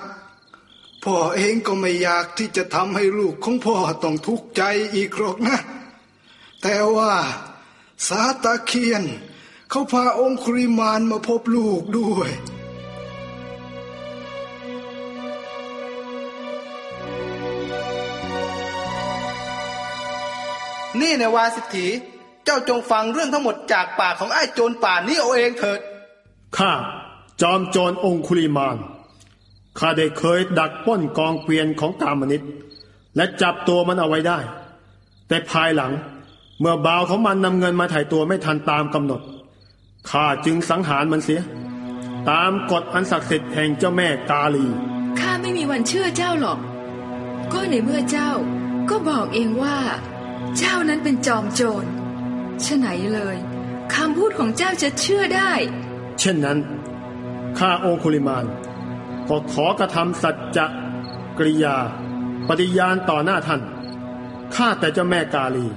Speaker 11: พ่อเองก็ไม่อยากที่จะทำให้ลูกของพ่อต้องทุกข์ใจอีกหรอกนะ แต่ว่าสาตาเคียน เขาพาองคุริมานมาพบลูกด้วย นี่ในวาสิทธีเจ้าจงฟังเรื่องทั้งหมดจากปากของไอ้โจรป่านี้เอาเองเถิด
Speaker 15: ข้า จอมโจรองคุลิมาน ข้าได้เคยดักปล้นกองเกวียนของกามนิตและจับตัวมันเอาไว้ได้ แต่ภายหลังเมื่อบ่าวของมันนำเงินมาถ่ายตัวไม่ทันตามกำหนด ข้าจึงสังหารมันเสีย ตามกฎอันศักดิ์สิทธิ์แห่งเจ้าแม่กาลี
Speaker 1: ข้าไม่มีวันเชื่อเจ้าหรอก ก็ในเมื่อเจ้าก็บอกเองว่า เจ้านั้นเป็นจอมโจรฉะไหนเลยคำพูดของเจ้าจะเชื่อได้
Speaker 15: เช่นนั้น ข้าองคุลิมานก็ขอกระทำสัจจะกริยา ปฏิญาณต่อหน้าท่าน ข้าแต่เจ้าแม่กาลี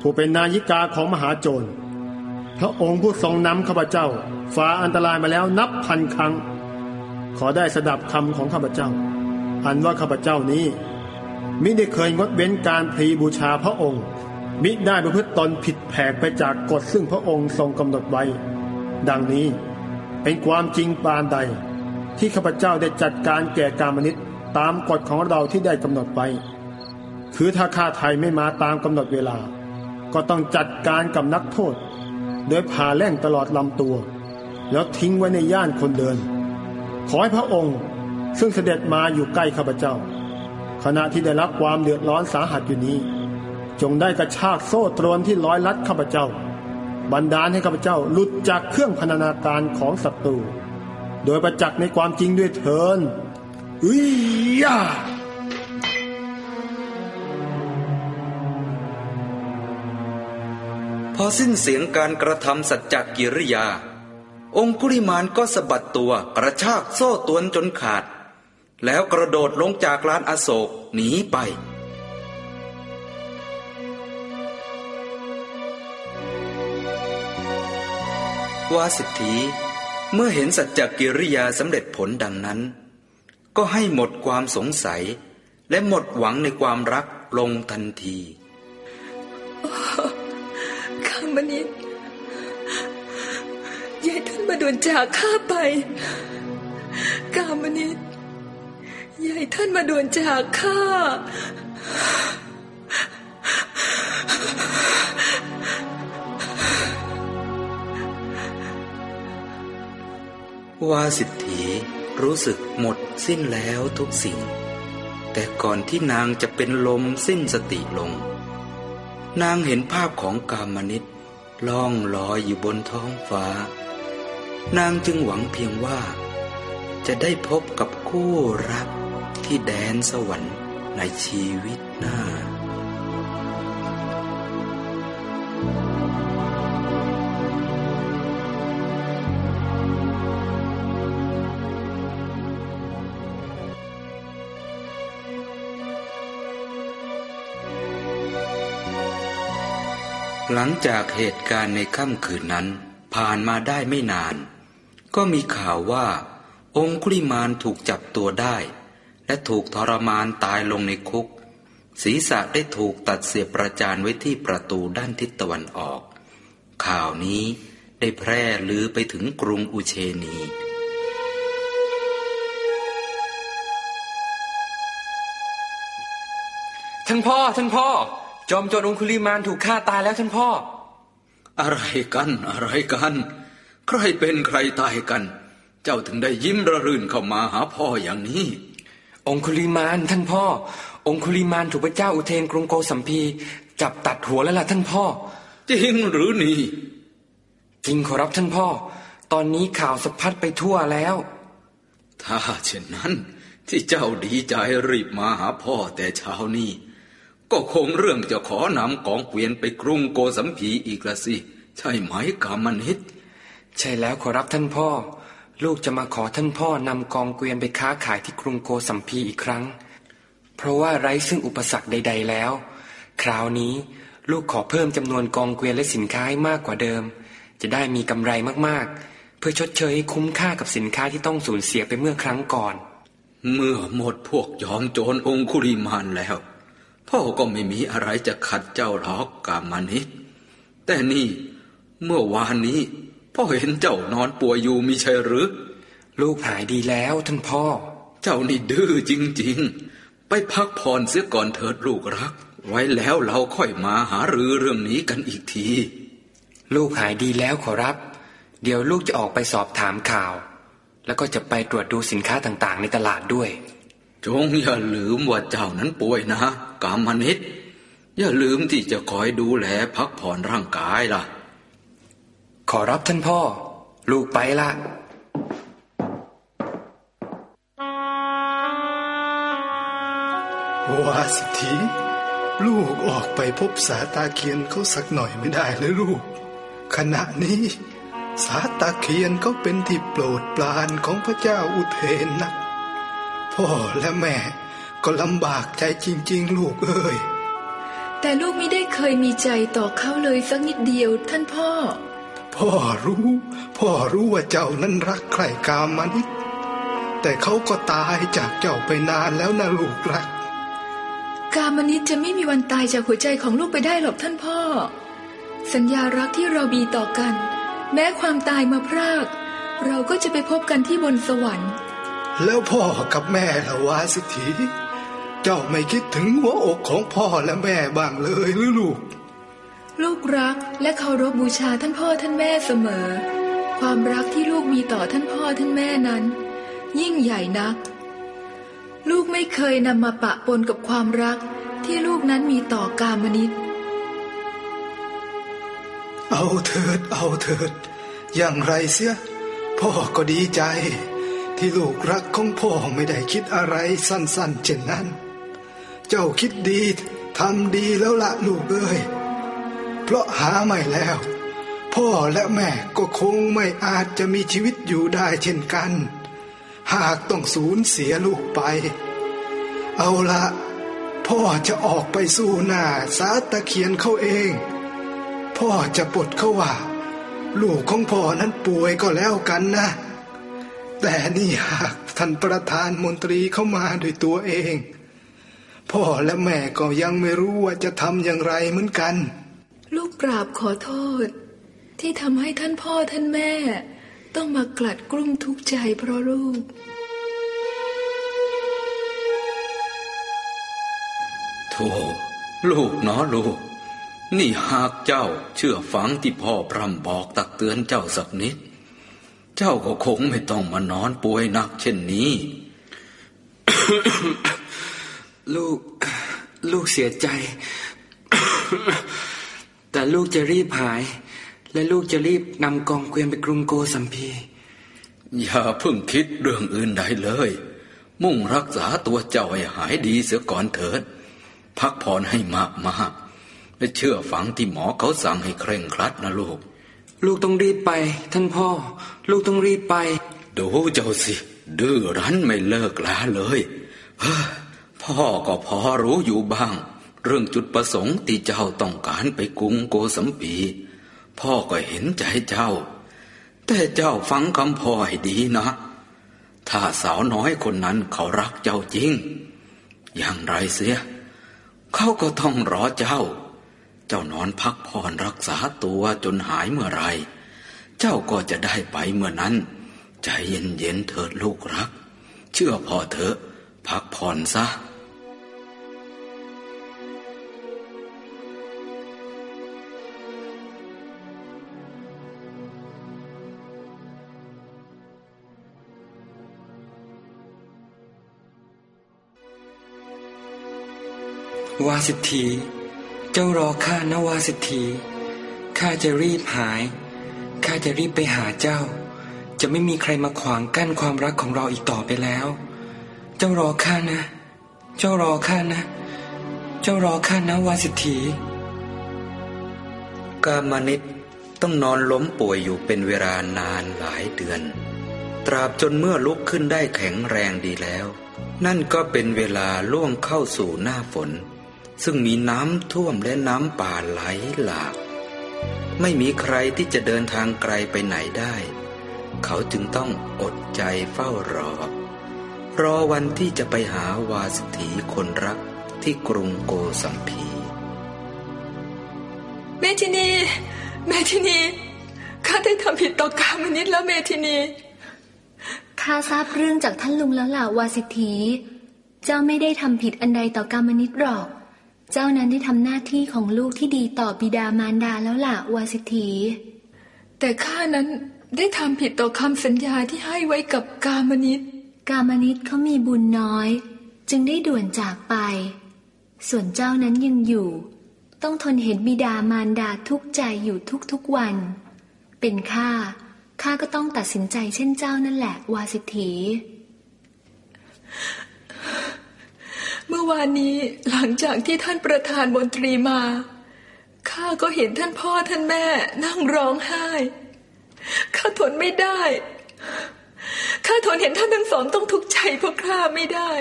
Speaker 15: ผู้เป็นนายิกาของมหาโจร พระองค์ผู้ทรงนำข้าพเจ้าฝ่าอันตรายมาแล้วนับพันครั้ง ขอได้สดับคำของข้าพเจ้า อันว่าข้าพเจ้านี้ มิได้เคยงดเว้นการพรีบูชาพระองค์ มิได้ประพฤติตนผิดแผกไปจากกฎซึ่งพระองค์ทรงกำหนดไว้ ดังนี้เป็นความจริงปานใด ที่ข้าพเจ้าได้จัดการแก่การมนิตตามกฎของเราที่ได้กำหนดไว้คือถ้าข้าไทยไม่มาตามกำหนดเวลา ก็ต้องจัดการกับนักโทษ โดยผ่าแล่งตลอดลำตัว แล้วทิ้งไว้ในย่านคนเดิน ขอให้พระองค์ซึ่งเสด็จมาอยู่ใกล้ข้าพเจ้า ขณะที่ได้รับความเดือดร้อนสาหัสอยู่นี้ จงได้กระชากโซ่ตรวนที่ร้อยลัดข้าพเจ้า บันดาลให้ข้าพเจ้าหลุดจากเครื่องพนนาการของศัตรู โดยประจักษ์ในความจริงด้วยเถินอุ้ยยา
Speaker 2: พอสิ้นเสียงการกระทำสัจจกิริยา องคุลิมานก็สะบัดตัวกระชากโซ่ตวนจนขาด แล้วกระโดดลงจากลานอโศกหนีไป วาสิทธีเมื่อเห็นสัจจกิริยาสำเร็จผลดังนั้น ก็ให้หมดความสงสัย และหมดหวังในความรักลงทันที
Speaker 1: ข้ามนิดยายท่านมาด่วนจากข้าไป กามนิด ยายท่านมาด่วนจากข้า
Speaker 2: วาสิทธีรู้สึกหมดสิ้นแล้วทุกสิ่ง แต่ก่อนที่นางจะเป็นลมสิ้นสติลง นางเห็นภาพของกามนิตล่องลอยอยู่บนท้องฟ้า นางจึงหวังเพียงว่า จะได้พบกับคู่รัก ที่แดนสวรรค์ในชีวิตหน้า หลังจากเหตุการณ์ในค่ำคืนนั้นผ่านมาได้ไม่นาน ก็มีข่าวว่าองคุลิมานถูกจับตัวได้ และถูกทรมานตายลงในคุก ศีรษะได้ถูกตัดเสียบประจานไว้ที่ประตูด้านทิศตะวันออก ข่าวนี้ได้แพร่ลือไปถึงกรุงอุเชนี
Speaker 4: ท่านพ่อท่านพ่อ จอมโจรองคุลิมานถูกฆ่าตายแล้วท่านพ่อ
Speaker 14: อะไรกันอะไรกัน ใครเป็นใครตายกัน เจ้าถึงได้ยิ้มระรื่นเข้ามาหาพ่ออย่างนี้
Speaker 4: องคุลิมานท่านพ่อ องคุลิมานถูกพระเจ้าอุเทนกรุงโกสัมพีจับตัดหัวแล้วล่ะท่านพ่อ
Speaker 14: จริงหรือนี่
Speaker 4: จริงขอรับท่านพ่อ ตอนนี้ข่าวสะพัดไปทั่วแล้ว
Speaker 14: ถ้าเช่นนั้น ที่เจ้าดีใจรีบมาหาพ่อแต่เช้านี้ ก็คงเรื่องจะขอนำกองเกวียนไปกรุงโกสัมพีอีกละสิ ใช่ไหมกามนิต
Speaker 4: ใช่แล้วขอรับท่านพ่อ ลูกจะมาขอท่านพ่อนำกองเกวียนไปค้าขายที่กรุงโกสัมพีอีกครั้ง เพราะว่าไร้ซึ่งอุปสรรคใด ๆแล้ว คราวนี้ลูกขอเพิ่มจำนวนกองเกวียนและสินค้าให้มากกว่าเดิม จะได้มีกำไรมากๆ เพื่อชดเชยให้คุ้มค่ากับสินค้าที่ต้องสูญเสียไปเมื่อครั้งก่อน
Speaker 14: เมื่อหมดพวกยอมโจรองคุริมานแล้ว พ่อก็ไม่มีอะไรจะขัดเจ้าหรอกกามานิดแต่นี่เมื่อวานนี้ พ่อเห็นเจ้านอนป่วยอยู่มิใช่หรือ
Speaker 4: ลูกหายดีแล้วท่านพ่อ
Speaker 14: เจ้านี่ดื้อจริง ๆ ไปพักผ่อนเสียก่อนเถิดลูกรัก ไว้แล้วเราค่อยมาหารือเรื่องนี้กันอีกที
Speaker 4: ลูกหายดีแล้วขอรับ เดี๋ยวลูกจะออกไปสอบถามข่าว แล้วก็จะไปตรวจดูสินค้าต่างๆ ในตลาดด้วย
Speaker 14: จงอย่าลืมว่าเจ้านั้นป่วยนะ กามนิตอย่าลืมที่จะคอยดูแลพักผ่อนร่างกายล่ะ
Speaker 4: ขอรับท่านพ่อ ลูกไปละ
Speaker 11: วาสิทีลูกออกไปพบสาตาเคียนเขาสักหน่อยไม่ได้เลยลูก ขณะนี้ สาตาเคียนเขาเป็นที่โปรดปรานของพระเจ้าอุเทนนะพ่อและแม่ก็ลำบากใจจริง ๆ ลูกเอ้ย
Speaker 1: แต่ลูกไม่ได้เคยมีใจต่อเขาเลยสักนิดเดียวท่านพ่อ
Speaker 11: พ่อรู้ พ่อรู้ว่าเจ้านั้นรักใครกามานิดแต่เขาก็ตายจากเจ้าไปนานแล้วนะลูกรัก
Speaker 1: กามนิดจะไม่มีวันตายจากหัวใจของลูกไปได้หรอกท่านพ่อ สัญญารักที่เรามีต่อกัน แม้ความตายมาพราก เราก็จะไปพบกันที่บนสวรรค์
Speaker 11: แล้วพ่อกับแม่ละวาสิทธีเจ้าไม่คิดถึงหัวอกของพ่อและแม่บ้างเลยหรือลูก
Speaker 1: ลูกรักและเคารพบูชาท่านพ่อท่านแม่เสมอ ความรักที่ลูกมีต่อท่านพ่อท่านแม่นั้น ยิ่งใหญ่นัก ลูกไม่เคยนำมาปะปนกับความรักที่ลูกนั้นมีต่อกามนิต
Speaker 11: เอาเถิด เอาเถิด อย่างไรเสีย พ่อก็ดีใจ ที่ลูกรักของพ่อไม่ได้คิดอะไรสั้นๆเช่นนั้น เจ้าคิดดีทำดีแล้วละลูกเอ้ย เพราะหาไม่แล้ว พ่อและแม่ก็คงไม่อาจจะมีชีวิตอยู่ได้เช่นกัน หากต้องสูญเสียลูกไป เอาละพ่อจะออกไปสู้หน้าสาตะเคียนเขาเอง พ่อจะปลดเขาว่า ลูกของพ่อนั้นป่วยก็แล้วกันนะ แต่นี่หากท่านประธานมนตรีเข้ามาด้วยตัวเอง พ่อและแม่ก็ยังไม่รู้ว่าจะทำอย่างไรเหมือนกัน
Speaker 1: ลูกกราบขอโทษ ที่ทำให้ท่านพ่อท่านแม่ ต้องมากลัดกลุ้มทุกข์ใจเพราะลูก
Speaker 2: โธ่ลูกเนาะลูก นี่หากเจ้าเชื่อฟังที่พ่อพร่ำบอกตักเตือนเจ้าสักนิด เจ้าก็คงไม่ต้องมานอนป่วยหนักเช่นนี้
Speaker 4: ลูก ลูกเสียใจ แต่ลูกจะรีบหาย และลูกจะรีบนำกองเกวียนไปกรุงโกสัมพี
Speaker 2: อย่าเพิ่งคิดเรื่องอื่นใดเลย มุ่งรักษาตัวเจ้าให้หายดีเสียก่อนเถิด พักผ่อนให้มากมากๆและเชื่อฟังที่หมอเขาสั่งให้เคร่งครัดนะลูก
Speaker 4: ลูกต้องรีบไป ท่านพ่อ ลูกต้องรีบไป
Speaker 2: ดูเจ้าสิ ดื้อรั้นไม่เลิกลาเลยเฮ้อพ่อก็พอรู้อยู่บ้าง เรื่องจุดประสงค์ที่เจ้าต้องการไปกรุงโกสัมปีพ่อก็เห็นใจเจ้า แต่เจ้าฟังคำพ่อให้ดีนะ ถ้าสาวน้อยคนนั้นเขารักเจ้าจริง อย่างไรเสีย เขาก็ต้องรอเจ้า เจ้านอนพักผ่อนรักษาตัวจนหายเมื่อไร เจ้าก็จะได้ไปเมื่อนั้น ใจเย็นๆเถิดลูกรัก เชื่อพ่อเถอะ พักผ่อนซะ
Speaker 4: วาสิทธีเจ้ารอข้านะวาสิทธีข้าจะรีบหายข้าจะรีบไปหาเจ้า จะไม่มีใครมาขวางกั้นความรักของเราอีกต่อไปแล้ว เจ้ารอข้านะ เจ้ารอข้านะ เจ้ารอข้านะวาสิทธี
Speaker 2: กามนิตต้องนอนล้มป่วยอยู่เป็นเวลานานหลายเดือน ตราบจนเมื่อลุกขึ้นได้แข็งแรงดีแล้ว นั่นก็เป็นเวลาล่วงเข้าสู่หน้าฝน ซึ่งมีน้ำท่วมและน้ำป่าไหลหลาก ไม่มีใครที่จะเดินทางไกลไปไหนได้ เขาจึงต้องอดใจเฝ้ารอ รอวันที่จะไปหาวาสถีคนรักที่กรุงโกสัมพี
Speaker 1: เมทินี เมทินี ข้าได้ทำผิดต่อกามนิดแล้วเมทินี
Speaker 13: ข้าทราบเรื่องจากท่านลุงแล้วล่ะวาสิทธี เจ้าไม่ได้ทำผิดอันใดต่อกามนิตหรอก เจ้านั้นได้ทำหน้าที่ของลูกที่ดีต่อบิดามารดาแล้วล่ะวาสิทธี
Speaker 1: แต่ข้านั้นได้ทำผิดต่อคำสัญญาที่ให้ไว้กับกามนิต
Speaker 13: กามนิตเขามีบุญน้อย จึงได้ด่วนจากไป ส่วนเจ้านั้นยังอยู่ ต้องทนเห็นบิดามารดาทุกข์ใจอยู่ทุกๆวัน เป็นข้าข้าก็ต้องตัดสินใจเช่นเจ้านั่นแหละวาสิทธี
Speaker 1: เมื่อวานนี้หลังจากที่ท่านประธานมนตรีมา ข้าก็เห็นท่านพ่อท่านแม่นั่งร้องไห้ ข้าทนไม่ได้ ข้าทนเห็นท่านทั้งสองต้องทุกข์ใจเพราะข้าไม่ได้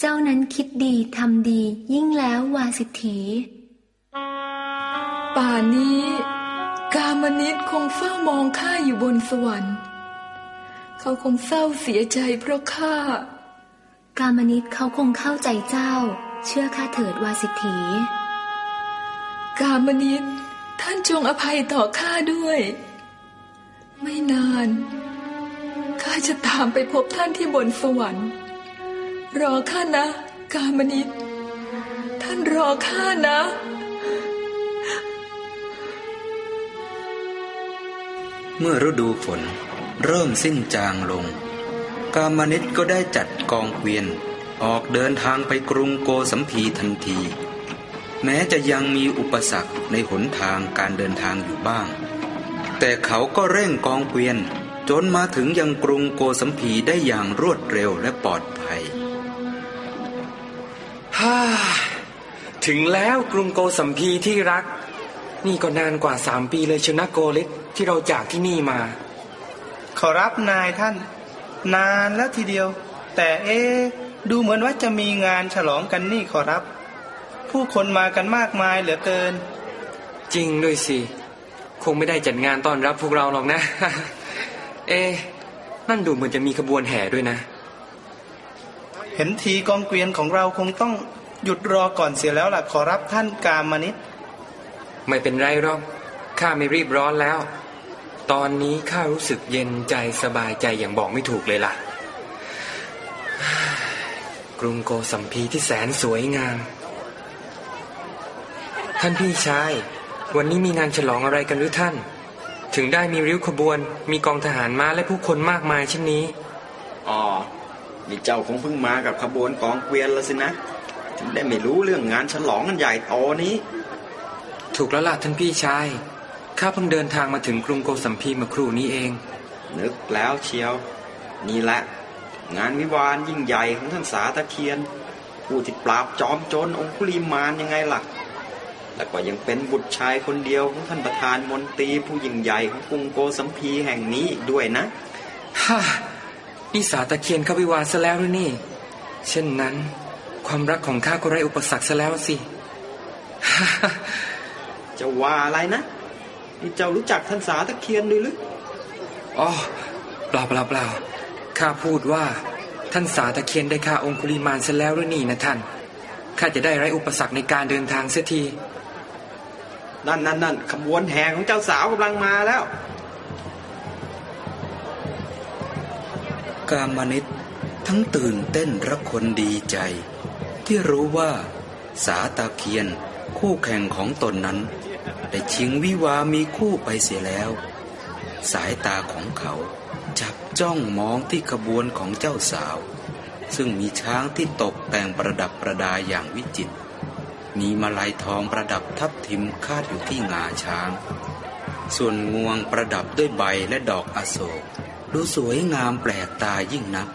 Speaker 13: เจ้านั้นคิดดีทำดียิ่งแล้ววาสิทธี
Speaker 1: ป่านนี้ กามนิตคงเฝ้ามองข้าอยู่บนสวรรค์ เขาคงเศร้าเสียใจเพราะข้า
Speaker 13: กามนิตเขาคงเข้าใจเจ้า เชื่อข้าเถิดวาสิทธี
Speaker 1: กามนิตท่านจงอภัยต่อข้าด้วย ไม่นานข้าจะตามไปพบท่านที่บนสวรรค์ รอข้านะ กามนิตท่านรอข้านะ
Speaker 2: เมื่อฤดูฝนเริ่มสิ้นจางลง กามนิตก็ได้จัดกองเกวียน ออกเดินทางไปกรุงโกสัมพีทันที แม้จะยังมีอุปสรรคในหนทางการเดินทางอยู่บ้าง แต่เขาก็เร่งกองเกวียน จนมาถึงยังกรุงโกสัมพีได้อย่างรวดเร็วและปลอดภัย
Speaker 4: ฮ่าถึงแล้วกรุงโกสัมพีที่รัก นี่ก็นานกว่าสามปีเลยชนะโกลิศที่เราจากที่นี่มา
Speaker 16: ขอรับนายท่าน นานแล้วทีเดียว แต่เอ๊ะดูเหมือนว่าจะมีงานฉลองกันนี่ขอรับ ผู้คนมากันมากมายเหลือเกิน
Speaker 4: จริงด้วยสิคงไม่ได้จัดงานต้อนรับพวกเราหรอกนะ เอะนั่นดูเหมือนจะมีขบวนแห่ด้วยนะ
Speaker 16: เห็นทีกองเกวียนของเราคงต้องหยุดรอก่อนเสียแล้วล่ะขอรับท่านกามนิต
Speaker 4: ไม่เป็นไรหรอกข้าไม่รีบร้อนแล้ว ตอนนี้ข้ารู้สึกเย็นใจสบายใจอย่างบอกไม่ถูกเลยล่ะ กรุงโกสัมพีที่แสนสวยงาม ท่านพี่ชาย วันนี้มีงานฉลองอะไรกันหรือท่าน ถึงได้มีริ้วขบวน มีกองทหารม้าและผู้คนมากมายเช่นนี้
Speaker 3: อ๋อ นี่เจ้าคงเพิ่งมากับขบวนกองเกวียนแล้วสินะ ถึงได้ไม่รู้เรื่องงานฉลองกันใหญ่โตนี้
Speaker 4: ถูกแล้วล่ะท่านพี่ชาย ข้าเพิ่งเดินทางมาถึงกรุงโกสัมพีเมื่อครู่นี้เอง
Speaker 3: นึกแล้วเชียว นี่แหละ งานวิวาห์ยิ่งใหญ่ของท่านสาตะเคียน ผู้ที่ปราบจอมโจรองคุลีมานยังไงล่ะและก็ยังเป็นบุตรชายคนเดียวของท่านประธานมนตรีผู้ยิ่งใหญ่ของกรุงโกสัมพีแห่งนี้อีกด้วยนะ
Speaker 4: ฮ่านี่สาตะเคียนเข้าวิวาห์ซะแล้วหรือนี่ เช่นนั้น ความรักของข้าก็ไร้อุปสรรคซะแล้วสิ
Speaker 3: จะว่าอะไรนะ นี่เจ้ารู้จักท่านสาตะเคียนด้วยหรือ
Speaker 4: อ๋อเปล่าเปล่าเปล่าข้าพูดว่าท่านสาตะเคียนได้ฆ่าองคุลิมานซะแล้วหรือนี่นะท่านข้าจะได้ไร้อุปสรรคในการเดินทางเสียที
Speaker 3: นั่นนั่นนั่นขบวนแห่ของเจ้าสาวกำลังมาแล้ว
Speaker 2: กามนิตทั้งตื่นเต้นระคนดีใจ ที่รู้ว่าสาตาเคียนคู่แข่งของตนนั้น ได้ชิงวิวามีคู่ไปเสียแล้ว สายตาของเขาจับจ้องมองที่ขบวนของเจ้าสาว ซึ่งมีช้างที่ตกแต่งประดับประดาอย่างวิจิตรมีมาลัยทองประดับทับทิมคาดอยู่ที่งาช้าง ส่วนงวงประดับด้วยใบและดอกอโศก ดูสวยงามแปลกตายิ่งนัก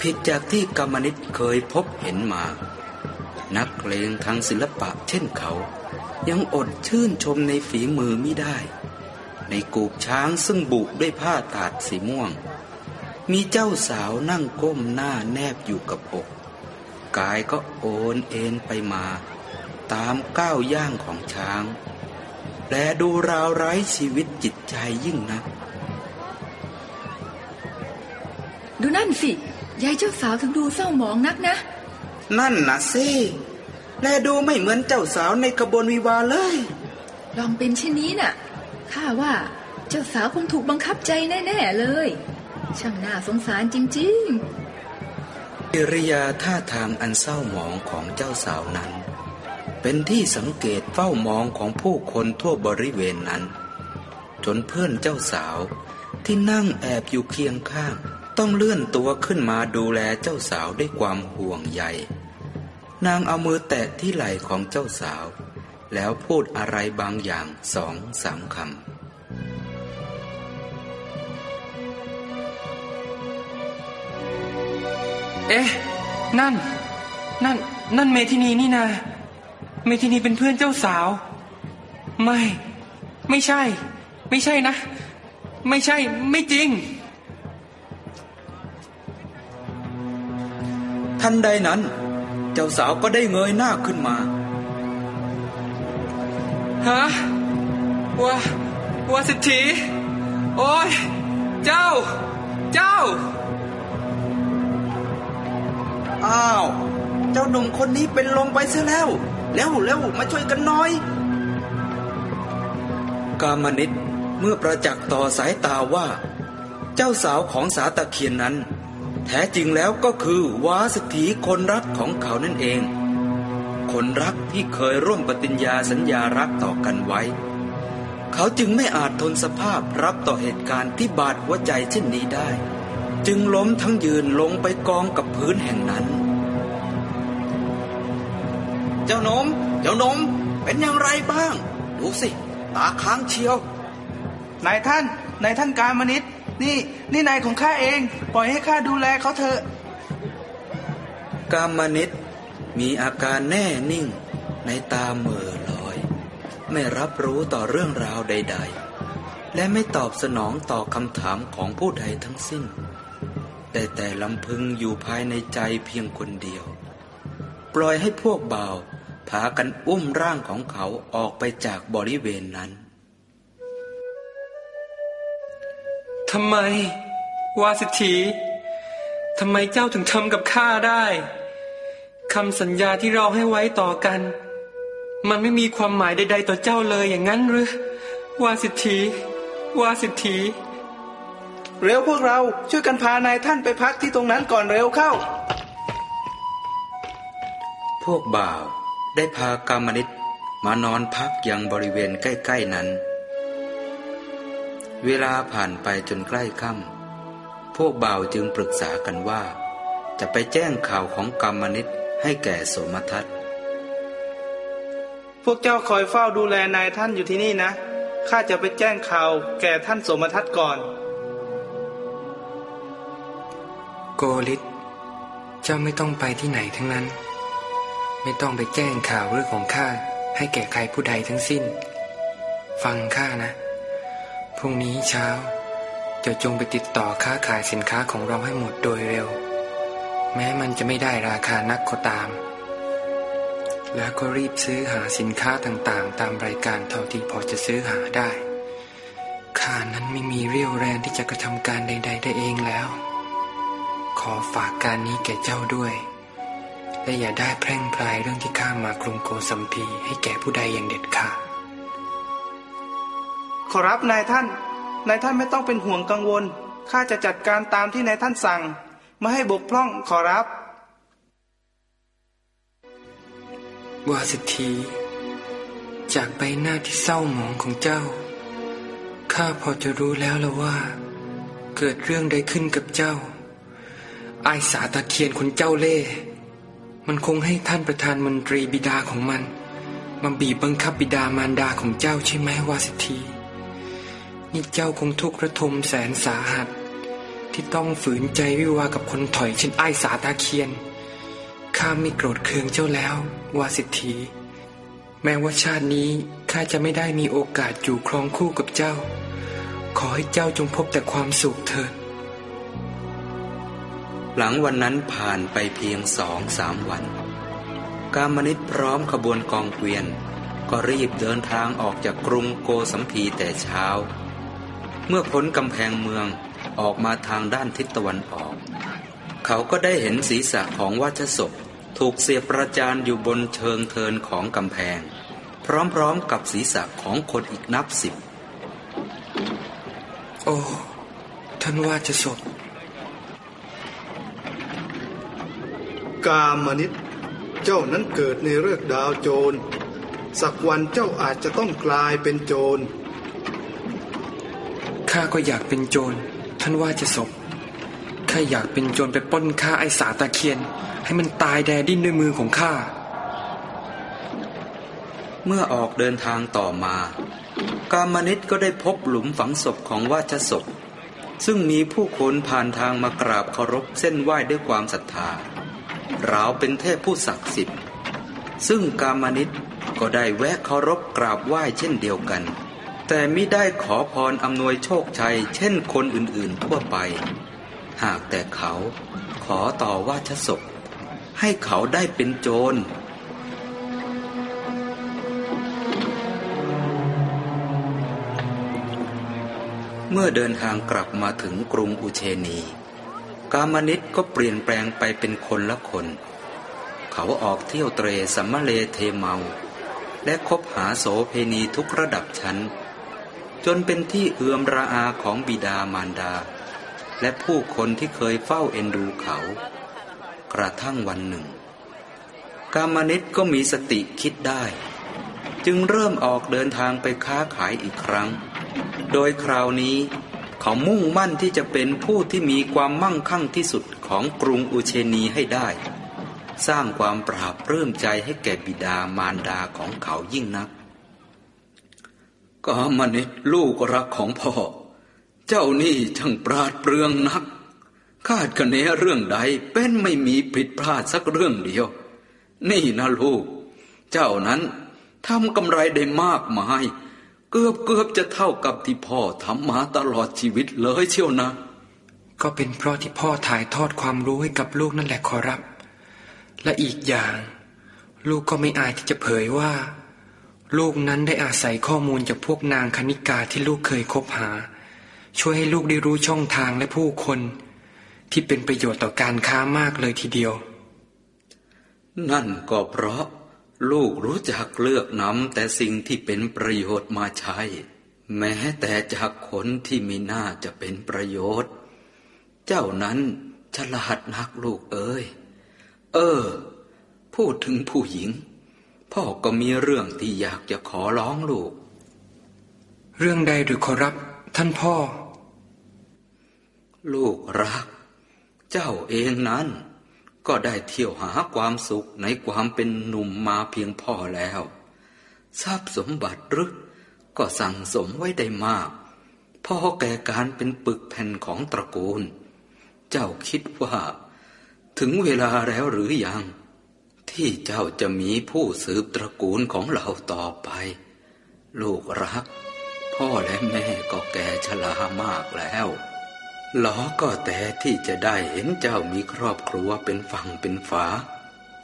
Speaker 2: ผิดจากที่กรรมนิตเคยพบเห็นมา นักเลงทางศิลปะเช่นเขา ยังอดชื่นชมในฝีมือมิได้ ในกูกช้างซึ่งบุด้วยผ้าตาดสีม่วง มีเจ้าสาวนั่งก้มหน้าแนบอยู่กับอก กายก็โอนเอ็นไปมา ตามก้าวย่างของช้างและดูราวไร้ชีวิตจิตใจยิ่งนัก
Speaker 1: ดูนั่นสิ ยายเจ้าสาวถึงดูเศร้าหมองนักนะ
Speaker 2: นั่นนะสิ และดูไม่เหมือนเจ้าสาวในกระบวนวิวาห์เลย
Speaker 1: ลองเป็นเช่นนี้น่ะ ข้าว่าเจ้าสาวคงถูกบังคับใจแน่ๆเลย ช่างน่าสงสารจริง
Speaker 2: กิริยาท่าทางอันเศร้าหมองของเจ้าสาวนั้น เป็นที่สังเกตเฝ้ามองของผู้คนทั่วบริเวณนั้น จนเพื่อนเจ้าสาวที่นั่งแอบอยู่เคียงข้าง ต้องเลื่อนตัวขึ้นมาดูแลเจ้าสาวด้วยความห่วงใย นางเอามือแตะที่ไหล่ของเจ้าสาว แล้วพูดอะไรบางอย่างสองสามคำ
Speaker 4: เอ๊ะ นั่น นั่น นั่นเมทินีนี่นา เมทินีเป็นเพื่อนเจ้าสาว ไม่ ไม่ใช่ ไม่ใช่นะ ไม่ใช่ ไม่จริง
Speaker 2: ทันใดนั้น เจ้าสาวก็ได้เงยหน้าขึ้นมา
Speaker 4: ฮะวะวาสิทธีโอ้ย เจ้า เจ้า
Speaker 2: อ้าว เจ้าหนุ่มคนนี้เป็นลมไปเสียแล้ว แล้วแล้วมาช่วยกันหน่อย กามนิตเมื่อประจักษ์ต่อสายตาว่า เจ้าสาวของสาตะเคียนนั้น แท้จริงแล้วก็คือวาสถีคนรักของเขานั่นเอง คนรักที่เคยร่วมปฏิญญาสัญญารักต่อกันไว้ เขาจึงไม่อาจทนสภาพรับต่อเหตุการณ์ที่บาดหัวใจเช่นนี้ได้ จึงล้มทั้งยืนลงไปกองกับพื้นแห่งนั้น เจ้าหนม เจ้าหนม เป็นอย่างไรบ้าง ดูสิ ตาค้างเชียว
Speaker 16: นายท่าน นายท่านกามนิต นี่นี่นายของข้าเอง ปล่อยให้ข้าดูแลเขาเถอะ
Speaker 2: กามนิตมีอาการแน่นิ่ง ในตาเหม่อลอย ไม่รับรู้ต่อเรื่องราวใด ๆ และไม่ตอบสนองต่อคำถามของผู้ใดทั้งสิ้น แต่แต่ลำพึงอยู่ภายในใจเพียงคนเดียว ปล่อยให้พวกบ่าวพากันอุ้มร่างของเขาออกไปจากบริเวณนั้น
Speaker 4: ทำไม วาสิทธีทำไมเจ้าถึงทำกับข้าได้คำสัญญาที่เราให้ไว้ต่อกัน มันไม่มีความหมายใด ๆ ต่อเจ้าเลยอย่างนั้นหรือวาสิทธีวาสิทธี
Speaker 16: เร็วพวกเราช่วยกันพานายท่านไปพักที่ตรงนั้นก่อนเร็วเข้า
Speaker 2: พวกบ่าวได้พากามนิตมานอนพักยังบริเวณใกล้ ๆนั้น เวลาผ่านไปจนใกล้ค่ำพวกบ่าวจึงปรึกษากันว่า จะไปแจ้งข่าวของกรรมนิตให้แก่สมทัต
Speaker 16: พวกเจ้าคอยเฝ้าดูแลนายท่านอยู่ที่นี่นะข้าจะไปแจ้งข่าวแก่ท่านสมทัตก่อน
Speaker 4: โกลิตเจ้าไม่ต้องไปที่ไหนทั้งนั้น ไม่ต้องไปแจ้งข่าวเรื่องของข้าให้แก่ใครผู้ใดทั้งสิ้น ฟังข้านะ พรุ่งนี้เช้าจะจงไปติดต่อค้าขายสินค้าของเราให้หมดโดยเร็ว แม้มันจะไม่ได้ราคานักก็ตาม แล้วก็รีบซื้อหาสินค้าต่างๆ ตามรายการเท่าที่พอจะซื้อหาได้ข้านั้นไม่มีเรี่ยวแรงที่จะกระทำการใด ๆ ได้เองแล้ว ขอฝากการนี้แก่เจ้าด้วย และอย่าได้แพร่งพรายเรื่องที่ข้ามากรุงโกสัมพีให้แก่ผู้ใดอย่างเด็ดขาด
Speaker 16: ขอรับนายท่าน นายท่านไม่ต้องเป็นห่วงกังวล ข้าจะจัดการตามที่นายท่านสั่ง ไม่ให้บกพร่องขอรับ
Speaker 4: วาสิทธี จากใบหน้าที่เศร้าหมองของเจ้า ข้าพอจะรู้แล้วละว่า เกิดเรื่องใดขึ้นกับเจ้าไอสาตะเคียนคนเจ้าเล่ มันคงให้ท่านประธานมนตรีบิดาของมันมาบีบบังคับบิดามารดาของเจ้าใช่ไหมวาสิทธี นี่เจ้าคงทุกข์ระทมแสนสาหัส ที่ต้องฝืนใจวิวากับคนถอยเช่นไอสาตาเคียน ข้าไม่โกรธเคืองเจ้าแล้ว วาสิทธีแม้ว่าชาตินี้ข้าจะไม่ได้มีโอกาสอยู่ครองคู่กับเจ้า ขอให้เจ้าจงพบแต่ความสุขเถิด
Speaker 2: หลังวันนั้นผ่านไปเพียงสองสามวัน กามนิตพร้อมขบวนกองเกวียน ก็รีบเดินทางออกจากกรุงโกสัมพีแต่เช้า เมื่อพ้นกำแพงเมืองออกมาทางด้านทิศตะวันออก เขาก็ได้เห็นศีรษะของวัชศพถูกเสียประจานอยู่บนเชิงเทินของกำแพง พร้อมๆกับศีรษะของคนอีกนับสิบ
Speaker 4: โอ้ท่านว่าจะศพ
Speaker 11: กามนิตเจ้านั้นเกิดในเรือกดาวโจร สักวันเจ้าอาจจะต้องกลายเป็นโจร
Speaker 4: ข้าก็อยากเป็นโจร ท่านว่าจะศพข้าอยากเป็นโจรไปป้นฆ่าไอสาตาเคียน ให้มันตายแดดิ้นด้วยมือของข้า
Speaker 2: เมื่อออกเดินทางต่อมา กามนิตก็ได้พบหลุมฝังศพของราชศพ ซึ่งมีผู้คนผ่านทางมากราบเคารพเส้นไหว้ด้วยความศรัทธาราวเป็นเทพผู้ศักดิ์สิทธิ์ ซึ่งกามนิตก็ได้แวะเคารพกราบไหว้เช่นเดียวกัน แต่ไม่ได้ขอพรอำนวยโชคชัย เช่นคนอื่นๆทั่วไป หากแต่เขาขอต่อว่าชศพให้เขาได้เป็นโจรเมื่อเดินทางกลับมาถึงกรุงอุเชนี กามนิตก็เปลี่ยนแปลงไปเป็นคนละคน เขาออกเที่ยวเตรสัมมะเลเทเมา และคบหาโสเพณีทุกระดับชั้น จนเป็นที่เอือมระอาของบิดามารดา และผู้คนที่เคยเฝ้าเอ็นดูเขา กระทั่งวันหนึ่ง กามนิตก็มีสติคิดได้ จึงเริ่มออกเดินทางไปค้าขายอีกครั้ง โดยคราวนี้เขามุ่งมั่นที่จะเป็นผู้ที่มีความมั่งคั่งที่สุดของกรุงอุเชนีให้ได้ สร้างความปราบปลื้มใจให้แก่บิดามารดาของเขายิ่งนัก กามนิตลูกรักของพ่อ เจ้านี่ช่างปราดเปรื่องนัก คาดคะเนเรื่องใดเป็นไม่มีผิดพลาดสักเรื่องเดียว นี่นะลูก เจ้านั้นทำกำไรได้มากมาย เกือบเกือบจะเท่ากับที่พ่อทำมาตลอดชีวิตเลยเชียวนะ
Speaker 4: ก็เป็นเพราะที่พ่อถ่ายทอดความรู้ให้กับลูกนั่นแหละขอรับ และอีกอย่าง ลูกก็ไม่อายที่จะเผยว่า ลูกนั้นได้อาศัยข้อมูลจากพวกนางคณิกาที่ลูกเคยคบหา ช่วยให้ลูกได้รู้ช่องทางและผู้คน ที่เป็นประโยชน์ต่อการค้ามากเลยทีเดียว
Speaker 2: นั่นก็เพราะ ลูกรู้จักเลือกนำแต่สิ่งที่เป็นประโยชน์มาใช้ แม้แต่จากคนที่ไม่น่าจะเป็นประโยชน์ เจ้านั้นฉลาดนักลูกเอ้ย เออ พูดถึงผู้หญิง พ่อก็มีเรื่องที่อยากจะขอร้องลูก
Speaker 4: เรื่องใดหรือขอรับ ท่านพ่อ
Speaker 2: ลูกรัก เจ้าเองนั้น ก็ได้เที่ยวหาความสุขในความเป็นหนุ่มมาเพียงพอแล้ว ทรัพย์สมบัติหรือก็สั่งสมไว้ได้มากพอแก่การเป็นปึกแผ่นของตระกูล เจ้าคิดว่า ถึงเวลาแล้วหรือยัง ที่เจ้าจะมีผู้สืบตระกูลของเราต่อไป ลูกรัก พ่อและแม่ก็แก่ชรามากแล้วหลอก็แต่ที่จะได้เห็นเจ้ามีครอบครัวเป็นฝั่งเป็นฝา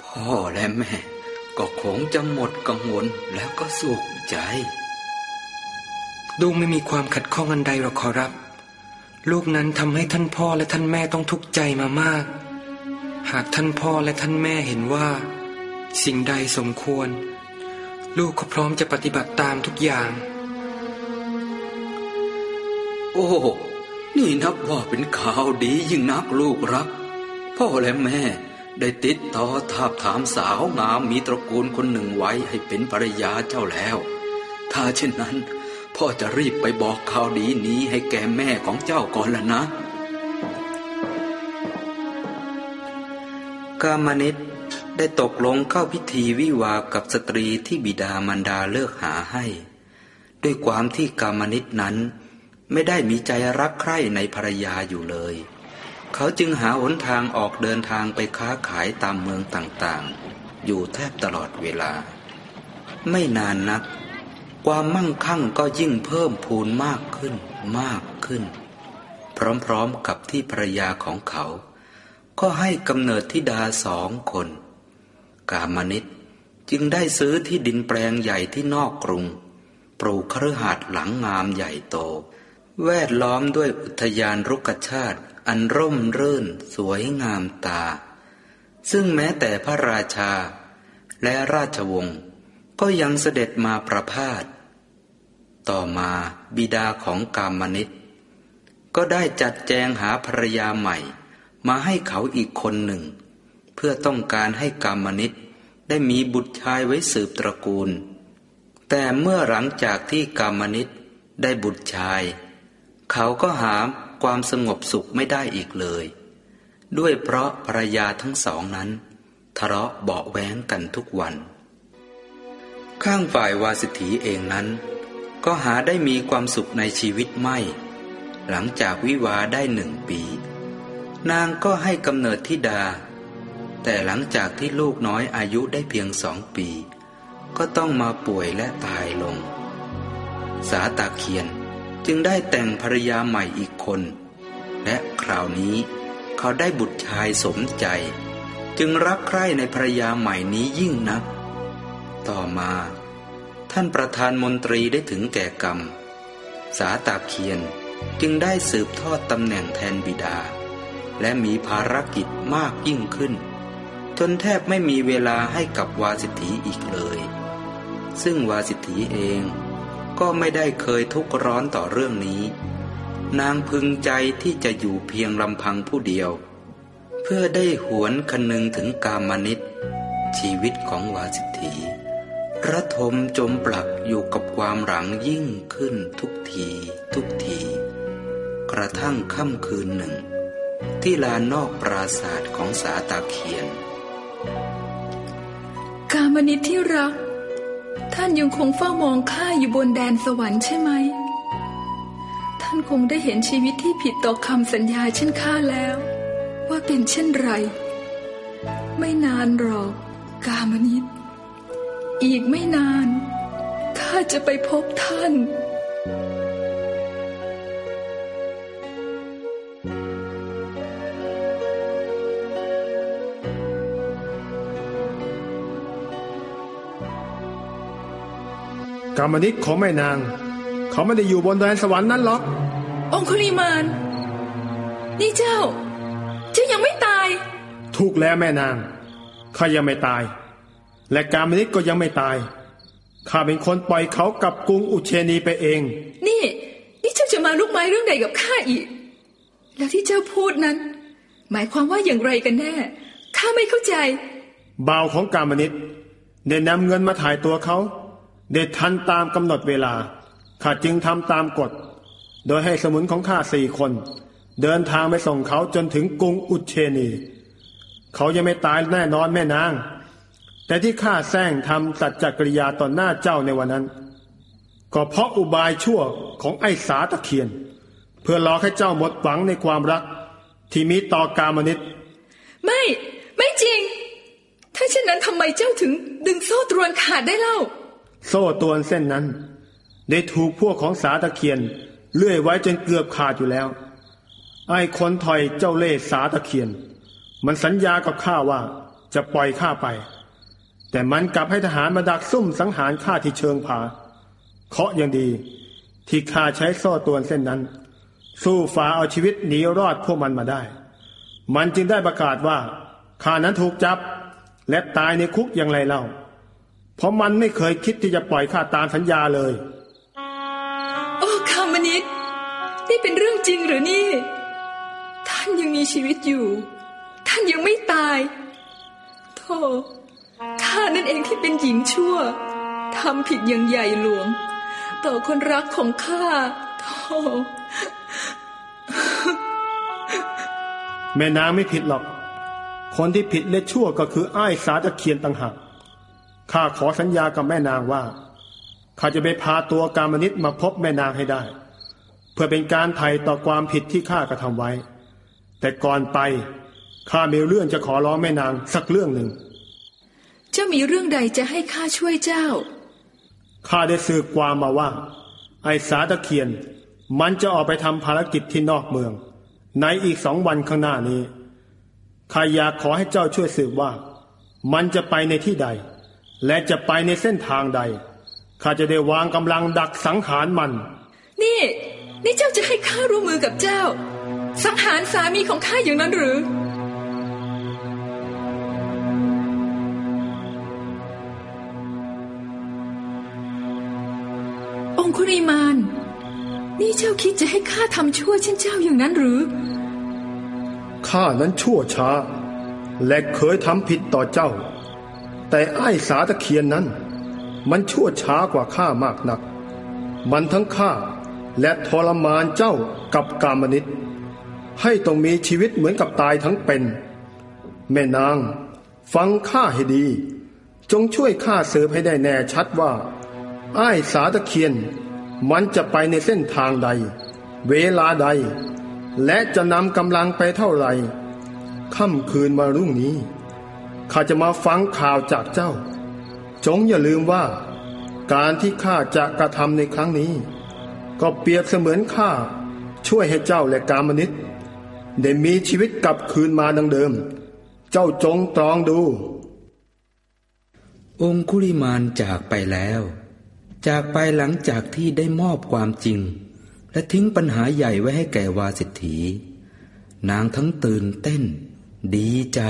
Speaker 2: พ่อและแม่ ก็คงจะหมดกังวลแล้วก็สุขใจ
Speaker 4: ลูกไม่มีความขัดข้องอันใดหรอกขอรับ ลูกนั้นทำให้ท่านพ่อและท่านแม่ต้องทุกข์ใจมามาก หากท่านพ่อและท่านแม่เห็นว่า สิ่งใดสมควร ลูกก็พร้อมจะปฏิบัติตามทุกอย่าง
Speaker 2: โอ้นี่นับว่าเป็นข่าวดียิ่งนักลูกรัก พ่อและแม่ได้ติดต่อทาบถามสาวงามมีตระกูลคนหนึ่งไว้ให้เป็นภรรยาเจ้าแล้ว ถ้าเช่นนั้น พ่อจะรีบไปบอกข่าวดีนี้ให้แก่แม่ของเจ้าก่อนละนะ กามนิตได้ตกลงเข้าพิธีวิวากับสตรีที่บิดามารดาเลิกหาให้ ด้วยความที่กามนิตนั้น ไม่ได้มีใจรักใคร่ในภรรยาอยู่เลย เขาจึงหาหนทางออกเดินทางไปค้าขายตามเมืองต่างๆ อยู่แทบตลอดเวลา ไม่นานนัก ความมั่งคั่งก็ยิ่งเพิ่มพูนมากขึ้นมากขึ้น พร้อมๆกับที่ภรรยาของเขา ก็ให้กำเนิดทิดาสองคน กามนิตจึงได้ซื้อที่ดินแปลงใหญ่ที่นอกกรุง ปลูกคฤหาสน์หลังงามใหญ่โต แวดล้อมด้วยอุทยานรุกชาติ อันร่มรื่นสวยงามตา ซึ่งแม้แต่พระราชา และราชวงศ์ก็ยังเสด็จมาประพาส ต่อมาบิดาของกามนิตก็ได้จัดแจงหาภรรยาใหม่ มาให้เขาอีกคนหนึ่ง เพื่อต้องการให้กามนิตได้มีบุตรชายไว้สืบตระกูล แต่เมื่อหลังจากที่กามนิตได้บุตรชาย เขาก็หาความสงบสุขไม่ได้อีกเลย ด้วยเพราะภรรยาทั้งสองนั้น ทะเลาะเบาะแว้งกันทุกวัน ข้างฝ่ายวาสิถีเองนั้น ก็หาได้มีความสุขในชีวิตไม่ หลังจากวิวาได้หนึ่งปี นางก็ให้กำเนิดทิดา แต่หลังจากที่ลูกน้อยอายุได้เพียงสองปี ก็ต้องมาป่วยและตายลง สาตาเคียนจึงได้แต่งภรรยาใหม่อีกคน และคราวนี้เขาได้บุตรชายสมใจ จึงรักใคร่ในภรรยาใหม่นี้ยิ่งนัก ต่อมา ท่านประธานมนตรีได้ถึงแก่กรรม สาตาเคียนจึงได้สืบทอดตำแหน่งแทนบิดา และมีภารกิจมากยิ่งขึ้น จนแทบไม่มีเวลาให้กับวาสิทธีอีกเลย ซึ่งวาสิทธีเองก็ไม่ได้เคยทุกข์ร้อนต่อเรื่องนี้ นางพึงใจที่จะอยู่เพียงลำพังผู้เดียว เพื่อได้หวนคนึงถึงกามนิตชีวิตของวาสิทธีระทมจมปลักอยู่กับความหลังยิ่งขึ้นทุกที ทุกที กระทั่งค่ำคืนหนึ่ง ที่ลานนอกปราศาสตร์ของสาตาเคียน
Speaker 1: กามนิตที่รัก ท่านยังคงเฝ้ามองข้าอยู่บนแดนสวรรค์ใช่ไหม ท่านคงได้เห็นชีวิตที่ผิดต่อคำสัญญาเช่นข้าแล้ว ว่าเป็นเช่นไร ไม่นานหรอก กามนิต อีกไม่นาน ข้าจะไปพบท่าน
Speaker 15: รรมนิตของแม่นาง เขาไม่ได้อยู่บนแดนสวรรค์นั้นหรอก
Speaker 1: องคุลีมาน นี่เจ้า เจ้ายังไม่ตาย
Speaker 15: ถูกแล้วแม่นางข้ายังไม่ตาย และการมนิตก็ยังไม่ตายข้าเป็นคนปล่อยเขากับกรุงอุเชนีไปเอง
Speaker 1: นี่ นี่เจ้าจะมาลุกไม้เรื่องใดกับข้าอีก แล้วที่เจ้าพูดนั้น หมายความว่าอย่างไรกันแน่ข้าไม่เข้าใจ
Speaker 15: บ่าวของการมนิตได้นำเงินมาถ่ายตัวเขา เด็ดทันตามกำหนดเวลาข้าจึงทำตามกฎ โดยให้สมุนของข้าสี่คน เดินทางไปส่งเขาจนถึงกรุงอุเชนี เขายังไม่ตายแน่นอนแม่นาง แต่ที่ข้าแซงทำสัจจกริยาต่อหน้าเจ้าในวันนั้น ก็เพราะอุบายชั่วของไอ้สาตะเคียน เพื่อหลอกให้เจ้าหมดหวังในความรัก ที่มีต่อกามนิต
Speaker 1: ไม่ไม่จริง ถ้าเช่นนั้นทำไมเจ้าถึงดึงโซ่ตรวนขาดได้เล่า
Speaker 15: โซ่ตรวนเส้นนั้น ได้ถูกพวกของสาตะเคียน เลื่อยไว้จนเกือบขาดอยู่แล้ว ไอ้คนถอยเจ้าเล่สาตะเคียน มันสัญญากับข้าว่าจะปล่อยข้าไป แต่มันกลับให้ทหารมาดักซุ่มสังหารข้าที่เชิงผาเคาะยังดี ที่ข้าใช้โซ่ตรวนเส้นนั้น สู้ฟ้าเอาชีวิตหนีรอดพวกมันมาได้ มันจึงได้ประกาศว่าข้านั้นถูกจับและตายในคุกอย่างไรเล่า เพราะมันไม่เคยคิดที่จะปล่อยข้าตามสัญญาเลย
Speaker 1: โอ้คามนิตนี่เป็นเรื่องจริงหรือนี่ ท่านยังมีชีวิตอยู่ ท่านยังไม่ตายโธ่ข้านั่นเองที่เป็นหญิงชั่วทำผิดอย่างใหญ่หลวง ต่อคนรักของข้าโธ่
Speaker 15: แม่นางไม่ผิดหรอก คนที่ผิดและชั่วก็คืออ้ายสาตะเคียนต่างหาก ข้าขอสัญญากับแม่นางว่าข้าจะไปพาตัวกามนิตมาพบแม่นางให้ได้ เพื่อเป็นการไถ่ต่อความผิดที่ข้ากระทำไว้ แต่ก่อนไปข้ามีเรื่องจะขอร้องแม่นางสักเรื่องหนึ่ง
Speaker 1: เจ้ามีเรื่องใดจะให้ข้าช่วยเจ้า
Speaker 15: ข้าได้สืบความมาว่า ไอ้สาตะเคียน มันจะออกไปทำภารกิจที่นอกเมือง ในอีกสองวันข้างหน้านี้ข้าอยากขอให้เจ้าช่วยสืบว่า มันจะไปในที่ใด และจะไปในเส้นทางใด ข้าจะได้วางกำลังดักสังหารมัน
Speaker 1: นี่ นี่เจ้าจะให้ข้าร่วมมือกับเจ้า สังหารสามีของข้าอย่างนั้นหรือ องคุริมาน นี่เจ้าคิดจะให้ข้าทำชั่วเช่นเจ้าอย่างนั้นหรือ
Speaker 15: ข้านั้นชั่วช้า และเคยทำผิดต่อเจ้า แต่ไอ้สาตะเคียนนั้น มันชั่วช้ากว่าข้ามากนัก มันทั้งฆ่าและทรมานเจ้ากับกามนิตให้ต้องมีชีวิตเหมือนกับตายทั้งเป็น แม่นาง ฟังข้าให้ดี จงช่วยข้าเสืบให้ได้แน่ชัดว่าไอ้สาตะเคียน มันจะไปในเส้นทางใด เวลาใด และจะนำกำลังไปเท่าไหร่ค่ำคืนมารุ่งนี้ ข้าจะมาฟังข่าวจากเจ้า จงอย่าลืมว่า การที่ข้าจะกระทำในครั้งนี้ ก็เปรียบเสมือนข้าช่วยให้เจ้าและกามนิตได้มีชีวิตกลับคืนมาดังเดิม เจ้าจงตรองดู
Speaker 2: องคุลิมานจากไปแล้ว จากไปหลังจากที่ได้มอบความจริง และทิ้งปัญหาใหญ่ไว้ให้แก่วาสิทธีนางทั้งตื่นเต้น ดีใจ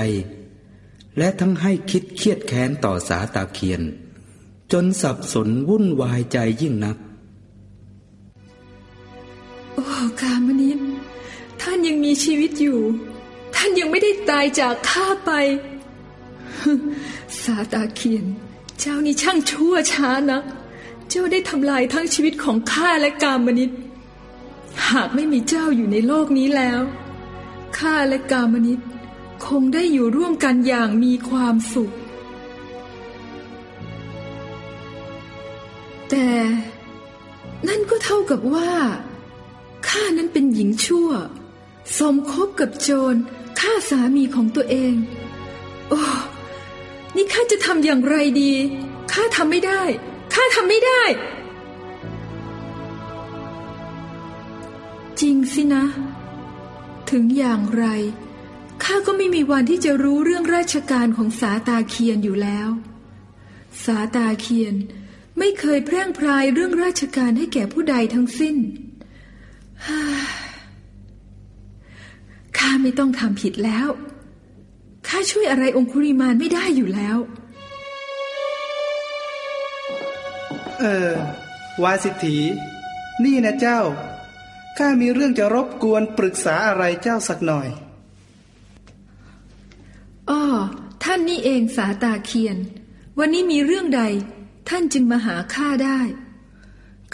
Speaker 2: และทั้งให้คิดเครียดแค้นต่อสาตาเคียน จนสับสนวุ่นวายใจยิ่งนัก
Speaker 1: โอ้กามนิตท่านยังมีชีวิตอยู่ ท่านยังไม่ได้ตายจากข้าไปซาตาเคียน เจ้านี่ช่างชั่วช้านัก เจ้าได้ทำลายทั้งชีวิตของข้าและกามนิตหากไม่มีเจ้าอยู่ในโลกนี้แล้วข้าและกามนิต คงได้อยู่ร่วมกันอย่างมีความสุข แต่นั่นก็เท่ากับว่าข้านั้นเป็นหญิงชั่ว สมคบกับโจรฆ่าสามีของตัวเอง โอ้ นี่ข้าจะทำอย่างไรดี ข้าทำไม่ได้ ข้าทำไม่ได้ จริงสินะ ถึงอย่างไร ข้าก็ไม่มีวันที่จะรู้เรื่องราชการของสาตาเคียนอยู่แล้ว สาตาเคียนไม่เคยแพร่งพรายเรื่องราชการให้แก่ผู้ใดทั้งสิ้นฮ่าไม่ต้องทำผิดแล้ว ข้าช่วยอะไรองคุริมานไม่ได้อยู่แล้ว
Speaker 11: เออ วาสิทธีนี่นะเจ้า ข้ามีเรื่องจะรบกวนปรึกษาอะไรเจ้าสักหน่อย
Speaker 1: อ้อท่านนี่เองสาตาเคียน วันนี้มีเรื่องใด ท่านจึงมาหาข้าได้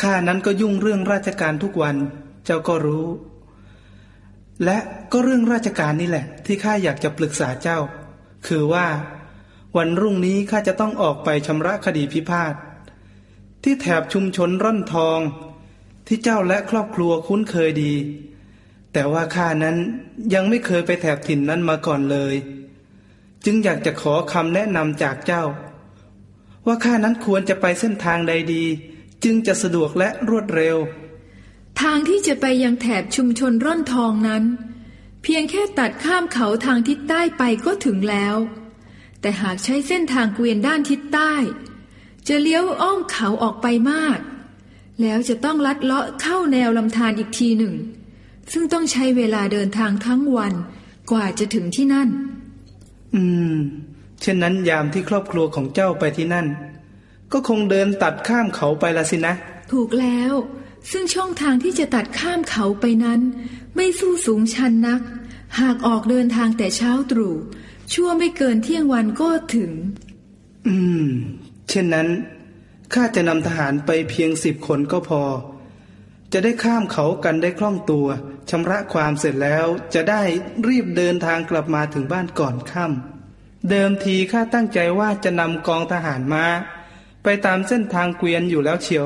Speaker 11: ข้านั้นก็ยุ่งเรื่องราชการทุกวัน เจ้าก็รู้ และก็เรื่องราชการนี่แหละ ที่ข้าอยากจะปรึกษาเจ้า คือว่า วันรุ่งนี้ข้าจะต้องออกไปชำระคดีพิพาทที่แถบชุมชนร่อนทอง ที่เจ้าและครอบครัวคุ้นเคยดี แต่ว่าข้านั้นยังไม่เคยไปแถบถิ่นนั้นมาก่อนเลย จึงอยากจะขอคำแนะนำจากเจ้า ว่าข้านั้นควรจะไปเส้นทางใดดี จึงจะสะดวกและรวดเร็ว
Speaker 1: ทางที่จะไปยังแถบชุมชนร่อนทองนั้น เพียงแค่ตัดข้ามเขาทางทิศใต้ไปก็ถึงแล้ว แต่หากใช้เส้นทางเกวียนด้านทิศใต้ จะเลี้ยวอ้อมเขาออกไปมาก แล้วจะต้องลัดเลาะเข้าแนวลำธารอีกทีหนึ่ง ซึ่งต้องใช้เวลาเดินทางทั้งวันกว่าจะถึงที่นั่น
Speaker 11: อืม เช่นนั้นยามที่ครอบครัวของเจ้าไปที่นั่น ก็คงเดินตัดข้ามเขาไปละสินะ
Speaker 1: ถูกแล้ว ซึ่งช่องทางที่จะตัดข้ามเขาไปนั้น ไม่สู้สูงชันนัก หากออกเดินทางแต่เช้าตรู่ชั่วไม่เกินเที่ยงวันก็ถึง
Speaker 11: อืม เช่นนั้นข้าจะนำทหารไปเพียงสิบคนก็พอ จะได้ข้ามเขากันได้คล่องตัวชำระความเสร็จแล้วจะได้รีบเดินทางกลับมาถึงบ้านก่อนค่ำเดิมทีข้าตั้งใจว่าจะนำกองทหารมา ไปตามเส้นทางเกวียนอยู่แล้วเชียว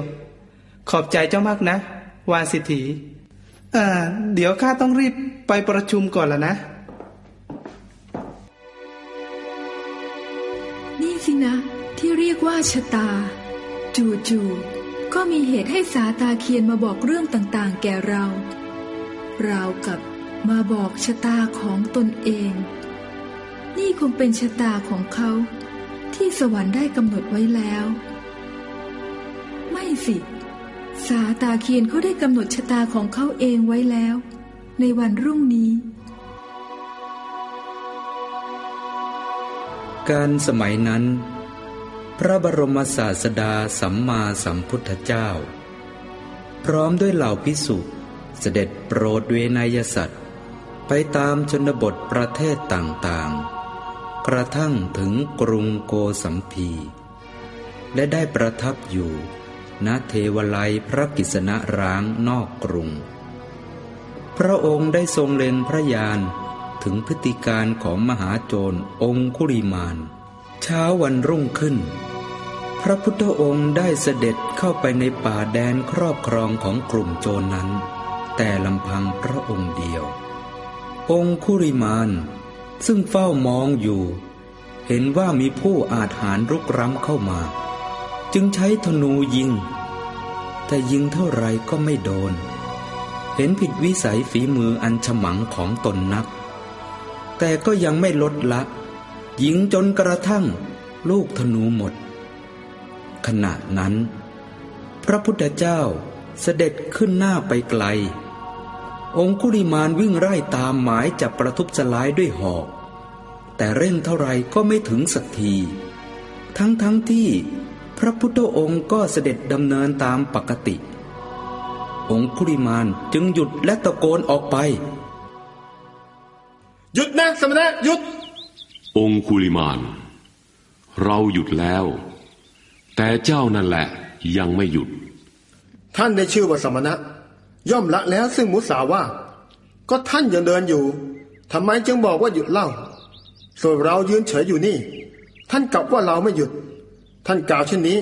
Speaker 11: ขอบใจเจ้ามากนะ วาสิทธีอ่า เดี๋ยวข้าต้องรีบไปประชุมก่อนแล้วนะ
Speaker 1: นี่สินะ ที่เรียกว่าชะตา จู่ๆ ก็มีเหตุให้สาตาเคียนมาบอกเรื่องต่างๆ แก่เรา ราวกับมาบอกชะตาของตนเอง นี่คงเป็นชะตาของเขาที่สวรรค์ได้กำหนดไว้แล้ว ไม่สิ สาตาเคียนเขาได้กำหนดชะตาของเขาเองไว้แล้ว ในวันรุ่งนี้
Speaker 2: การสมัยนั้น พระบรมศาสดาสัมมาสัมพุทธเจ้า พร้อมด้วยเหล่าพิสุเสด็จโปรดเวนยสัตว์ ไปตามชนบทประเทศต่างๆ กระทั่งถึงกรุงโกสัมพี และได้ประทับอยู่ณเทวไลยพระกิษณร้างนอกกรุง พระองค์ได้ทรงเล็งพระยานถึงพฤติการของมหาโจรองคุริมาน เช้าวันรุ่งขึ้น พระพุทธองค์ได้เสด็จเข้าไปในป่าแดนครอบครองของกลุ่มโจรนั้น แต่ลำพังพระองค์เดียว องคุริมานซึ่งเฝ้ามองอยู่ เห็นว่ามีผู้อาจหารรุกร้ำเข้ามา จึงใช้ธนูยิง แต่ยิงเท่าไรก็ไม่โดน เห็นผิดวิสัยฝีมืออันฉมังของตนนัก แต่ก็ยังไม่ลดละ ยิงจนกระทั่งลูกธนูหมด ขณะนั้น พระพุทธเจ้าเสด็จขึ้นหน้าไปไกล องคุริมานวิ่งไล่ตามหมายจับประทุบสลายด้วยหอก แต่เร่งเท่าไรก็ไม่ถึงสักที ทั้งทั้งที่พระพุทธองค์ก็เสด็จดำเนินตามปกติ องคุริมานจึงหยุดและตะโกนออกไป
Speaker 15: หยุดนะสมณะหยุด
Speaker 18: องคุลิมาน เราหยุดแล้ว แต่เจ้านั่นแหละยังไม่หยุด
Speaker 15: ท่านได้ชื่อว่าสมณะ ย่อมละแล้วซึ่งมุสาวาทก็ท่านยังเดินอยู่ทำไมจึงบอกว่าหยุดเล่า ส่วนเรายืนเฉยอยู่นี่ ท่านกลับว่าเราไม่หยุด ท่านกล่าวเช่นนี้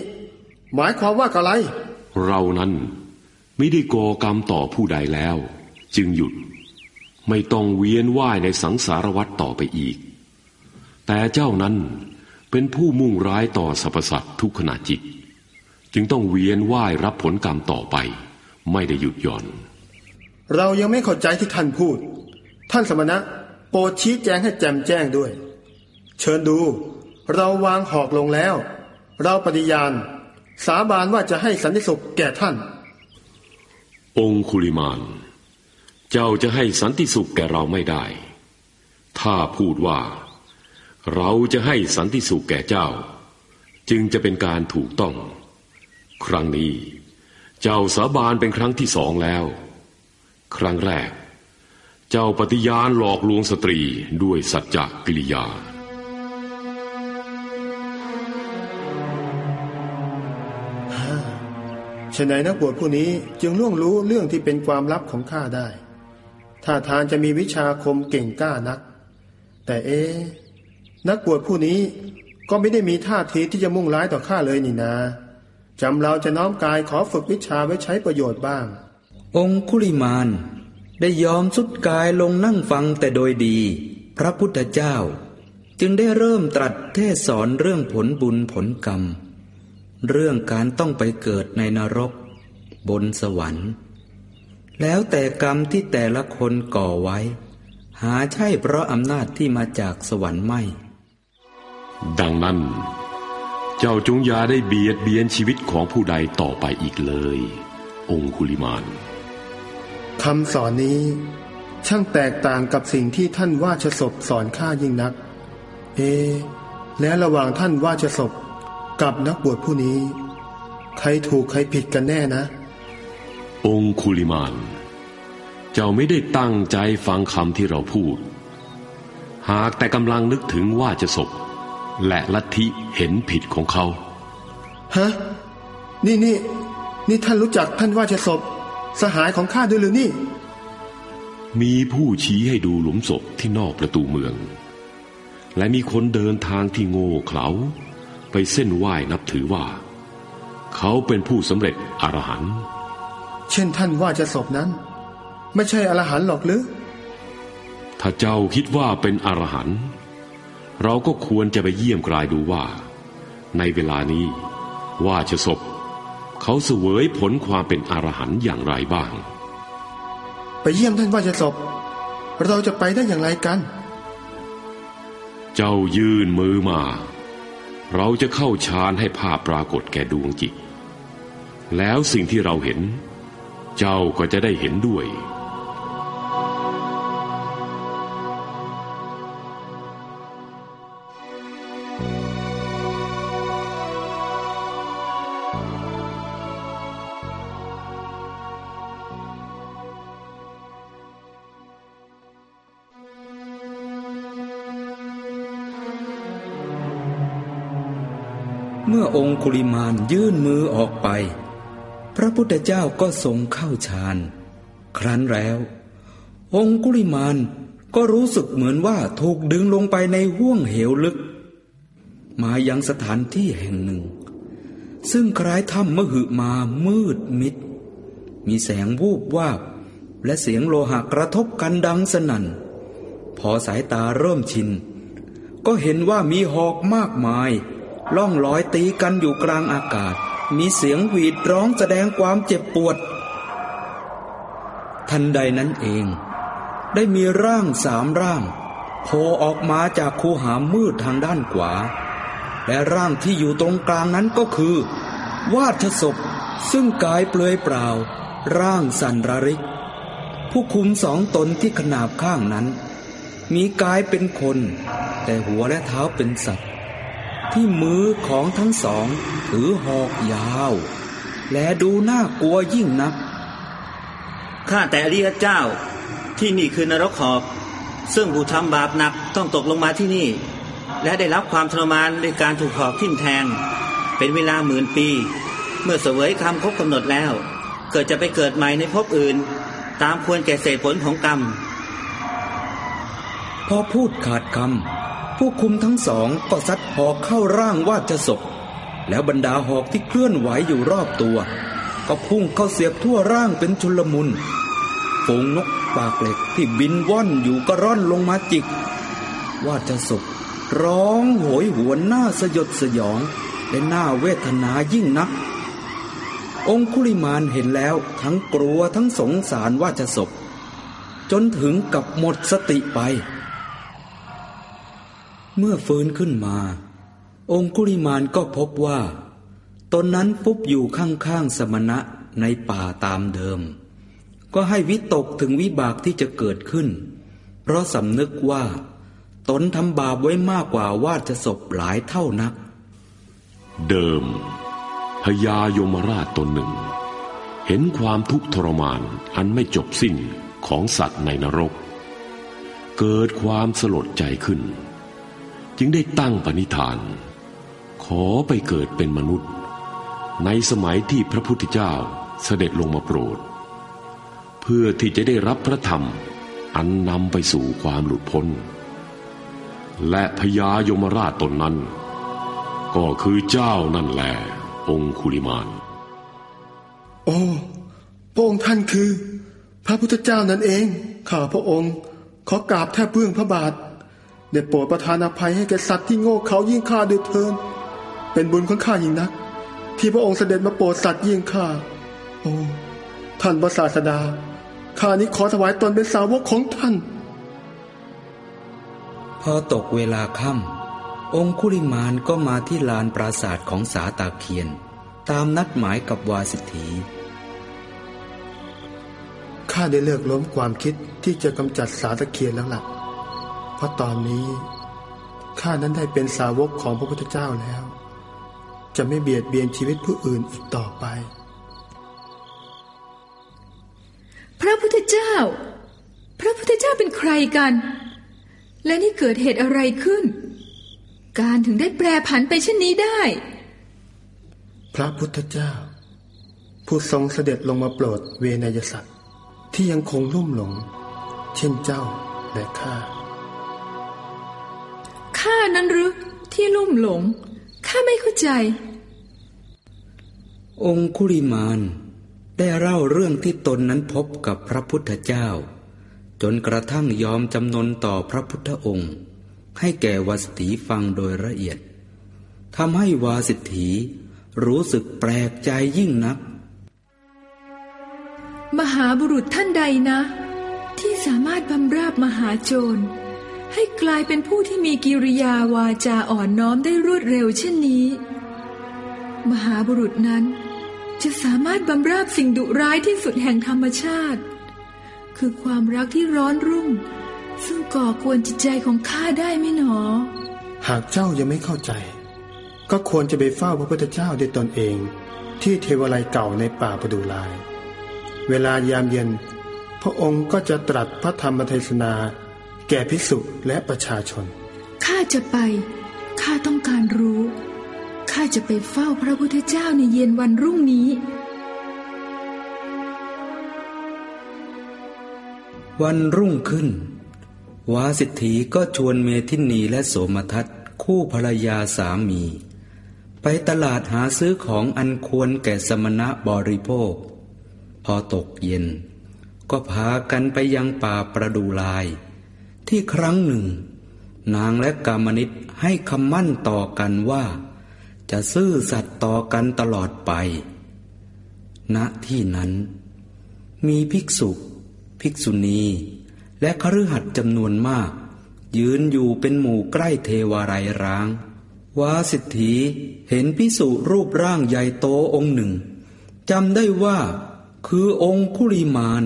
Speaker 15: หมายความว่าอะไร
Speaker 18: เรานั้นไม่ได้ก่อกรรมต่อผู้ใดแล้ว จึงหยุด ไม่ต้องเวียนว่ายในสังสารวัฏต่อไปอีก แต่เจ้านั้นเป็นผู้มุ่งร้ายต่อสรรพสัตว์ทุกขณะจิต จึงต้องเวียนว่ายรับผลกรรมต่อไป ไม่ได้หยุดหย่อน
Speaker 15: เรายังไม่เข้าใจที่ท่านพูด ท่านสมณะ โปรดชี้แจงให้แจ่มแจ้งด้วย เชิญดู เราวางหอกลงแล้ว เราปฏิญาณ สาบานว่าจะให้สันติสุขแก่ท่าน
Speaker 18: องคุลิมาน เจ้าจะให้สันติสุขแก่เราไม่ได้ ถ้าพูดว่า เราจะให้สันติสุขแก่เจ้า จึงจะเป็นการถูกต้อง ครั้งนี้ เจ้าสาบานเป็นครั้งที่สองแล้ว ครั้งแรก เจ้าปฏิญาณหลอกลวงสตรีด้วยสัจจกิริยา
Speaker 15: ฉนัยนักบวชผู้นี้จึงล่วงรู้เรื่องที่เป็นความลับของข้าได้ ถ้าทานจะมีวิชาคมเก่งกล้านัก แต่เอ๊ นักบวชผู้นี้ก็ไม่ได้มีท่าทีที่จะมุ่งร้ายต่อข้าเลยนี่นาจำเราจะน้อมกายขอฝึกวิชาไว้ใช้ประโยชน์บ้าง
Speaker 2: องคุลิมานได้ยอมสุดกายลงนั่งฟังแต่โดยดี พระพุทธเจ้า จึงได้เริ่มตรัสเทศสอนเรื่องผลบุญผลกรรม เรื่องการต้องไปเกิดในนรก บนสวรรค์ แล้วแต่กรรมที่แต่ละคนก่อไว้ หาใช่เพราะอำนาจที่มาจากสวรรค์ไม่
Speaker 18: ดังนั้น เจ้าจงอย่าได้เบียดเบียนชีวิตของผู้ใดต่อไปอีกเลย องคุลิมาน
Speaker 15: คำสอนนี้ ช่างแตกต่างกับสิ่งที่ท่านว่าชศพสอนข้ายิ่งนัก เอ และระหว่างท่านว่าชศพกับนักบวชผู้นี้ ใครถูกใครผิดกันแน่นะ
Speaker 18: องคุลิมาน เจ้าไม่ได้ตั้งใจฟังคำที่เราพูด หากแต่กำลังนึกถึงว่าจะศพ และลัทธิเห็นผิดของเขา
Speaker 15: ฮะ นี่นี่นี่ท่านรู้จักท่านว่าจะศพ สหายของข้าด้วยหรือนี่
Speaker 18: มีผู้ชี้ให้ดูหลุมศพที่นอกประตูเมือง และมีคนเดินทางที่โง่เขลาไปเส้นไหว้นับถือว่า เขาเป็นผู้สำเร็จอรหันต์
Speaker 15: เช่นท่านว่าจะศพนั้น ไม่ใช่อรหันต์หรอกหรือ
Speaker 18: ถ้าเจ้าคิดว่าเป็นอรหันต์ เราก็ควรจะไปเยี่ยมกลายดูว่า ในเวลานี้ว่าจะศพ เขาเสวยผลความเป็นอรหันต์อย่างไรบ้าง
Speaker 15: ไปเยี่ยมท่านว่าจะศพ เราจะไปได้อย่างไรกัน
Speaker 18: เจ้ายื่นมือมา เราจะเข้าฌานให้ภาพปรากฏแก่ดวงจิต แล้วสิ่งที่เราเห็น เจ้าก็จะได้เห็นด้วย
Speaker 2: องคุลิมานยื่นมือออกไป พระพุทธเจ้าก็ทรงเข้าฌาน ครั้นแล้ว องคุลิมานก็รู้สึกเหมือนว่าถูกดึงลงไปในห้วงเหวลึก มายังสถานที่แห่งหนึ่ง ซึ่งคล้ายถ้ำมหึมามืดมิด มีแสงวูบวาบและเสียงโลหะกระทบกันดังสนั่น พอสายตาเริ่มชิน ก็เห็นว่ามีหอกมากมาย ล่องลอยตีกันอยู่กลางอากาศ มีเสียงหวีดร้องแสดงความเจ็บปวด ทันใดนั้นเอง ได้มีร่างสามร่างโผล่ออกมาจากคูหามืดทางด้านขวา และร่างที่อยู่ตรงกลางนั้นก็คือ วาทศพซึ่งกายเปลือยเปล่า ร่างสันรริก ผู้คุมสองตนที่ขนาบข้างนั้น มีกายเป็นคน แต่หัวและเท้าเป็นสัตว์ ที่มือของทั้งสองถือหอกยาว และดูน่ากลัวยิ่งนัก
Speaker 19: ข้าแต่อริยเจ้าที่นี่คือนรกขอบ ซึ่งผู้ทำบาปหนักต้องตกลงมาที่นี่ และได้รับความทรมานด้วยการถูกหอกทิ่มแทง เป็นเวลาหมื่นปี เมื่อเสวยคำครบกำหนดแล้ว เกิดจะไปเกิดใหม่ในภพอื่น ตามควรแก่เศษผลของกรรม
Speaker 2: พอพูดขาดคำ ผู้คุมทั้งสองก็ซัดหอกเข้าร่างวาจะศพ แล้วบรรดาหอกที่เคลื่อนไหวอยู่รอบตัว ก็พุ่งเข้าเสียบทั่วร่างเป็นชุลมุนฝูงนกปากเหล็กที่บินว่อนอยู่ก็ร่อนลงมาจิก วาจะศพร้องโหยหวนหน้าสยดสยอง และหน้าเวทนายิ่งนัก องคุลิมานเห็นแล้วทั้งกลัวทั้งสงสารว่าจะศพ จนถึงกับหมดสติไป เมื่อฟื้นขึ้นมา องคุริมานก็พบว่า ตนนั้นฟุบอยู่ข้างๆสมณะในป่าตามเดิม ก็ให้วิตกถึงวิบากที่จะเกิดขึ้น เพราะสำนึกว่า ตนทำบาปไว้มากกว่าวาจะศพหลายเท่านัก
Speaker 18: เดิมพญายมราชตนหนึ่ง เห็นความทุกข์ทรมานอันไม่จบสิ้นของสัตว์ในนรก เกิดความสลดใจขึ้น จึงได้ตั้งปณิธาน ขอไปเกิดเป็นมนุษย์ ในสมัยที่พระพุทธเจ้าเสด็จลงมาโปรด เพื่อที่จะได้รับพระธรรมอันนำไปสู่ความหลุดพ้น และพญายมราชตนนั้น ก็คือเจ้านั่นแหละองคุลิมาน
Speaker 15: โอ้พระองค์ท่านคือ พระพุทธเจ้านั่นเอง ข้าพระองค์ขอกราบแทบเบื้องพระบาท ได้โปรดประทานอภัยให้แก่สัตว์ที่โง่เขายิ่งข้าด้วยเทินเป็นบุญของข้ายิ่งนัก ที่พระองค์เสด็จมาโปรดสัตว์ยิ่งข้าโอ้ท่านพระศาสดาข้านี้ขอถวายตนเป็นสาวกของท่าน
Speaker 2: พอตกเวลาค่ำองคุลิมานก็มาที่ลานปราศาสตร์ของสาตาเคียน ตามนัดหมายกับวาสิทธี
Speaker 15: ข้าได้เลิกล้มความคิดที่จะกำจัดสาตะเคียนแล้วล่ะ เพราะตอนนี้ข้านั้นได้เป็นสาวกของพระพุทธเจ้าแล้ว จะไม่เบียดเบียนชีวิตผู้อื่นอีกต่อไป
Speaker 1: พระพุทธเจ้า พระพุทธเจ้าเป็นใครกัน และนี่เกิดเหตุอะไรขึ้น การถึงได้แปรผันไปเช่นนี้ได้
Speaker 15: พระพุทธเจ้า ผู้ทรงเสด็จลงมาโปรดเวนยสัตว์ที่ยังคงลุ่มหลง เช่นเจ้าและข้า
Speaker 1: ข้านั้นหรือที่ลุ่มหลง ข้าไม่เข้าใจ
Speaker 2: องคุลิมานได้เล่าเรื่องที่ตนนั้นพบกับพระพุทธเจ้า จนกระทั่งยอมจำนนต่อพระพุทธองค์ ให้แก่วาสถีฟังโดยละเอียดทำให้วาสิทธีรู้สึกแปลกใจยิ่งนัก
Speaker 1: มหาบุรุษท่านใดนะ ที่สามารถบำราบมหาโจร ให้กลายเป็นผู้ที่มีกิริยาวาจาอ่อนน้อมได้รวดเร็วเช่นนี้ มหาบุรุษนั้น จะสามารถบำราบสิ่งดุร้ายที่สุดแห่งธรรมชาติ คือความรักที่ร้อนรุ่ม ซึ่งก่อกวนจิตใจของข้าได้ไหมหนอ
Speaker 15: หากเจ้ายังไม่เข้าใจ ก็ควรจะไปเฝ้าพระพุทธเจ้าด้วยตนเอง ที่เทวไลยเก่าในป่าประดูลาย เวลายามเย็น พระองค์ก็จะตรัสพระธรรมเทศนา แก่ภิกษุและประชาชน
Speaker 1: ข้าจะไป ข้าต้องการรู้ ข้าจะไปเฝ้าพระพุทธเจ้าในเย็นวันรุ่งนี้
Speaker 2: วันรุ่งขึ้น วาสิทธีก็ชวนเมทินีและโสมทัตคู่ภรรยาสามี ไปตลาดหาซื้อของอันควรแก่สมณะบริโภค พอตกเย็น ก็พากันไปยังป่าประดูลาย ที่ครั้งหนึ่ง นางและกามนิตให้คำมั่นต่อกันว่า จะซื่อสัตย์ต่อกันตลอดไป ณที่นั้น มีภิกษุ ภิกษุณี และคฤหัสถ์จำนวนมาก ยืนอยู่เป็นหมู่ใกล้เทวารายร้างวาสิทธีเห็นพิสุรูปร่างใหญ่โตองค์หนึ่งจำได้ว่าคือองค์คุริมาน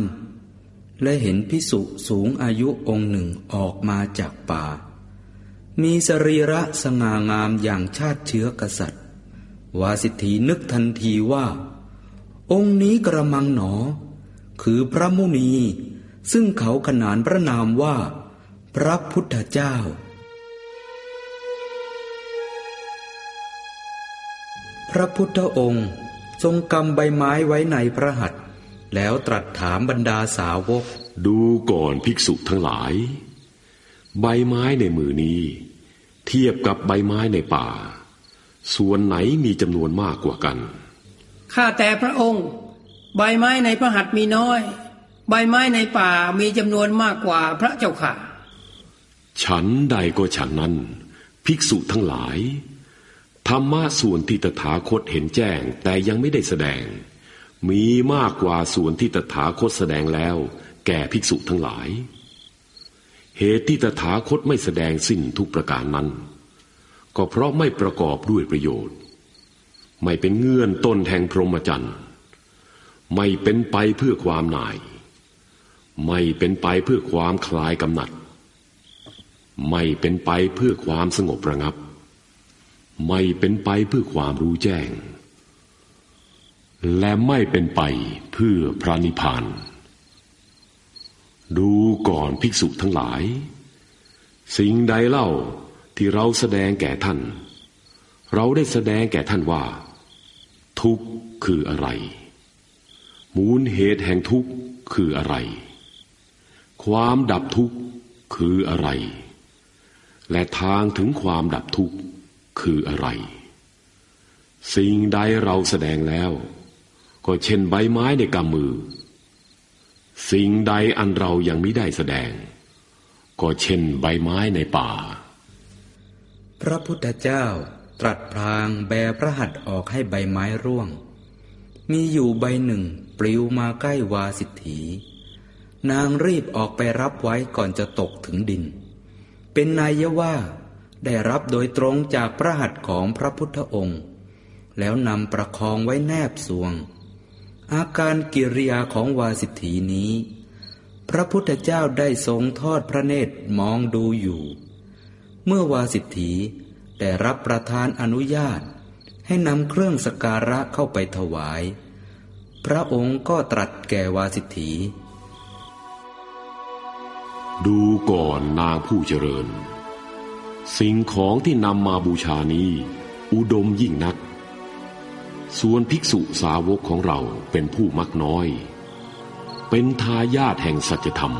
Speaker 2: และเห็นพิสุสูงอายุองค์หนึ่งออกมาจากป่า มีสรีระสง่างามอย่างชาติเชื้อกษัตริย์ วาสิทธีนึกทันทีว่า องค์นี้กระมังหนอ คือพระมุนี ซึ่งเขาขนานพระนามว่า พระพุทธเจ้า พระพุทธองค์ทรงกำใบไม้ไว้ในพระหัตถ แล้วตรัสถามบรรดาสาวก
Speaker 18: ดูก่อนภิกษุทั้งหลาย ใบไม้ในมือนี้ เทียบกับใบไม้ในป่า ส่วนไหนมีจำนวนมากกว่ากัน
Speaker 20: ข้าแต่พระองค์ ใบไม้ในพระหัตถ์มีน้อย ใบไม้ในป่ามีจำนวนมากกว่าพระเจ้าค่ะ
Speaker 18: ฉันใดก็ฉันนั้น ภิกษุทั้งหลายธรรมะส่วนที่ตถาคตเห็นแจ้งแต่ยังไม่ได้แสดง มีมากกว่าส่วนที่ตถาคตแสดงแล้ว แก่ภิกษุทั้งหลาย เหตุที่ตถาคตไม่แสดงสิ้นทุกประการนั้น ก็เพราะไม่ประกอบด้วยประโยชน์ ไม่เป็นเงื่อนต้นแห่งพรหมจรรย์ ไม่เป็นไปเพื่อความหน่าย ไม่เป็นไปเพื่อความคลายกำหนัด ไม่เป็นไปเพื่อความสงบระงับ ไม่เป็นไปเพื่อความรู้แจ้ง และไม่เป็นไปเพื่อพระนิพพาน ดูก่อนภิกษุทั้งหลาย สิ่งใดเล่าที่เราแสดงแก่ท่าน เราได้แสดงแก่ท่านว่า ทุกข์คืออะไร มูลเหตุแห่งทุกข์คืออะไร ความดับทุกข์คืออะไร และทางถึงความดับทุกข์คืออะไร สิ่งใดเราแสดงแล้ว ก็เช่นใบไม้ในกำมือ สิ่งใดอันเรายังไม่ได้แสดง ก็เช่นใบไม้ในป่า
Speaker 2: พระพุทธเจ้าตรัสพลางแบพระหัตถ์ออกให้ใบไม้ร่วง มีอยู่ใบหนึ่งปลิวมาใกล้วาสิทธีนางรีบออกไปรับไว้ก่อนจะตกถึงดิน เป็นนายว่า ได้รับโดยตรงจากพระหัตถ์ของพระพุทธองค์ แล้วนำประคองไว้แนบสวง อาการกิริยาของวาสิทธีนี้ พระพุทธเจ้าได้ทรงทอดพระเนตรมองดูอยู่ เมื่อวาสิทธีได้รับประทานอนุญาต ให้นำเครื่องสการะเข้าไปถวาย พระองค์ก็ตรัสแก่วาสิทธี
Speaker 18: ดูก่อนนางผู้เจริญ สิ่งของที่นำมาบูชานี้ อุดมยิ่งนัก ส่วนภิกษุสาวกของเราเป็นผู้มักน้อย เป็นทายาทแห่งสัจธรรม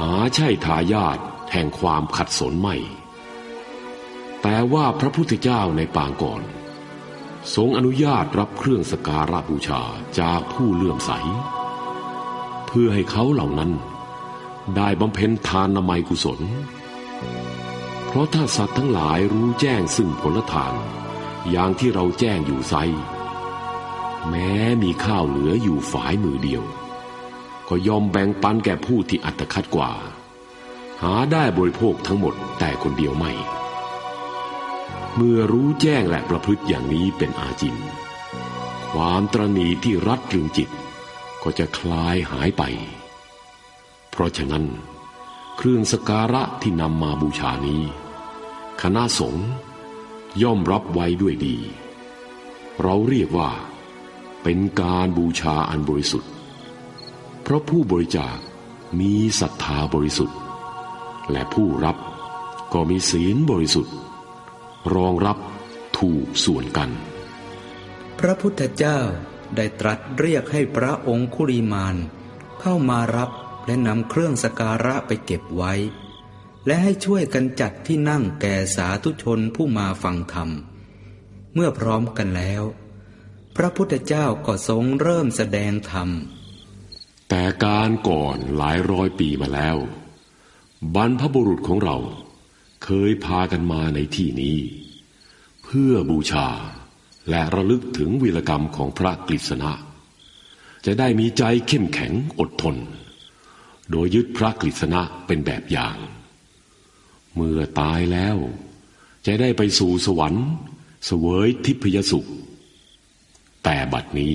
Speaker 18: หาใช่ทายาทแห่งความขัดสนไม่ แต่ว่าพระพุทธเจ้าในปางก่อน ทรงอนุญาตรับเครื่องสการะบูชาจากผู้เลื่อมใส เพื่อให้เขาเหล่านั้น ได้บำเพ็ญทานนามัยกุศล เพราะถ้าสัตว์ทั้งหลายรู้แจ้งซึ่งผลทาน อย่างที่เราแจ้งอยู่ไซ แม้มีข้าวเหลืออยู่ฝายมือเดียว ก็ยอมแบ่งปันแก่ผู้ที่อัตคัดกว่า หาได้บริโภคทั้งหมดแต่คนเดียวไม่ เมื่อรู้แจ้งและประพฤติอย่างนี้เป็นอาจิน ความตรณีที่รัดรึงจิต ก็จะคลายหายไป เพราะฉะนั้น เครื่องสการะที่นำมาบูชานี้ คณะสงฆ์ ย่อมรับไว้ด้วยดี เราเรียกว่า เป็นการบูชาอันบริสุทธิ์ เพราะผู้บริจาคมีศรัทธาบริสุทธิ์ และผู้รับก็มีศีลบริสุทธิ์ รองรับถูกส่วนกัน
Speaker 2: พระพุทธเจ้าได้ตรัสเรียกให้พระองคุริมานเข้ามารับและนำเครื่องสการะไปเก็บไว้ และให้ช่วยกันจัดที่นั่งแก่สาธุชนผู้มาฟังธรรม เมื่อพร้อมกันแล้ว พระพุทธเจ้าก็ทรงเริ่มแสดงธรรม
Speaker 18: แต่การก่อนหลายร้อยปีมาแล้ว บรรพบุรุษของเราเคยพากันมาในที่นี้ เพื่อบูชาและระลึกถึงวีรกรรมของพระกฤษณะ จะได้มีใจเข้มแข็งอดทน โดยยึดพระกฤษณะเป็นแบบอย่าง เมื่อตายแล้ว จะได้ไปสู่สวรรค์ เสวยทิพยสุข แต่บัดนี้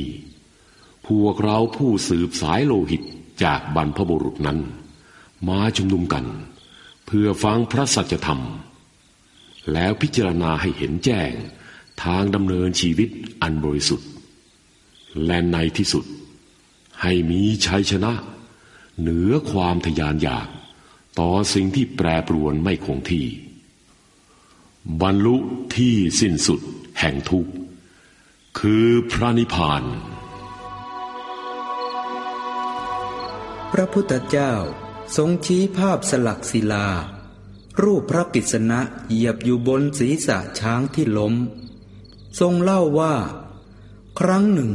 Speaker 18: พวกเราผู้สืบสายโลหิตจากบรรพบุรุษนั้น มาชุมนุมกัน เพื่อฟังพระสัจธรรม แล้วพิจารณาให้เห็นแจ้งทางดำเนินชีวิตอันบริสุทธิ์ และในที่สุด ให้มีชัยชนะ เหนือความทยานอยาก ต่อสิ่งที่แปรปรวนไม่คงที่ บรรลุที่สิ้นสุดแห่งทุกข์คือพระนิพพาน
Speaker 2: พระพุทธเจ้าทรงชี้ภาพสลักศิลา รูปพระกิษณะเหยียบอยู่บนศีรษะช้างที่ล้ม ทรงเล่าว่า ครั้งหนึ่ง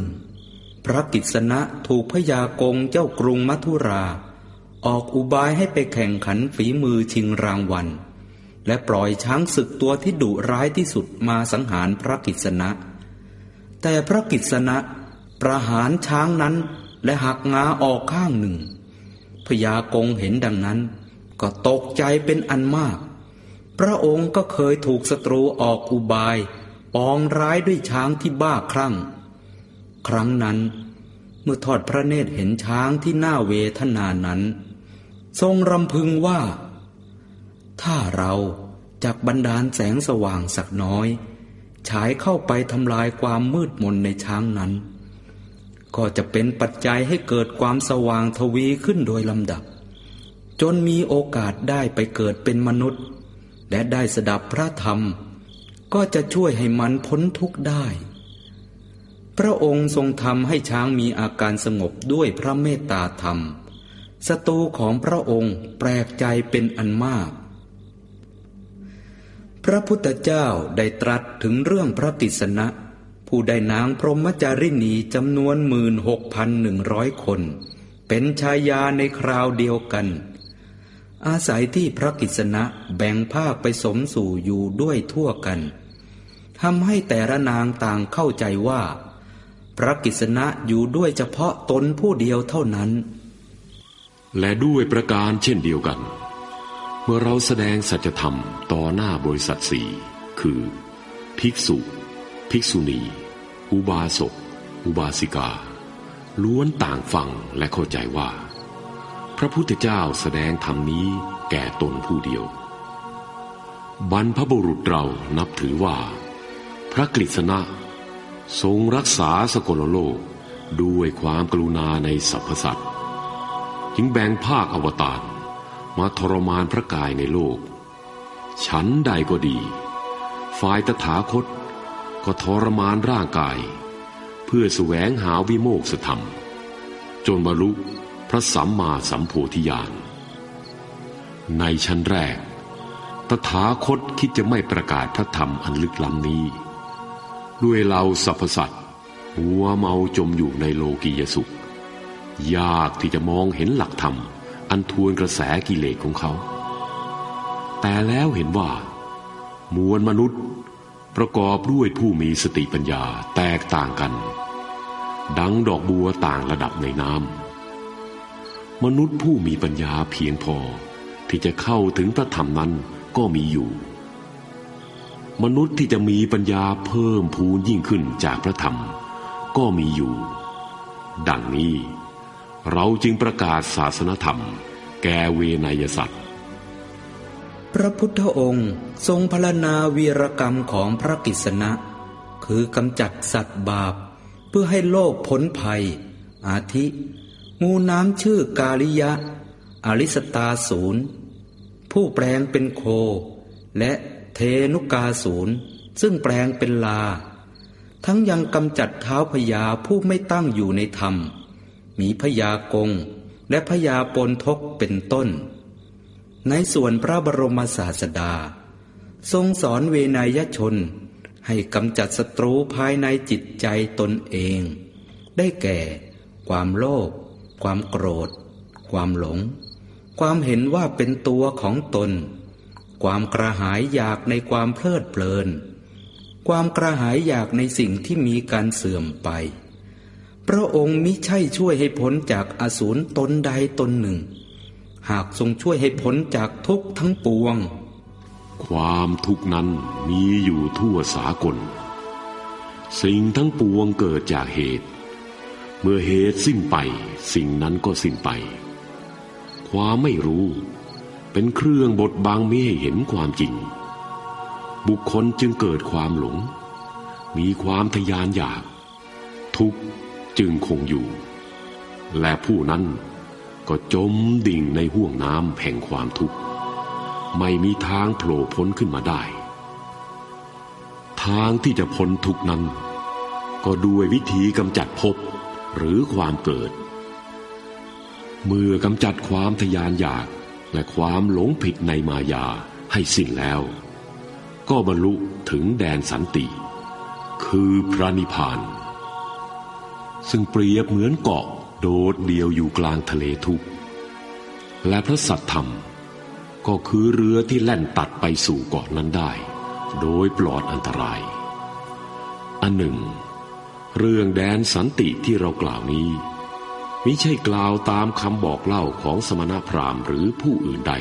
Speaker 2: พระกิษณะถูกพญากงเจ้ากรุงมัทุรา ออกอุบายให้ไปแข่งขันฝีมือชิงรางวัล และปล่อยช้างศึกตัวที่ดุร้ายที่สุดมาสังหารพระกิษณะ แต่พระกิษณะประหารช้างนั้นและหักงาออกข้างหนึ่งพญากงเห็นดังนั้น ก็ตกใจเป็นอันมาก พระองค์ก็เคยถูกศัตรูออกอุบาย ปองร้ายด้วยช้างที่บ้าคลั่ง ครั้งนั้น เมื่อทอดพระเนตรเห็นช้างที่น่าเวทนานั้น ทรงรำพึงว่า ถ้าเราจากบรรดาลแสงสว่างสักน้อย ฉายเข้าไปทำลายความมืดมนในช้างนั้น ก็จะเป็นปัจจัยให้เกิดความสว่างทวีขึ้นโดยลำดับ จนมีโอกาสได้ไปเกิดเป็นมนุษย์ และได้สดับพระธรรม ก็จะช่วยให้มันพ้นทุกข์ได้ พระองค์ทรงทำให้ช้างมีอาการสงบด้วยพระเมตตาธรรม ศัตรูของพระองค์แปลกใจเป็นอันมาก พระพุทธเจ้าได้ตรัสถึงเรื่องพระติสนะ ผู้ได้นางพรหมจารินีจำนวนหมื่นหกพันหนึ่งร้อยคน เป็นชายาในคราวเดียวกัน อาศัยที่พระกิษณะแบ่งภาคไปสมสู่อยู่ด้วยทั่วกันทำให้แต่ละนางต่างเข้าใจว่า พระกิษณะอยู่ด้วยเฉพาะตนผู้เดียวเท่านั้น
Speaker 18: และด้วยประการเช่นเดียวกัน เมื่อเราแสดงสัจธรรมต่อหน้าบริษัทสี่คือ ภิกษุ ภิกษุณี อุบาสก อุบาสิกา ล้วนต่างฟังและเข้าใจว่า พระพุทธเจ้าแสดงธรรมนี้แก่ตนผู้เดียว บรรพบุรุษเรานับถือว่า พระกฤษณะ ทรงรักษาสกลโลกด้วยความกรุณาในสรรพสัตว์ จึงแบ่งภาคอวตารมาทรมานพระกายในโลก ฉันใดก็ดี ฝ่ายตถาคตก็ทรมานร่างกาย เพื่อแสวงหาวิโมกษธรรม จนบรรลุพระสัมมาสัมโพธิญาณ ในชั้นแรก ตถาคตคิดจะไม่ประกาศพระธรรมอันลึกล้ำนี้ ด้วยเราสรรพสัตว์หัวเมาจมอยู่ในโลกียสุข ยากที่จะมองเห็นหลักธรรม อันทวนกระแสกิเลสของเขา แต่แล้วเห็นว่า มวลมนุษย์ประกอบด้วยผู้มีสติปัญญาแตกต่างกัน ดังดอกบัวต่างระดับในน้ำมนุษย์ผู้มีปัญญาเพียงพอที่จะเข้าถึงพระธรรมนั้นก็มีอยู่ มนุษย์ที่จะมีปัญญาเพิ่มพูนยิ่งขึ้นจากพระธรรม ก็มีอยู่ ดังนี้ เราจึงประกาศศาสนธรรม แก่เวนยสัตว์
Speaker 2: พระพุทธองค์ทรงพรณนาวีรกรรมของพระกิษณะ คือกำจัดสัตว์บาป เพื่อให้โลกพ้นภัย อาทิ งูน้ำชื่อกาลิยะ อริสตาศูนย์ผู้แปลงเป็นโค และเทนุกาศูนย์ซึ่งแปลงเป็นลา ทั้งยังกำจัดเท้าพยาผู้ไม่ตั้งอยู่ในธรรม มีพยากง และพยาปนทกเป็นต้น ในส่วนพระบรมศาสดา ทรงสอนเวนยชน ให้กำจัดศัตรูภายในจิตใจตนเอง ได้แก่ ความโลภความโกรธ ความหลง ความเห็นว่าเป็นตัวของตน ความกระหายอยากในความเพลิดเพลิน ความกระหายอยากในสิ่งที่มีการเสื่อมไป พระองค์มิใช่ช่วยให้พ้นจากอสูรตนใดตนหนึ่ง หากทรงช่วยให้พ้นจากทุกทั้งปวง
Speaker 18: ความทุกนั้นมีอยู่ทั่วสากล สิ่งทั้งปวงเกิดจากเหตุ เมื่อเหตุสิ้นไปสิ่งนั้นก็สิ้นไป ความไม่รู้เป็นเครื่องบดบังไม่ให้เห็นความจริง บุคคลจึงเกิดความหลง มีความทยานอยาก ทุกข์ จึงคงอยู่ และผู้นั้นก็จมดิ่งในห่วงน้ำแห่งความทุกข์ ไม่มีทางโผล่พ้นขึ้นมาได้ ทางที่จะพ้นทุกนั้น ก็ด้วยวิธีกำจัดภพหรือความเกิด เมื่อกำจัดความทยานอยากและความหลงผิดในมายาให้สิ้นแล้ว ก็บรรลุถึงแดนสันติ คือพระนิพพาน ซึ่งเปรียบเหมือนเกาะโดดเดียวอยู่กลางทะเลทุกข์และพระสัตธรรม ก็คือเรือที่แล่นตัดไปสู่เกาะนั้นได้ โดยปลอดอันตราย อันหนึ่ง เรื่องแดนสันติที่เรากล่าวนี้มิใช่กล่าวตามคำบอกเล่าของสมณพราหมณ์หรือผู้อื่นใด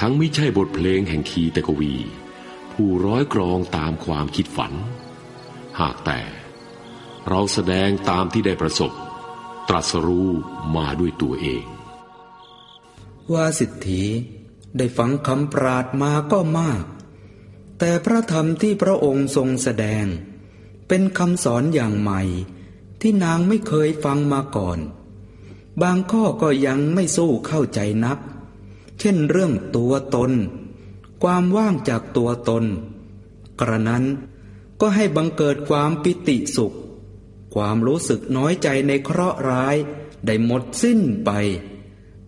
Speaker 18: ทั้งมิใช่บทเพลงแห่งคีตกวี ผู้ร้อยกรองตามความคิดฝัน หากแต่ เราแสดงตามที่ได้ประสบ ตรัสรู้มาด้วยตัวเอง
Speaker 2: ว่าสิทธิได้ฟังคำปราดมาก็มาก แต่พระธรรมที่พระองค์ทรงแสดง เป็นคำสอนอย่างใหม่ ที่นางไม่เคยฟังมาก่อน บางข้อก็ยังไม่สู้เข้าใจนัก เช่นเรื่องตัวตน ความว่างจากตัวตน กระนั้นก็ให้บังเกิดความปิติสุข ความรู้สึกน้อยใจในเคราะห์ร้าย ได้หมดสิ้นไป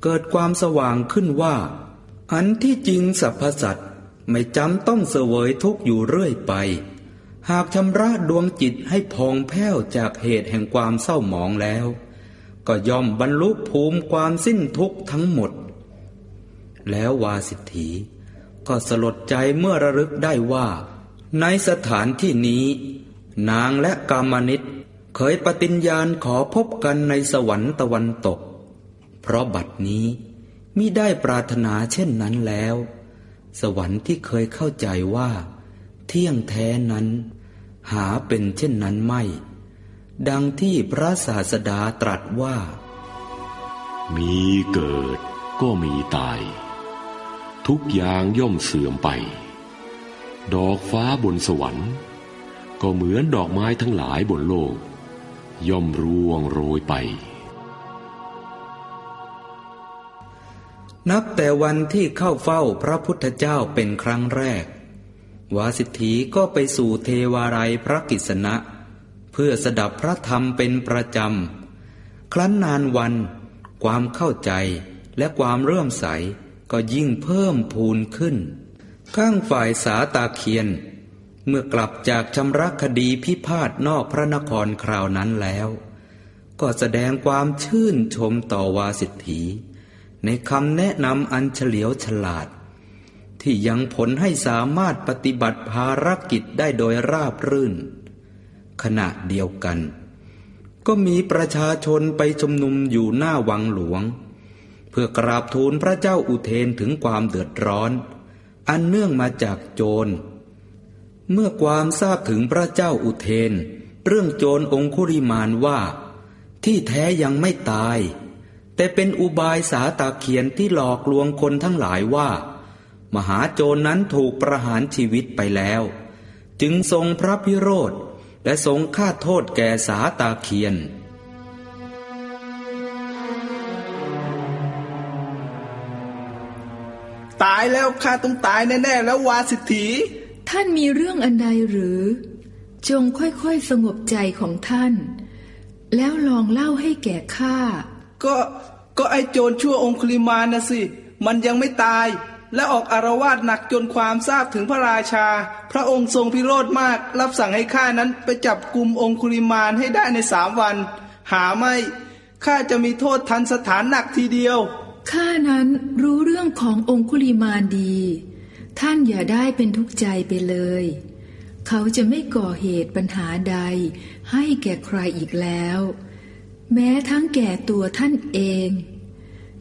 Speaker 2: เกิดความสว่างขึ้นว่า อันที่จริงสรรพสัตว์ไม่จำต้องเสวยทุกข์อยู่เรื่อยไป หากชำระดวงจิตให้พองแผ้วจากเหตุแห่งความเศร้าหมองแล้ว ก็ย่อมบรรลุภูมิความสิ้นทุกข์ทั้งหมด แล้ววาสิทธีก็สลดใจเมื่อระลึกได้ว่า ในสถานที่นี้ นางและกามนิต เคยปฏิญญาณขอพบกันในสวรรค์ตะวันตก เพราะบัดนี้มิได้ปรารถนาเช่นนั้นแล้ว สวรรค์ที่เคยเข้าใจว่า เที่ยงแท้นั้น หาเป็นเช่นนั้นไม่ ดังที่พระศาสดาตรัสว่า
Speaker 18: มีเกิดก็มีตาย ทุกอย่างย่อมเสื่อมไป ดอกฟ้าบนสวรรค์ ก็เหมือนดอกไม้ทั้งหลายบนโลก ย่อมร่วงโรยไป
Speaker 2: นับแต่วันที่เข้าเฝ้าพระพุทธเจ้าเป็นครั้งแรก วาสิทธีก็ไปสู่เทวาลัยพระกิษณะ เพื่อสดับพระธรรมเป็นประจำ ครั้นนานวัน ความเข้าใจและความเรื่มใสก็ยิ่งเพิ่มพูนขึ้น ข้างฝ่ายสาตาเคียน เมื่อกลับจากชำระคดีพิพาทนอกพระนครคราวนั้นแล้ว ก็แสดงความชื่นชมต่อวาสิทธีในคำแนะนำอันเฉลียวฉลาด ที่ยังผลให้สามารถปฏิบัติภารกิจได้โดยราบรื่น ขณะเดียวกัน ก็มีประชาชนไปชุมนุมอยู่หน้าวังหลวง เพื่อกราบทูลพระเจ้าอุเทนถึงความเดือดร้อน อันเนื่องมาจากโจร เมื่อความทราบถึงพระเจ้าอุเทน เรื่องโจรองคุริมานว่า ที่แท้ยังไม่ตาย แต่เป็นอุบายสาตาเขียนที่หลอกลวงคนทั้งหลายว่า มหาโจรนั้นถูกประหารชีวิตไปแล้ว จึงทรงพระพิโรธและทรงฆ่าโทษแก่สาตาเคียน
Speaker 11: ตายแล้วข้าต้องตายแน่ๆแล้ววาสิทธี
Speaker 1: ท่านมีเรื่องอันใดหรือ จงค่อยๆสงบใจของท่าน แล้วลองเล่าให้แก่ข้า
Speaker 11: ก็ก็ไอโจรชั่วองคุลิมานะสิ มันยังไม่ตาย และออกอารวาสหนักจนความทราบถึงพระราชา พระองค์ทรงพิโรธมาก รับสั่งให้ข้านั้นไปจับกลุ่มองคุลิมานให้ได้ในสามวัน หาไม่ข้าจะมีโทษทันสถานหนักทีเดียว
Speaker 1: ข้านั้นรู้เรื่องขององคุลิมานดี ท่านอย่าได้เป็นทุกข์ใจไปเลย เขาจะไม่ก่อเหตุปัญหาใด ให้แก่ใครอีกแล้ว แม้ทั้งแก่ตัวท่านเอง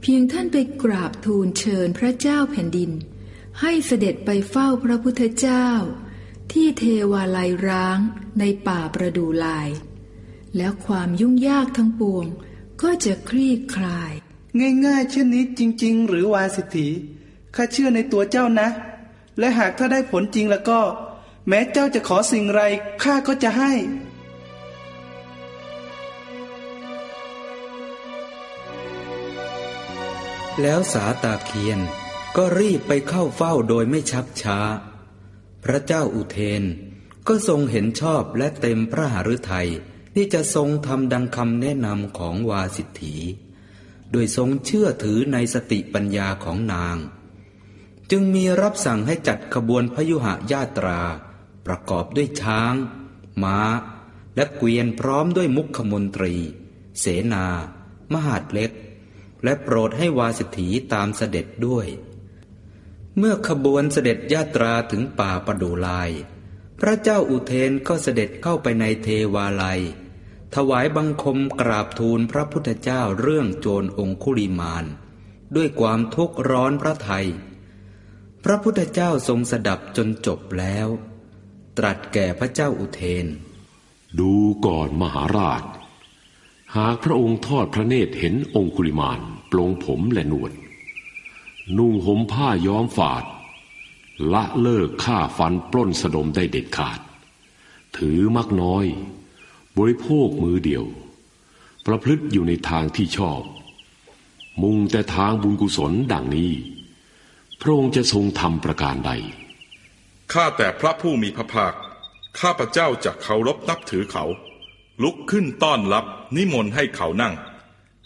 Speaker 1: เพียงท่านไปกราบทูลเชิญพระเจ้าแผ่นดิน ให้เสด็จไปเฝ้าพระพุทธเจ้า ที่เทวาลัยร้างในป่าประดูลาย แล้วความยุ่งยากทั้งปวงก็จะคลี่คลาย
Speaker 11: ง่ายๆเช่นนี้จริง ๆ หรือวาสิทธิข้าเชื่อในตัวเจ้านะ และหากถ้าได้ผลจริงแล้วก็ แม้เจ้าจะขอสิ่งไรข้าก็จะให้
Speaker 2: แล้วสาตาเคียนก็รีบไปเข้าเฝ้าโดยไม่ชักช้า พระเจ้าอุเทนก็ทรงเห็นชอบและเต็มพระหฤทัยที่จะทรงทำดังคำแนะนำของวาสิทธี โดยทรงเชื่อถือในสติปัญญาของนาง จึงมีรับสั่งให้จัดขบวนพยุหญาตรา ประกอบด้วยช้าง ม้า และเกวียนพร้อมด้วยมุขมนตรี เสนา มหาดเล็ก และโปรดให้วาสิถีตามเสด็จด้วย เมื่อขบวนเสด็จญาตราถึงป่าประดูลาย พระเจ้าอุเทนก็เสด็จเข้าไปในเทวาลัย ถวายบังคมกราบทูลพระพุทธเจ้าเรื่องโจรองคุลิมาน ด้วยความทุกข์ร้อนพระไทย พระพุทธเจ้าทรงสดับจนจบแล้ว ตรัสแก่พระเจ้าอุเทน
Speaker 18: ดูก่อนมหาราช หากพระองค์ทอดพระเนตรเห็นองคุลิมานปลงผมและหนวด นุ่งห่มผ้าย้อมฝาด ละเลิกฆ่าฟันปล้นสะดมได้เด็ดขาด ถือมักน้อย บริโภคมือเดียว ประพฤติอยู่ในทางที่ชอบ มุ่งแต่ทางบุญกุศลดังนี้ พระองค์จะทรงทำประการใด
Speaker 21: ข้าแต่พระผู้มีพระภาค ข้าพระเจ้าจะเคารพนับถือเขา ลุกขึ้นต้อนรับนิมนต์ให้เขานั่ง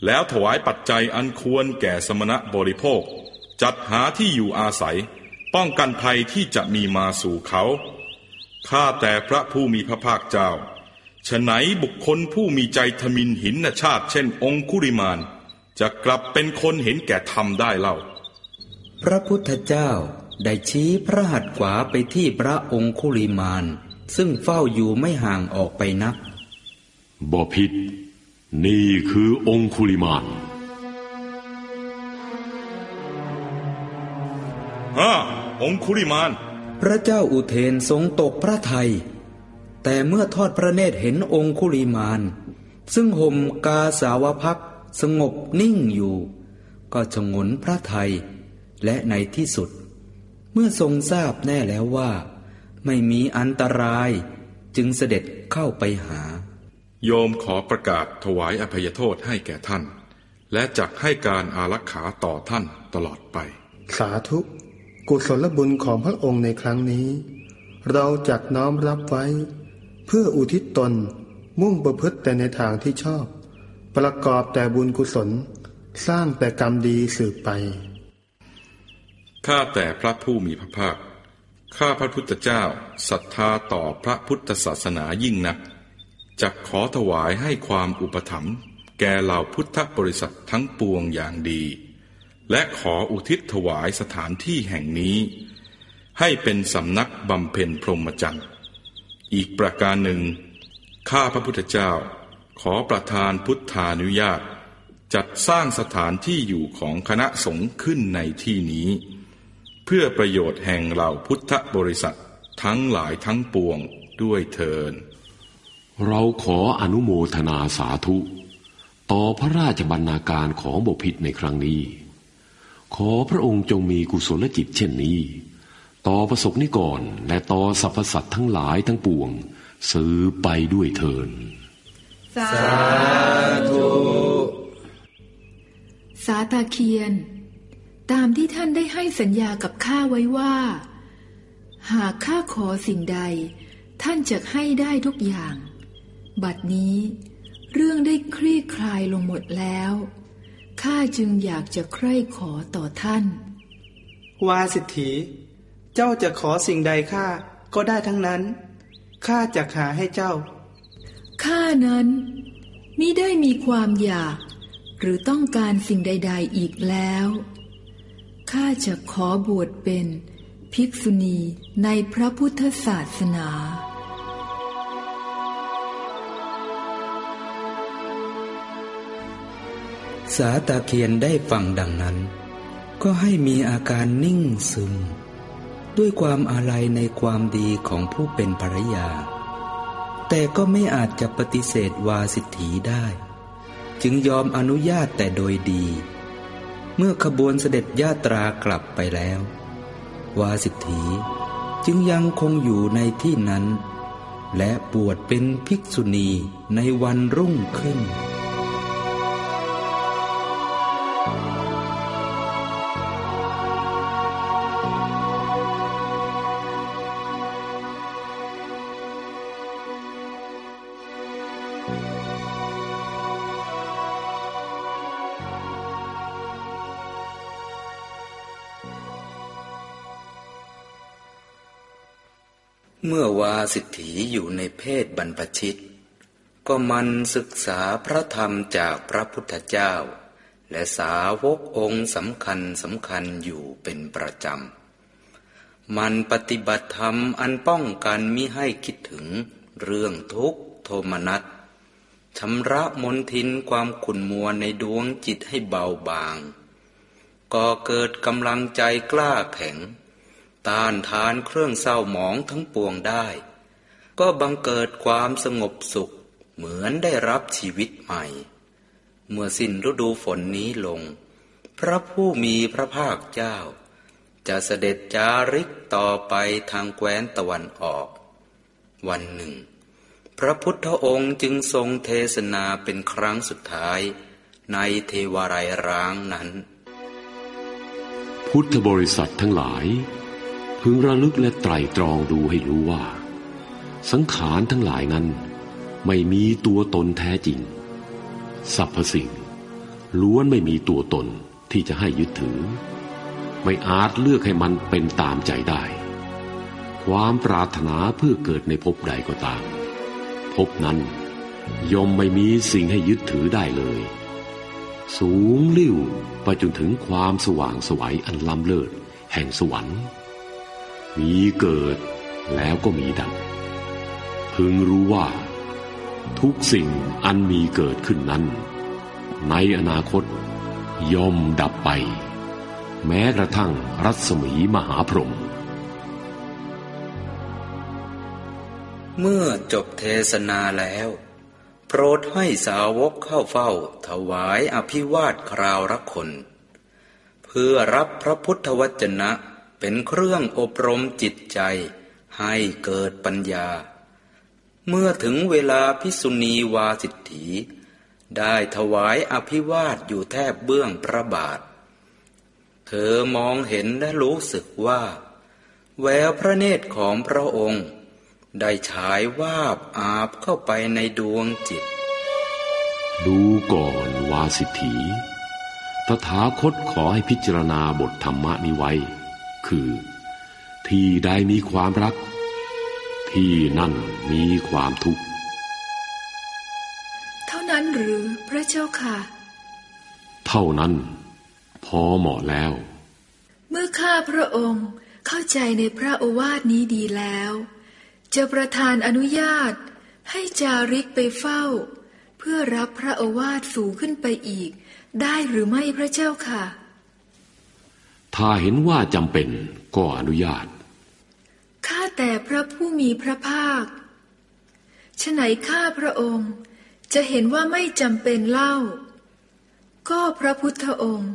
Speaker 21: แล้วถวายปัจจัยอันควรแก่สมณะบริโภค จัดหาที่อยู่อาศัย ป้องกันภัยที่จะมีมาสู่เขา ข้าแต่พระผู้มีพระภาคเจ้าฉไหนบุคคลผู้มีใจทมินหินชาติ เช่นองคุริมานจะกลับเป็นคนเห็นแก่ธรรมได้เล่า
Speaker 2: พระพุทธเจ้าได้ชี้พระหัตถ์ขวาไปที่พระองคุลิมาน ซึ่งเฝ้าอยู่ไม่ห่างออกไปนัก
Speaker 18: บ่ผิด นี่คือองคุลิมาน
Speaker 21: ฮ่าองคุริมาน
Speaker 2: พระเจ้าอุเทนทรงตกพระทัยแต่เมื่อทอดพระเนตรเห็นองคุลิมาน ซึ่งห่มกาสาวพักสงบนิ่งอยู่ ก็ชงนพระทัย และในที่สุด เมื่อทรงทราบแน่แล้วว่า ไม่มีอันตรายจึงเสด็จเข้าไปหา
Speaker 21: โยมขอประกาศถวายอภัยโทษให้แก่ท่าน และจักให้การอารักขาต่อท่านตลอดไป
Speaker 15: สาธุ กุศลบุญของพระองค์ในครั้งนี้ เราจักน้อมรับไว้ เพื่ออุทิศตนมุ่งประพฤติแต่ในทางที่ชอบ ประกอบแต่บุญกุศล สร้างแต่กรรมดีสืบไป
Speaker 21: ข้าแต่พระผู้มีพระภาค ข้าพระพุทธเจ้าศรัทธาต่อพระพุทธศาสนายิ่งนัก จักขอถวายให้ความอุปถัมภ์แก่เหล่าพุทธบริษัททั้งปวงอย่างดี และขออุทิศถวายสถานที่แห่งนี้ ให้เป็นสำนักบำเพ็ญพรหมจรรย์ อีกประการหนึ่ง ข้าพระพุทธเจ้า ขอประทานพุทธานุญาต จัดสร้างสถานที่อยู่ของคณะสงฆ์ขึ้นในที่นี้ เพื่อประโยชน์แห่งเหล่าพุทธบริษัททั้งหลายทั้งปวงด้วยเทิน
Speaker 18: เราขออนุโมทนาสาธุ ต่อพระราชบรรณาการของบพิษในครั้งนี้ ขอพระองค์จงมีกุศลจิตเช่นนี้ ต่อประสบนิกรและต่อสรรพสัตว์ทั้งหลายทั้งปวงซื้อไปด้วยเถิน
Speaker 1: สาธุ สาตาเคียน ตามที่ท่านได้ให้สัญญากับข้าไว้ว่า หากข้าขอสิ่งใด ท่านจะให้ได้ทุกอย่าง บัดนี้ เรื่องได้คลี่คลายลงหมดแล้วข้าจึงอยากจะใคร่ขอต่อท่าน
Speaker 16: วาสิทธีเจ้าจะขอสิ่งใดข้าก็ได้ทั้งนั้นข้าจะหาให้เจ้า
Speaker 1: ข้านั้นมิได้มีความอยาก หรือต้องการสิ่งใด ๆอีกแล้ว ข้าจะขอบวชเป็นภิกษุณีในพระพุทธศาสนา
Speaker 2: สาตาเคียนได้ฟังดังนั้น ก็ให้มีอาการนิ่งซึม ด้วยความอาลัยในความดีของผู้เป็นภรรยา แต่ก็ไม่อาจจะปฏิเสธวาสิทธีได้ จึงยอมอนุญาตแต่โดยดี เมื่อขบวนเสด็จญาตรากลับไปแล้ว วาสิทธีจึงยังคงอยู่ในที่นั้น และบวชเป็นภิกษุณีในวันรุ่งขึ้น อยู่ในเพศบรรพชิต ก็มันศึกษาพระธรรมจากพระพุทธเจ้า และสาวกองค์สำคัญสำคัญอยู่เป็นประจำ มันปฏิบัติธรรมอันป้องกันมิให้คิดถึงเรื่องทุกข์โทมนัสชำระมนทินความขุ่นมัวในดวงจิตให้เบาบาง ก็เกิดกำลังใจกล้าแข็ง ต้านทานเครื่องเศร้าหมองทั้งปวงได้ ก็บังเกิดความสงบสุขเหมือนได้รับชีวิตใหม่ เมื่อสิ้นฤดูฝนนี้ลง พระผู้มีพระภาคเจ้า จะเสด็จจาริกต่อไปทางแคว้นตะวันออก วันหนึ่ง พระพุทธองค์จึงทรงเทศนาเป็นครั้งสุดท้ายในเทวารายร้างนั้น
Speaker 18: พุทธบริษัททั้งหลาย พึงระลึกและไตรตรองดูให้รู้ว่า สังขารทั้งหลายนั้น ไม่มีตัวตนแท้จริงสรรพสิ่ง ล้วนไม่มีตัวตนที่จะให้ยึดถือ ไม่อาจเลือกให้มันเป็นตามใจได้ ความปรารถนาเพื่อเกิดในภพใดก็ตามภพนั้นย่อมไม่มีสิ่งให้ยึดถือได้เลย สูงลิ่วไปจนถึงความสว่างสวัยอันล้ำเลิศแห่งสวรรค์ มีเกิดแล้วก็มีดับ พึงรู้ว่า ทุกสิ่งอันมีเกิดขึ้นนั้น ในอนาคตย่อมดับไป แม้กระทั่งรัศมีมหาพรหม
Speaker 2: เมื่อจบเทศนาแล้ว โปรดให้สาวกเข้าเฝ้า ถวายอภิวาทคราวรักคน เพื่อรับพระพุทธวจนะเป็นเครื่องอบรมจิตใจให้เกิดปัญญา เมื่อถึงเวลาพิสุณีวาสิทธีได้ถวายอภิวาทอยู่แทบเบื้องพระบาท เธอมองเห็นและรู้สึกว่า แววพระเนตรของพระองค์ ได้ฉายวาบอาบเข้าไปในดวงจิต
Speaker 18: ดูก่อนวาสิทธีตถาคตขอให้พิจารณาบทธรรมนี้ไว้ คือ ที่ใดมีความรัก ที่นั่นมีความทุกข์
Speaker 1: เท่านั้นหรือพระเจ้าค่ะ
Speaker 18: เท่านั้น พอเหมาะแล้ว
Speaker 1: เมื่อข้าพระองค์เข้าใจในพระโอวาทนี้ดีแล้ว จะประทานอนุญาตให้จาริกไปเฝ้า เพื่อรับพระโอวาทสูงขึ้นไปอีก ได้หรือไม่พระเจ้าค่ะ
Speaker 18: ถ้าเห็นว่าจำเป็นก็อนุญาต
Speaker 1: ข้าแต่พระผู้มีพระภาคฉไหนข้าพระองค์จะเห็นว่าไม่จำเป็นเล่า ก็พระพุทธองค์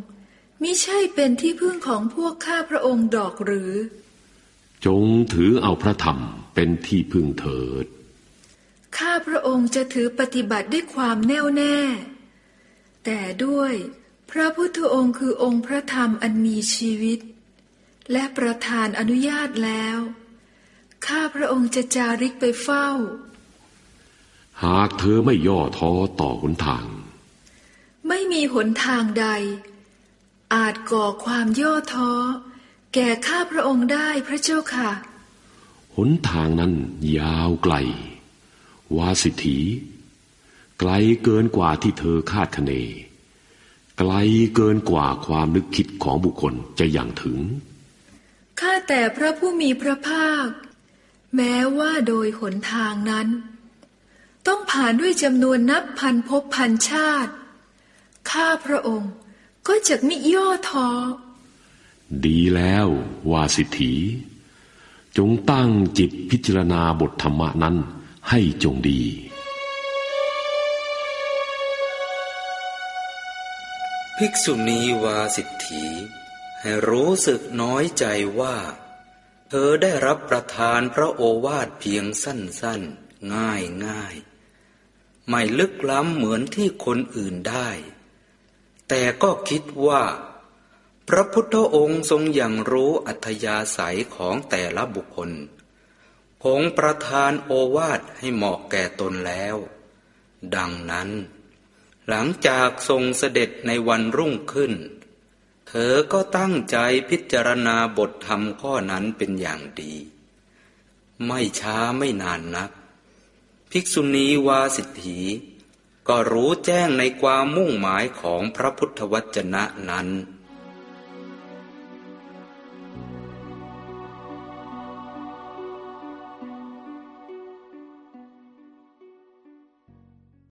Speaker 1: มิใช่เป็นที่พึ่งของพวกข้าพระองค์ดอกหรือ
Speaker 18: จงถือเอาพระธรรมเป็นที่พึ่งเถิด
Speaker 1: ข้าพระองค์จะถือปฏิบัติด้วยความแน่วแน่ แต่ด้วยพระพุทธองค์คือองค์พระธรรมอันมีชีวิต และประทานอนุญาตแล้ว ข้าพระองค์จะจาริกไปเฝ้า
Speaker 18: หากเธอไม่ย่อท้อต่อหนทาง
Speaker 1: ไม่มีหนทางใด อาจก่อความย่อท้อ แก่ข้าพระองค์ได้พระเจ้าค่ะ
Speaker 18: หนทางนั้นยาวไกล วาสิทธีไกลเกินกว่าที่เธอคาดคะเน ไกลเกินกว่าความนึกคิดของบุคคลจะอย่างถึง
Speaker 1: ข้าแต่พระผู้มีพระภาค แม้ว่าโดยหนทางนั้น ต้องผ่านด้วยจำนวนนับพันภพพันชาติ ข้าพระองค์ก็จะมิย่อท้อ
Speaker 18: ดีแล้ววาสิทธีจงตั้งจิตพิจารณาบทธรรมนั้นให้จงดี
Speaker 2: ภิกษุณีวาสิทธีให้รู้สึกน้อยใจว่า เธอได้รับประทานพระโอวาทเพียงสั้นๆ ง่ายง่ายๆไม่ลึกล้ำเหมือนที่คนอื่นได้ แต่ก็คิดว่า พระพุทธองค์ทรงอย่างรู้อัธยาศัยของแต่ละบุคคล คงประทานโอวาทให้เหมาะแก่ตนแล้ว ดังนั้น หลังจากทรงเสด็จในวันรุ่งขึ้น เธอก็ตั้งใจพิจารณาบทธรรมข้อนั้นเป็นอย่างดี ไม่ช้าไม่นานนัก ภิกษุณีวาสิทธีก็รู้แจ้งในความมุ่งหมายของพระพุทธวจนะนั้น